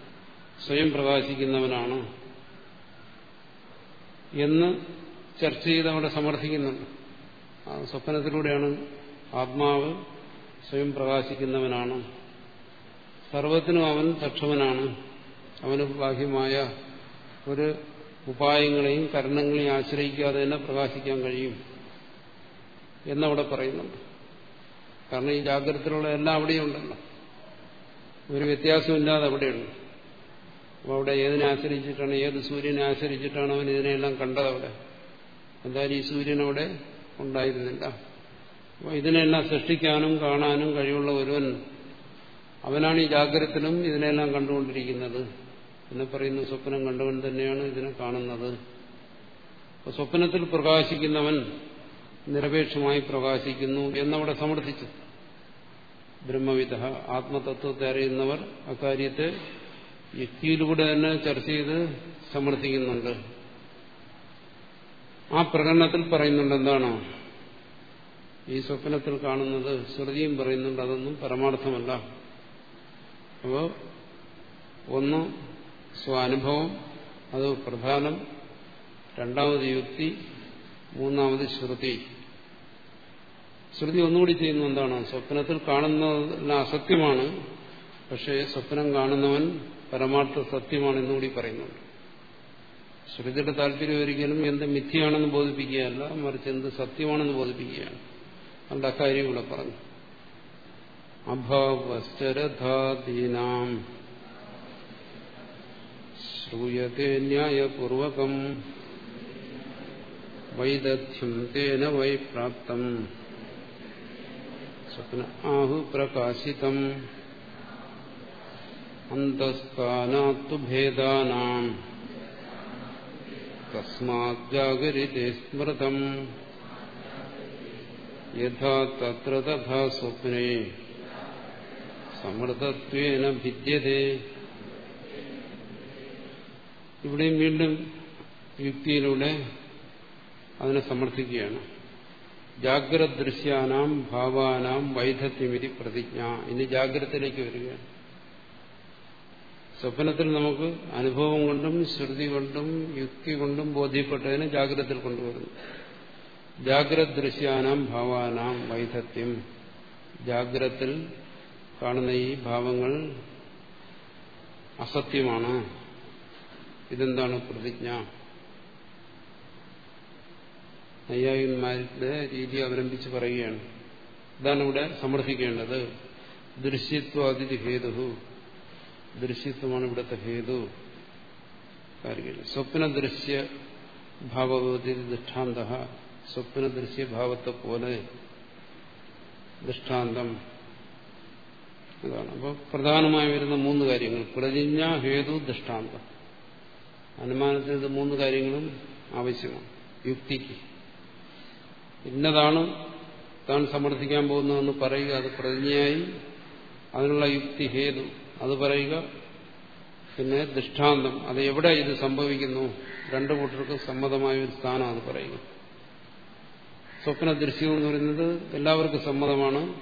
സ്വയം പ്രകാശിക്കുന്നവനാണ് എന്ന് ചർച്ച ചെയ്ത് അവിടെ സമർത്ഥിക്കുന്നുണ്ട്. ആ സ്വപ്നത്തിലൂടെയാണ് ആത്മാവ് സ്വയം പ്രകാശിക്കുന്നവനാണ്. സർവത്തിനും അവൻ സക്ഷമനാണ്. അവന് ബാഹ്യമായ ഒരു ഉപായങ്ങളെയും കരണങ്ങളെയും ആശ്രയിക്കാതെ തന്നെ പ്രകാശിക്കാൻ കഴിയും എന്നവിടെ പറയുന്നുണ്ട്. കാരണം ഈ ജാഗ്രതയിലുള്ള എല്ലാം അവിടെയുണ്ടല്ലോ. ഒരു വ്യത്യാസമില്ലാതെ അവിടെയുണ്ട്. അപ്പോൾ അവിടെ ഏതിനെ ആശ്രയിച്ചിട്ടാണ്? ഏത് സൂര്യനെ ആശ്രയിച്ചിട്ടാണ് അവൻ ഇതിനെല്ലാം കണ്ടത് അവിടെ? എന്തായാലും ഈ സൂര്യൻ അവിടെ ഉണ്ടായിരുന്നില്ല. അപ്പോൾ ഇതിനെല്ലാം സൃഷ്ടിക്കാനും കാണാനും കഴിവുള്ള ഒരുവൻ അവനാണ് ഈ ജാഗ്രതത്തിലും ഇതിനെല്ലാം കണ്ടുകൊണ്ടിരിക്കുന്നത്. എന്ന് പറയുന്ന സ്വപ്നം കണ്ടവൻ തന്നെയാണ് ഇതിനെ കാണുന്നത്. സ്വപ്നത്തിൽ പ്രകാശിക്കുന്നവൻ നിരപേക്ഷമായി പ്രകാശിക്കുന്നു എന്നവിടെ സമർത്ഥിച്ചു. ബ്രഹ്മവിധ ആത്മതത്വത്തെ അറിയുന്നവർ അക്കാര്യത്തെ യുക്തിയിലൂടെ തന്നെ ചർച്ച ചെയ്ത് സമർത്ഥിക്കുന്നുണ്ട്. ആ പ്രകടനത്തിൽ പറയുന്നുണ്ട് എന്താണോ? ഈ സ്വപ്നത്തിൽ കാണുന്നത് ശ്രുതിയും പറയുന്നുണ്ട് അതൊന്നും പരമാർത്ഥമല്ല. അപ്പോൾ ഒന്ന് സ്വാനുഭവം അത് പ്രധാനം. രണ്ടാമത് യുക്തി മൂന്നാമത് ശ്രുതി. ശ്രുതി ഒന്നുകൂടി ചെയ്യുന്ന എന്താണ്? സ്വപ്നത്തിൽ കാണുന്നതെല്ലാം അസത്യമാണ് പക്ഷേ സ്വപ്നം കാണുന്നവൻ പരമാർത്ഥ സത്യമാണ് എന്നുകൂടി പറയുന്നുണ്ട്. ശ്രുതിയുടെ താല്പര്യം ഒരിക്കലും എന്ത് മിഥ്യയാണെന്ന് ബോധിപ്പിക്കുകയല്ല മറിച്ച് എന്ത് സത്യമാണെന്ന് ബോധിപ്പിക്കുകയാണ്. അതുകൊണ്ട് അക്കാര്യം ഇവിടെ പറഞ്ഞു. അഭാവശ്ചരധാദീനാം ശ്രൂയത്തെ ന്യായപൂർവകം വൈദഗ്ധ്യം തേന വൈപ്രാപ്തം സ്വപ്ന ആഹു പ്രകാശിതം അന്തസ്ഥാനാത്തു ഭേദാനാം. തസ്മാജാഗരിതേ സ്മൃതം. യഥാ തത്ര തഥാ സ്വപ്നേ. സമൃദ്ധത്വേന ഭിദ്യതേ. ഇവിടെയും വീണ്ടും യുക്തിയിലൂടെ അതിനെ സമർത്ഥിക്കുകയാണ്. ജാഗ്രത ദൃശ്യാനാം ഭാവാനാം വൈധത്യമിതി പ്രതിജ്ഞ. ഇനി ജാഗ്രതയിലേക്ക് വരികയാണ്. സ്വപ്നത്തിൽ നമുക്ക് അനുഭവം കൊണ്ടും ശ്രുതി കൊണ്ടും യുക്തി കൊണ്ടും ബോധ്യപ്പെട്ടതിനെ ജാഗ്രതയിൽ കൊണ്ടുവരുന്നു. ജാഗ്രത ദൃശ്യാനാം ഭാവാനാം വൈധത്യം. ജാഗ്രത്തിൽ കാണുന്ന ഈ ഭാവങ്ങൾ അസത്യമാണ്. ഇതെന്താണ് പ്രതിജ്ഞ? നയ്യായന്മാരുടെ രീതി അവലംബിച്ച് പറയുകയാണ്. ഇതാണ് ഇവിടെ സമർത്ഥിക്കേണ്ടത് ദൃശ്യത്വാതിഥി ഹേതു ദൃശ്യത്വമാണ് ഇവിടുത്തെ ഹേതു. കാര്യമില്ല. സ്വപ്ന ദൃശ്യ ഭാവഭവതി ദൃഷ്ടാന്ത സ്വപ്ന ദൃശ്യഭാവത്തെ പോലെ ദൃഷ്ടാന്തം. ഇതാണ് അപ്പോൾ പ്രധാനമായി വരുന്ന മൂന്ന് കാര്യങ്ങൾ. പ്രതിജ്ഞ ഹേതു ദൃഷ്ടാന്തം. അനുമാനത്തിന് ഇത് മൂന്ന് കാര്യങ്ങളും ആവശ്യമാണ്. യുക്തിക്ക്. ഇന്നതാണ് താൻ സമർത്ഥിക്കാൻ പോകുന്നതെന്ന് പറയുക. അത് പ്രതിജ്ഞയായി. അതിനുള്ള യുക്തി ഹേതു. അത് പറയുക. പിന്നെ ദൃഷ്ടാന്തം. അത് എവിടെ ഇത് സംഭവിക്കുന്നു? രണ്ടു കൂട്ടർക്കും സമ്മതമായ ഒരു സ്ഥാനം അത് പറയുക. സ്വപ്ന ദൃശ്യം എന്ന് പറയുന്നത് എല്ലാവർക്കും സമ്മതമാണ്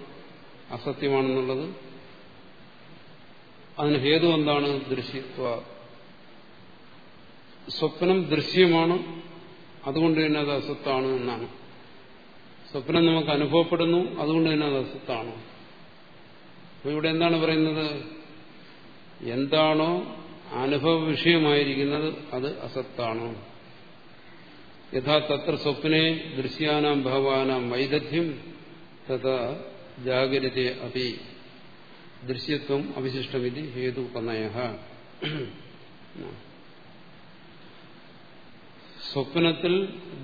അസത്യമാണെന്നുള്ളത്. അതിന് ഹേതു എന്താണ് ദൃശ്യത്വ? സ്വപ്നം ദൃശ്യമാണ് അതുകൊണ്ട് തന്നെ അത് അസത്താണ് എന്നാണ്. സ്വപ്നം നമുക്ക് അനുഭവപ്പെടുന്നു അതുകൊണ്ട് തന്നെ അത് അസത്താണ്. ഇവിടെ എന്താണ് പറയുന്നത്? എന്താണോ അനുഭവ വിഷയമായിരിക്കുന്നത് അത് അസത്താണോ? യഥാ തത്ര സ്വപ്നെ ദൃശ്യാനാം ഭഗവാനാം വൈദഗ്ധ്യം തഥാ ജാഗ്രത അതി ദൃശ്യത്വം അവശിഷ്ടമിതി പ്രണയ സ്വപ്നത്തിൽ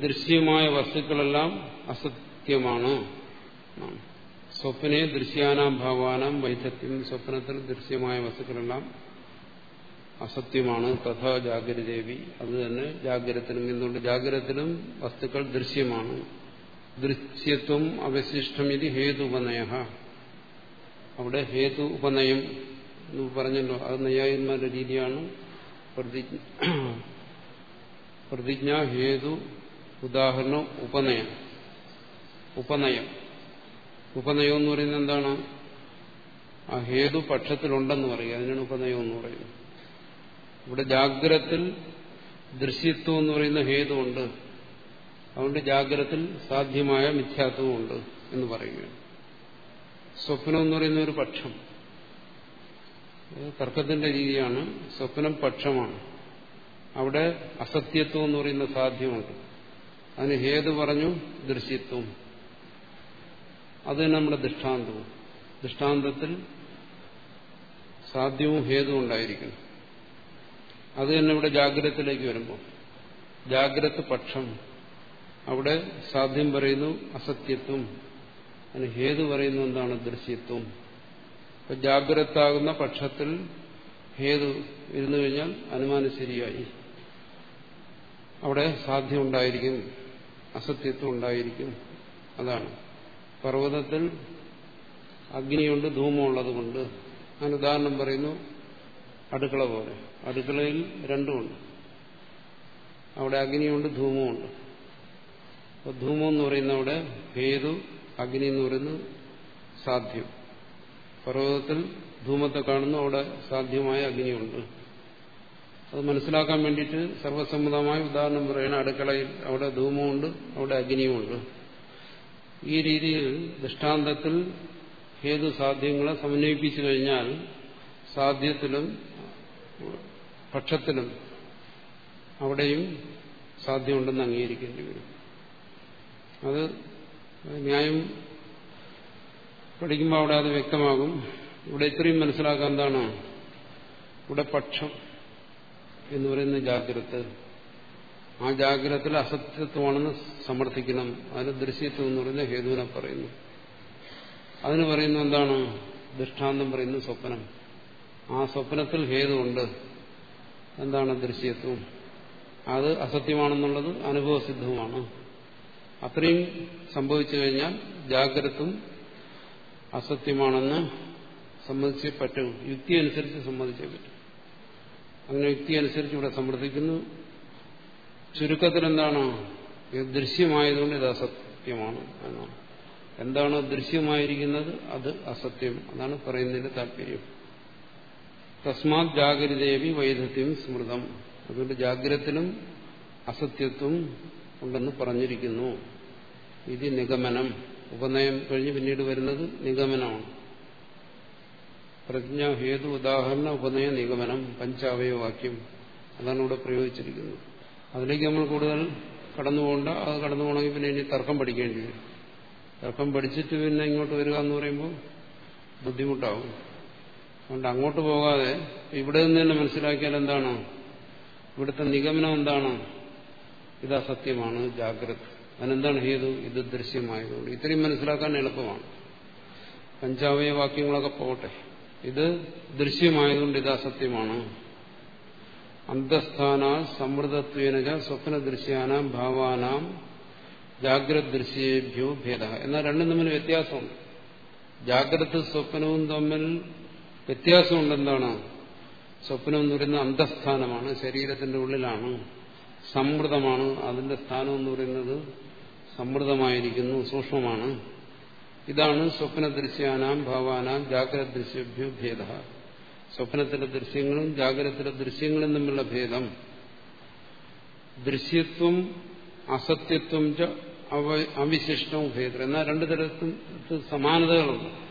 ദൃശ്യമായ വസ്തുക്കളെല്ലാം അസത്യമാണ്. സ്വപ്നെ ദൃശ്യാനാം ഭാവാനാം വൈദ്യത്യം സ്വപ്നത്തിൽ ദൃശ്യമായ വസ്തുക്കളെല്ലാം അസത്യമാണ്. തഥാ ജാഗ്രദേവി അത് തന്നെ ജാഗ്രതത്തിലും എന്തുകൊണ്ട് ജാഗ്രതത്തിലും വസ്തുക്കൾ ദൃശ്യമാണ്. ദൃശ്യത്വം അവശിഷ്ടം ഇത് ഹേതു ഉപനയ അവിടെ ഹേതു ഉപനയം എന്ന് പറഞ്ഞല്ലോ. അത് നയ്യായന്മാരുടെ രീതിയാണ്. പ്രതിജ്ഞ ഹേതു ഉദാഹരണം ഉപനയം. ഉപനയം. ഉപനയം എന്ന് പറയുന്നത് എന്താണ്? ആ ഹേതു പക്ഷത്തിലുണ്ടെന്ന് പറയുക. അതിനാണ് ഉപനയം എന്ന് പറയുന്നത്. ഇവിടെ ജാഗ്രത്തിൽ ദൃശ്യത്വം എന്ന് പറയുന്ന ഹേതുണ്ട് അതുകൊണ്ട് ജാഗ്രത്തിൽ സാധ്യമായ മിഥ്യാത്വമുണ്ട് എന്ന് പറയുകയാണ്. സ്വപ്നം എന്ന് പറയുന്ന ഒരു പക്ഷം. തർക്കത്തിന്റെ രീതിയാണ്. സ്വപ്നം പക്ഷമാണ്. അവിടെ അസത്യത്വം എന്ന് പറയുന്ന സാധ്യമുണ്ട്. അതിന് ഹേതു പറഞ്ഞു ദൃശ്യത്വം. അത് തന്നെ നമ്മുടെ ദൃഷ്ടാന്തവും. ദൃഷ്ടാന്തത്തിൽ സാധ്യവും ഹേതുവും ഉണ്ടായിരിക്കണം. അത് തന്നെ ഇവിടെ ജാഗ്രതത്തിലേക്ക് വരുമ്പോൾ. ജാഗ്രത പക്ഷം അവിടെ സാധ്യം പറയുന്നു അസത്യത്വം. അതിന് ഹേതു പറയുന്നു എന്താണ് ദൃശ്യത്വം. ഇപ്പൊ ജാഗ്രതാകുന്ന പക്ഷത്തിൽ ഹേതു ഇരുന്നു കഴിഞ്ഞാൽ അനുമാനം ശരിയായി. അവിടെ സാധ്യമുണ്ടായിരിക്കും അസത്യത്വം ഉണ്ടായിരിക്കും. അതാണ്. പർവതത്തിൽ അഗ്നിയുണ്ട് ധൂമമുള്ളത് കൊണ്ട്. അതിന് ഉദാഹരണം പറയുന്നു അടുക്കള പോലെ. അടുക്കളയിൽ രണ്ടുമുണ്ട്. അവിടെ അഗ്നിയുണ്ട് ധൂമമുണ്ട്. അപ്പോൾ ധൂമം എന്ന് പറയുന്ന അവിടെ ഹേതു അഗ്നി എന്ന് പറയുന്നത് സാധ്യം. പർവതത്തിൽ ധൂമത്തെ കാണുന്നു അവിടെ സാധ്യമായ അഗ്നിയുണ്ട്. അത് മനസ്സിലാക്കാൻ വേണ്ടിയിട്ട് സർവസമ്മതമായ ഉദാഹരണം പറയുന്ന അടുക്കളയിൽ അവിടെ ധൂമമുണ്ട് അവിടെ അഗ്നിയുമുണ്ട്. ഈ രീതിയിൽ ദൃഷ്ടാന്തത്തിൽ ഹേതു സാധ്യങ്ങളെ സമന്വയിപ്പിച്ചു കഴിഞ്ഞാൽ സാധ്യത്തിലും പക്ഷത്തിലും അവിടെയും സാധ്യമുണ്ടെന്ന് അംഗീകരിക്കേണ്ടി വരും. അത് ന്യായം പഠിക്കുമ്പോൾ അവിടെ അത് വ്യക്തമാകും. ഇവിടെ ഇത്രയും മനസ്സിലാക്കാൻ എന്താണ്? ഇവിടെ പക്ഷം എന്ന് പറയുന്ന ജാഗ്രത ആ ജാഗ്രതത്തിൽ അസത്യത്വമാണെന്ന് സമർത്ഥിക്കണം. അതിന് ദൃശ്യത്വം എന്ന് പറയുന്ന ഹേതുവിനെ പറയുന്നു. അതിന് പറയുന്നു എന്താണ്? ദൃഷ്ടാന്തം പറയുന്നു സ്വപ്നം. ആ സ്വപ്നത്തിൽ ഹേതുണ്ട് എന്താണ് ദൃശ്യത്വം? അത് അസത്യമാണെന്നുള്ളത് അനുഭവസിദ്ധവുമാണ്. അത്രയും സംഭവിച്ചു കഴിഞ്ഞാൽ ജാഗ്രതും അസത്യമാണെന്ന് സമ്മതിച്ചേ പറ്റും. യുക്തി അനുസരിച്ച് സമ്മതിച്ചേ പറ്റും. അങ്ങനെ യുക്തി അനുസരിച്ച് ഇവിടെ സമർത്ഥിക്കുന്നു. ചുരുക്കത്തിൽ എന്താണ് ഇത് ദൃശ്യമായതുകൊണ്ട് ഇത് അസത്യമാണ് എന്നാണ്. എന്താണ് ദൃശ്യമായിരിക്കുന്നത്? അത് അസത്യം. അതാണ് പറയുന്നതിന്റെ താല്പര്യം. തസ്മാത് ജാഗ്രതേവി വൈദഗ്ധ്യം സ്മൃതം. അതുകൊണ്ട് ജാഗ്രതത്തിനും അസത്യത്വം ഉണ്ടെന്ന് പറഞ്ഞിരിക്കുന്നു. ഇത് നിഗമനം. ഉപനയം കഴിഞ്ഞ് പിന്നീട് വരുന്നത് നിഗമനമാണ്. പ്രജ്ഞ ഹേതു ഉദാഹരണ ഉപനയ നിഗമനം പഞ്ചാവയവാക്യം. അതാണ് ഇവിടെ പ്രയോഗിച്ചിരിക്കുന്നത്. അതിലേക്ക് നമ്മൾ കൂടുതൽ കടന്നു പോകണ്ട. അത് കടന്നു പോകണമെങ്കിൽ പിന്നെ ഇനി തർക്കം പഠിക്കേണ്ടി വരും. തർക്കം പഠിച്ചിട്ട് പിന്നെ ഇങ്ങോട്ട് വരിക എന്ന് പറയുമ്പോൾ ബുദ്ധിമുട്ടാവും. അതുകൊണ്ട് അങ്ങോട്ട് പോകാതെ ഇവിടെ നിന്ന് തന്നെ മനസ്സിലാക്കിയാൽ എന്താണ്? ഇവിടുത്തെ നിഗമനം എന്താണ്? ഇത് അസത്യമാണ് ജാഗ്രത. അതിനെന്താണ് ഹേതു? ഇത് ദൃശ്യമായതുകൊണ്ട്. ഇത്രയും മനസ്സിലാക്കാൻ എളുപ്പമാണ്. പഞ്ചാവയ വാക്യങ്ങളൊക്കെ പോകട്ടെ. ഇത് ദൃശ്യമായതുകൊണ്ട് ഇത് അസത്യമാണ്. അന്തസ്ഥാന സമൃദ്ധത്വേന സ്വപ്നദൃശ്യാനാം ഭാവാനാം ജാഗ്രത് ദൃശ്യേഭ്യോ ഭേദ. എന്നാൽ രണ്ടും തമ്മിൽ വ്യത്യാസമുണ്ട്. ജാഗ്രത സ്വപ്നവും തമ്മിൽ വ്യത്യാസമുണ്ടെന്താണ്? സ്വപ്നം എന്ന് പറയുന്നത് അന്തസ്ഥാനമാണ് ശരീരത്തിന്റെ ഉള്ളിലാണ് സമൃദ്ധമാണ് അതിന്റെ സ്ഥാനം എന്ന് പറയുന്നത് സമൃദ്ധമായിരിക്കുന്നു സൂക്ഷ്മമാണ്. ഇതാണ് സ്വപ്നദൃശ്യാനാം ഭാവാനാം ജാഗ്രത ദൃശ്യഭ്യോ ഭേദ. സ്വപ്നത്തിലെ ദൃശ്യങ്ങളും ജാഗ്രതത്തിലെ ദൃശ്യങ്ങളും തമ്മിലുള്ള ഭേദം. ദൃശ്യത്വം അസത്യത്വം അവിശിഷ്ടവും ഭേദം. എന്നാൽ രണ്ടു തരത്തും സമാനതകളുണ്ട്.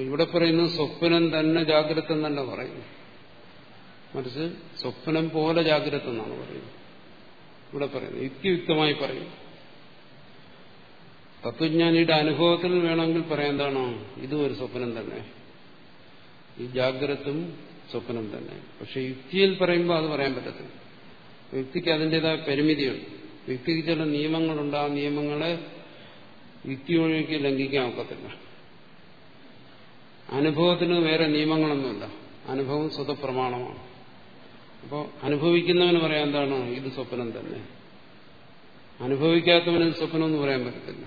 ഇവിടെ പറയുന്നത് സ്വപ്നം തന്നെ ജാഗ്രത എന്നല്ല പറയുന്നു. മറിച്ച് സ്വപ്നം പോലെ ജാഗ്രത എന്നാണ് പറയുന്നത്. ഇവിടെ പറയുന്നത് യുക്തിയുക്തമായി പറയും തത്വജ്ഞാനിയുടെ അനുഭവത്തിൽ വേണമെങ്കിൽ പറയാം എന്താണോ? ഇതും ഒരു സ്വപ്നം തന്നെ. ഈ ജാഗ്രതും സ്വപ്നം തന്നെ. പക്ഷെ യുക്തിയിൽ പറയുമ്പോൾ അത് പറയാൻ പറ്റത്തില്ല. യുക്തിക്ക് അതിന്റെതായ പരിമിതിയുണ്ട്. യുക്തിക്ക് ചില നിയമങ്ങളുണ്ട്. ആ നിയമങ്ങളെ യുക്തി ഒഴിക്ക് ലംഘിക്കാൻ ഒക്കത്തില്ല. അനുഭവത്തിന് വേറെ നിയമങ്ങളൊന്നുമില്ല. അനുഭവം സ്വതപ്രമാണമാണ്. അപ്പോൾ അനുഭവിക്കുന്നവന് പറയാൻ എന്താണ്? ഇത് സ്വപ്നം തന്നെ. അനുഭവിക്കാത്തവന് സ്വപ്നം എന്ന് പറയാൻ പറ്റത്തില്ല.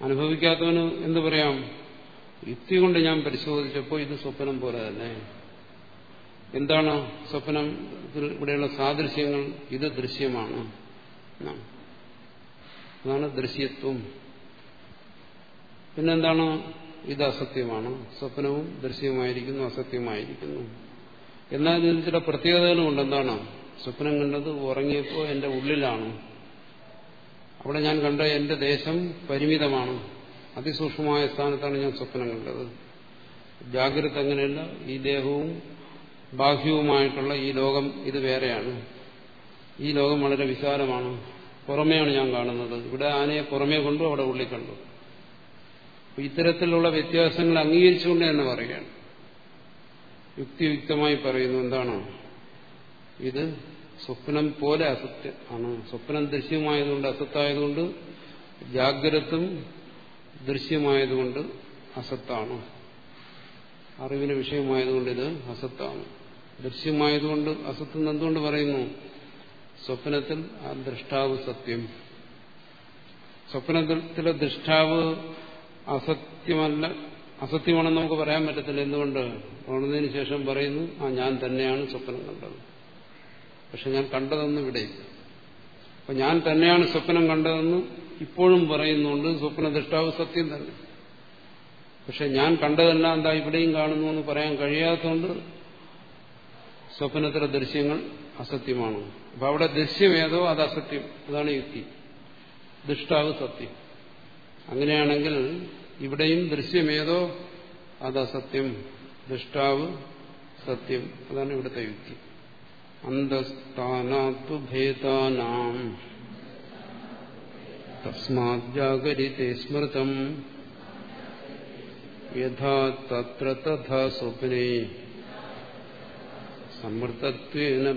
അനുഭവിക്കാത്തവന് എന്ത് പറയാം? യുക്തി കൊണ്ട് ഞാൻ പരിശോധിച്ചപ്പോൾ ഇത് സ്വപ്നം പോലെ തന്നെ. എന്താണ് സ്വപ്നം? ഇവിടെയുള്ള സാദൃശ്യങ്ങൾ ഇത് ദൃശ്യമാണ്. അതാണ് ദൃശ്യത്വം. പിന്നെന്താണ്? ഇത് അസത്യമാണ്. സ്വപ്നവും ദൃശ്യമായിരിക്കുന്നു അസത്യമായിരിക്കുന്നു എന്നാൽ ഇതിന് ചില പ്രത്യേകതകളുമുണ്ട്. എന്താണ്? സ്വപ്നം കണ്ടത് ഉറങ്ങിയപ്പോൾ എന്റെ ഉള്ളിലാണ്. അവിടെ ഞാൻ കണ്ട എന്റെ ദേശം പരിമിതമാണ്. അതിസൂക്ഷ്മമായ സ്ഥാനത്താണ് ഞാൻ സ്വപ്നം കണ്ടത്. ജാഗ്രത അങ്ങനെയല്ല ഈ ദേഹവും ബാഹ്യവുമായിട്ടുള്ള ഈ ലോകം ഇത് വേറെയാണ്. ഈ ലോകം വളരെ വിശാലമാണ്. പുറമെയാണ് ഞാൻ കാണുന്നത്. ഇവിടെ ആനയെ പുറമേ കണ്ടു അവിടെ ഉള്ളിൽ കണ്ടു. ഇത്തരത്തിലുള്ള വ്യത്യാസങ്ങൾ അംഗീകരിച്ചുകൊണ്ട് തന്നെ പറയുകയാണ്. യുക്തിയുക്തമായി പറയുന്നു എന്താണ്? ഇത് സ്വപ്നം പോലെ അസത്യ ആണ്. സ്വപ്നം ദൃശ്യമായതുകൊണ്ട് അസത്തായതുകൊണ്ട് ജാഗ്രതും ദൃശ്യമായതുകൊണ്ട് അസത്താണ്. അറിവിന് വിഷയമായതുകൊണ്ട് ഇത് അസത്താണ്. ദൃശ്യമായതുകൊണ്ട് അസത്ത് എന്തുകൊണ്ട് പറയുന്നു? സ്വപ്നത്തിൽ ആ ദൃഷ്ടാവ് സത്യം. സ്വപ്നത്തിലെ ദൃഷ്ടാവ് അസത്യമല്ല അസത്യമാണെന്ന് നമുക്ക് പറയാൻ പറ്റത്തില്ല. എന്തുകൊണ്ട്? ഉണർന്നതിന് ശേഷം പറയുന്നു ആ ഞാൻ തന്നെയാണ് സ്വപ്നം കണ്ടത്. പക്ഷെ ഞാൻ കണ്ടതൊന്നും ഇവിടെ അപ്പൊ ഞാൻ തന്നെയാണ് സ്വപ്നം കണ്ടതെന്ന് ഇപ്പോഴും പറയുന്നുണ്ട് സ്വപ്ന ദൃഷ്ടാവ് സത്യം തന്നെ. പക്ഷെ ഞാൻ കണ്ടതെല്ലാം എന്താ ഇവിടെയും കാണുന്നു എന്ന് പറയാൻ കഴിയാത്തതുകൊണ്ട് സ്വപ്നത്തിലെ ദൃശ്യങ്ങൾ അസത്യമാണ്. അപ്പൊ അവിടെ ദൃശ്യമേതോ അത് അസത്യം? അതാണ് യുക്തി. ദൃഷ്ടാവ് സത്യം. അങ്ങനെയാണെങ്കിൽ ഇവിടെയും ദൃശ്യമേതോ അത് അസത്യം? ദൃഷ്ടാവ് സത്യം. അതാണ് ഇവിടുത്തെ യുക്തി. അന്തസ്ഥാനാത്തു ഭേദാനാം. തസ്മാത് ജാഗരിത്തെ സ്മൃതം യഥാ തത്ര തഥാ സ്വപ്നേ സമൃദ്ധത്വേന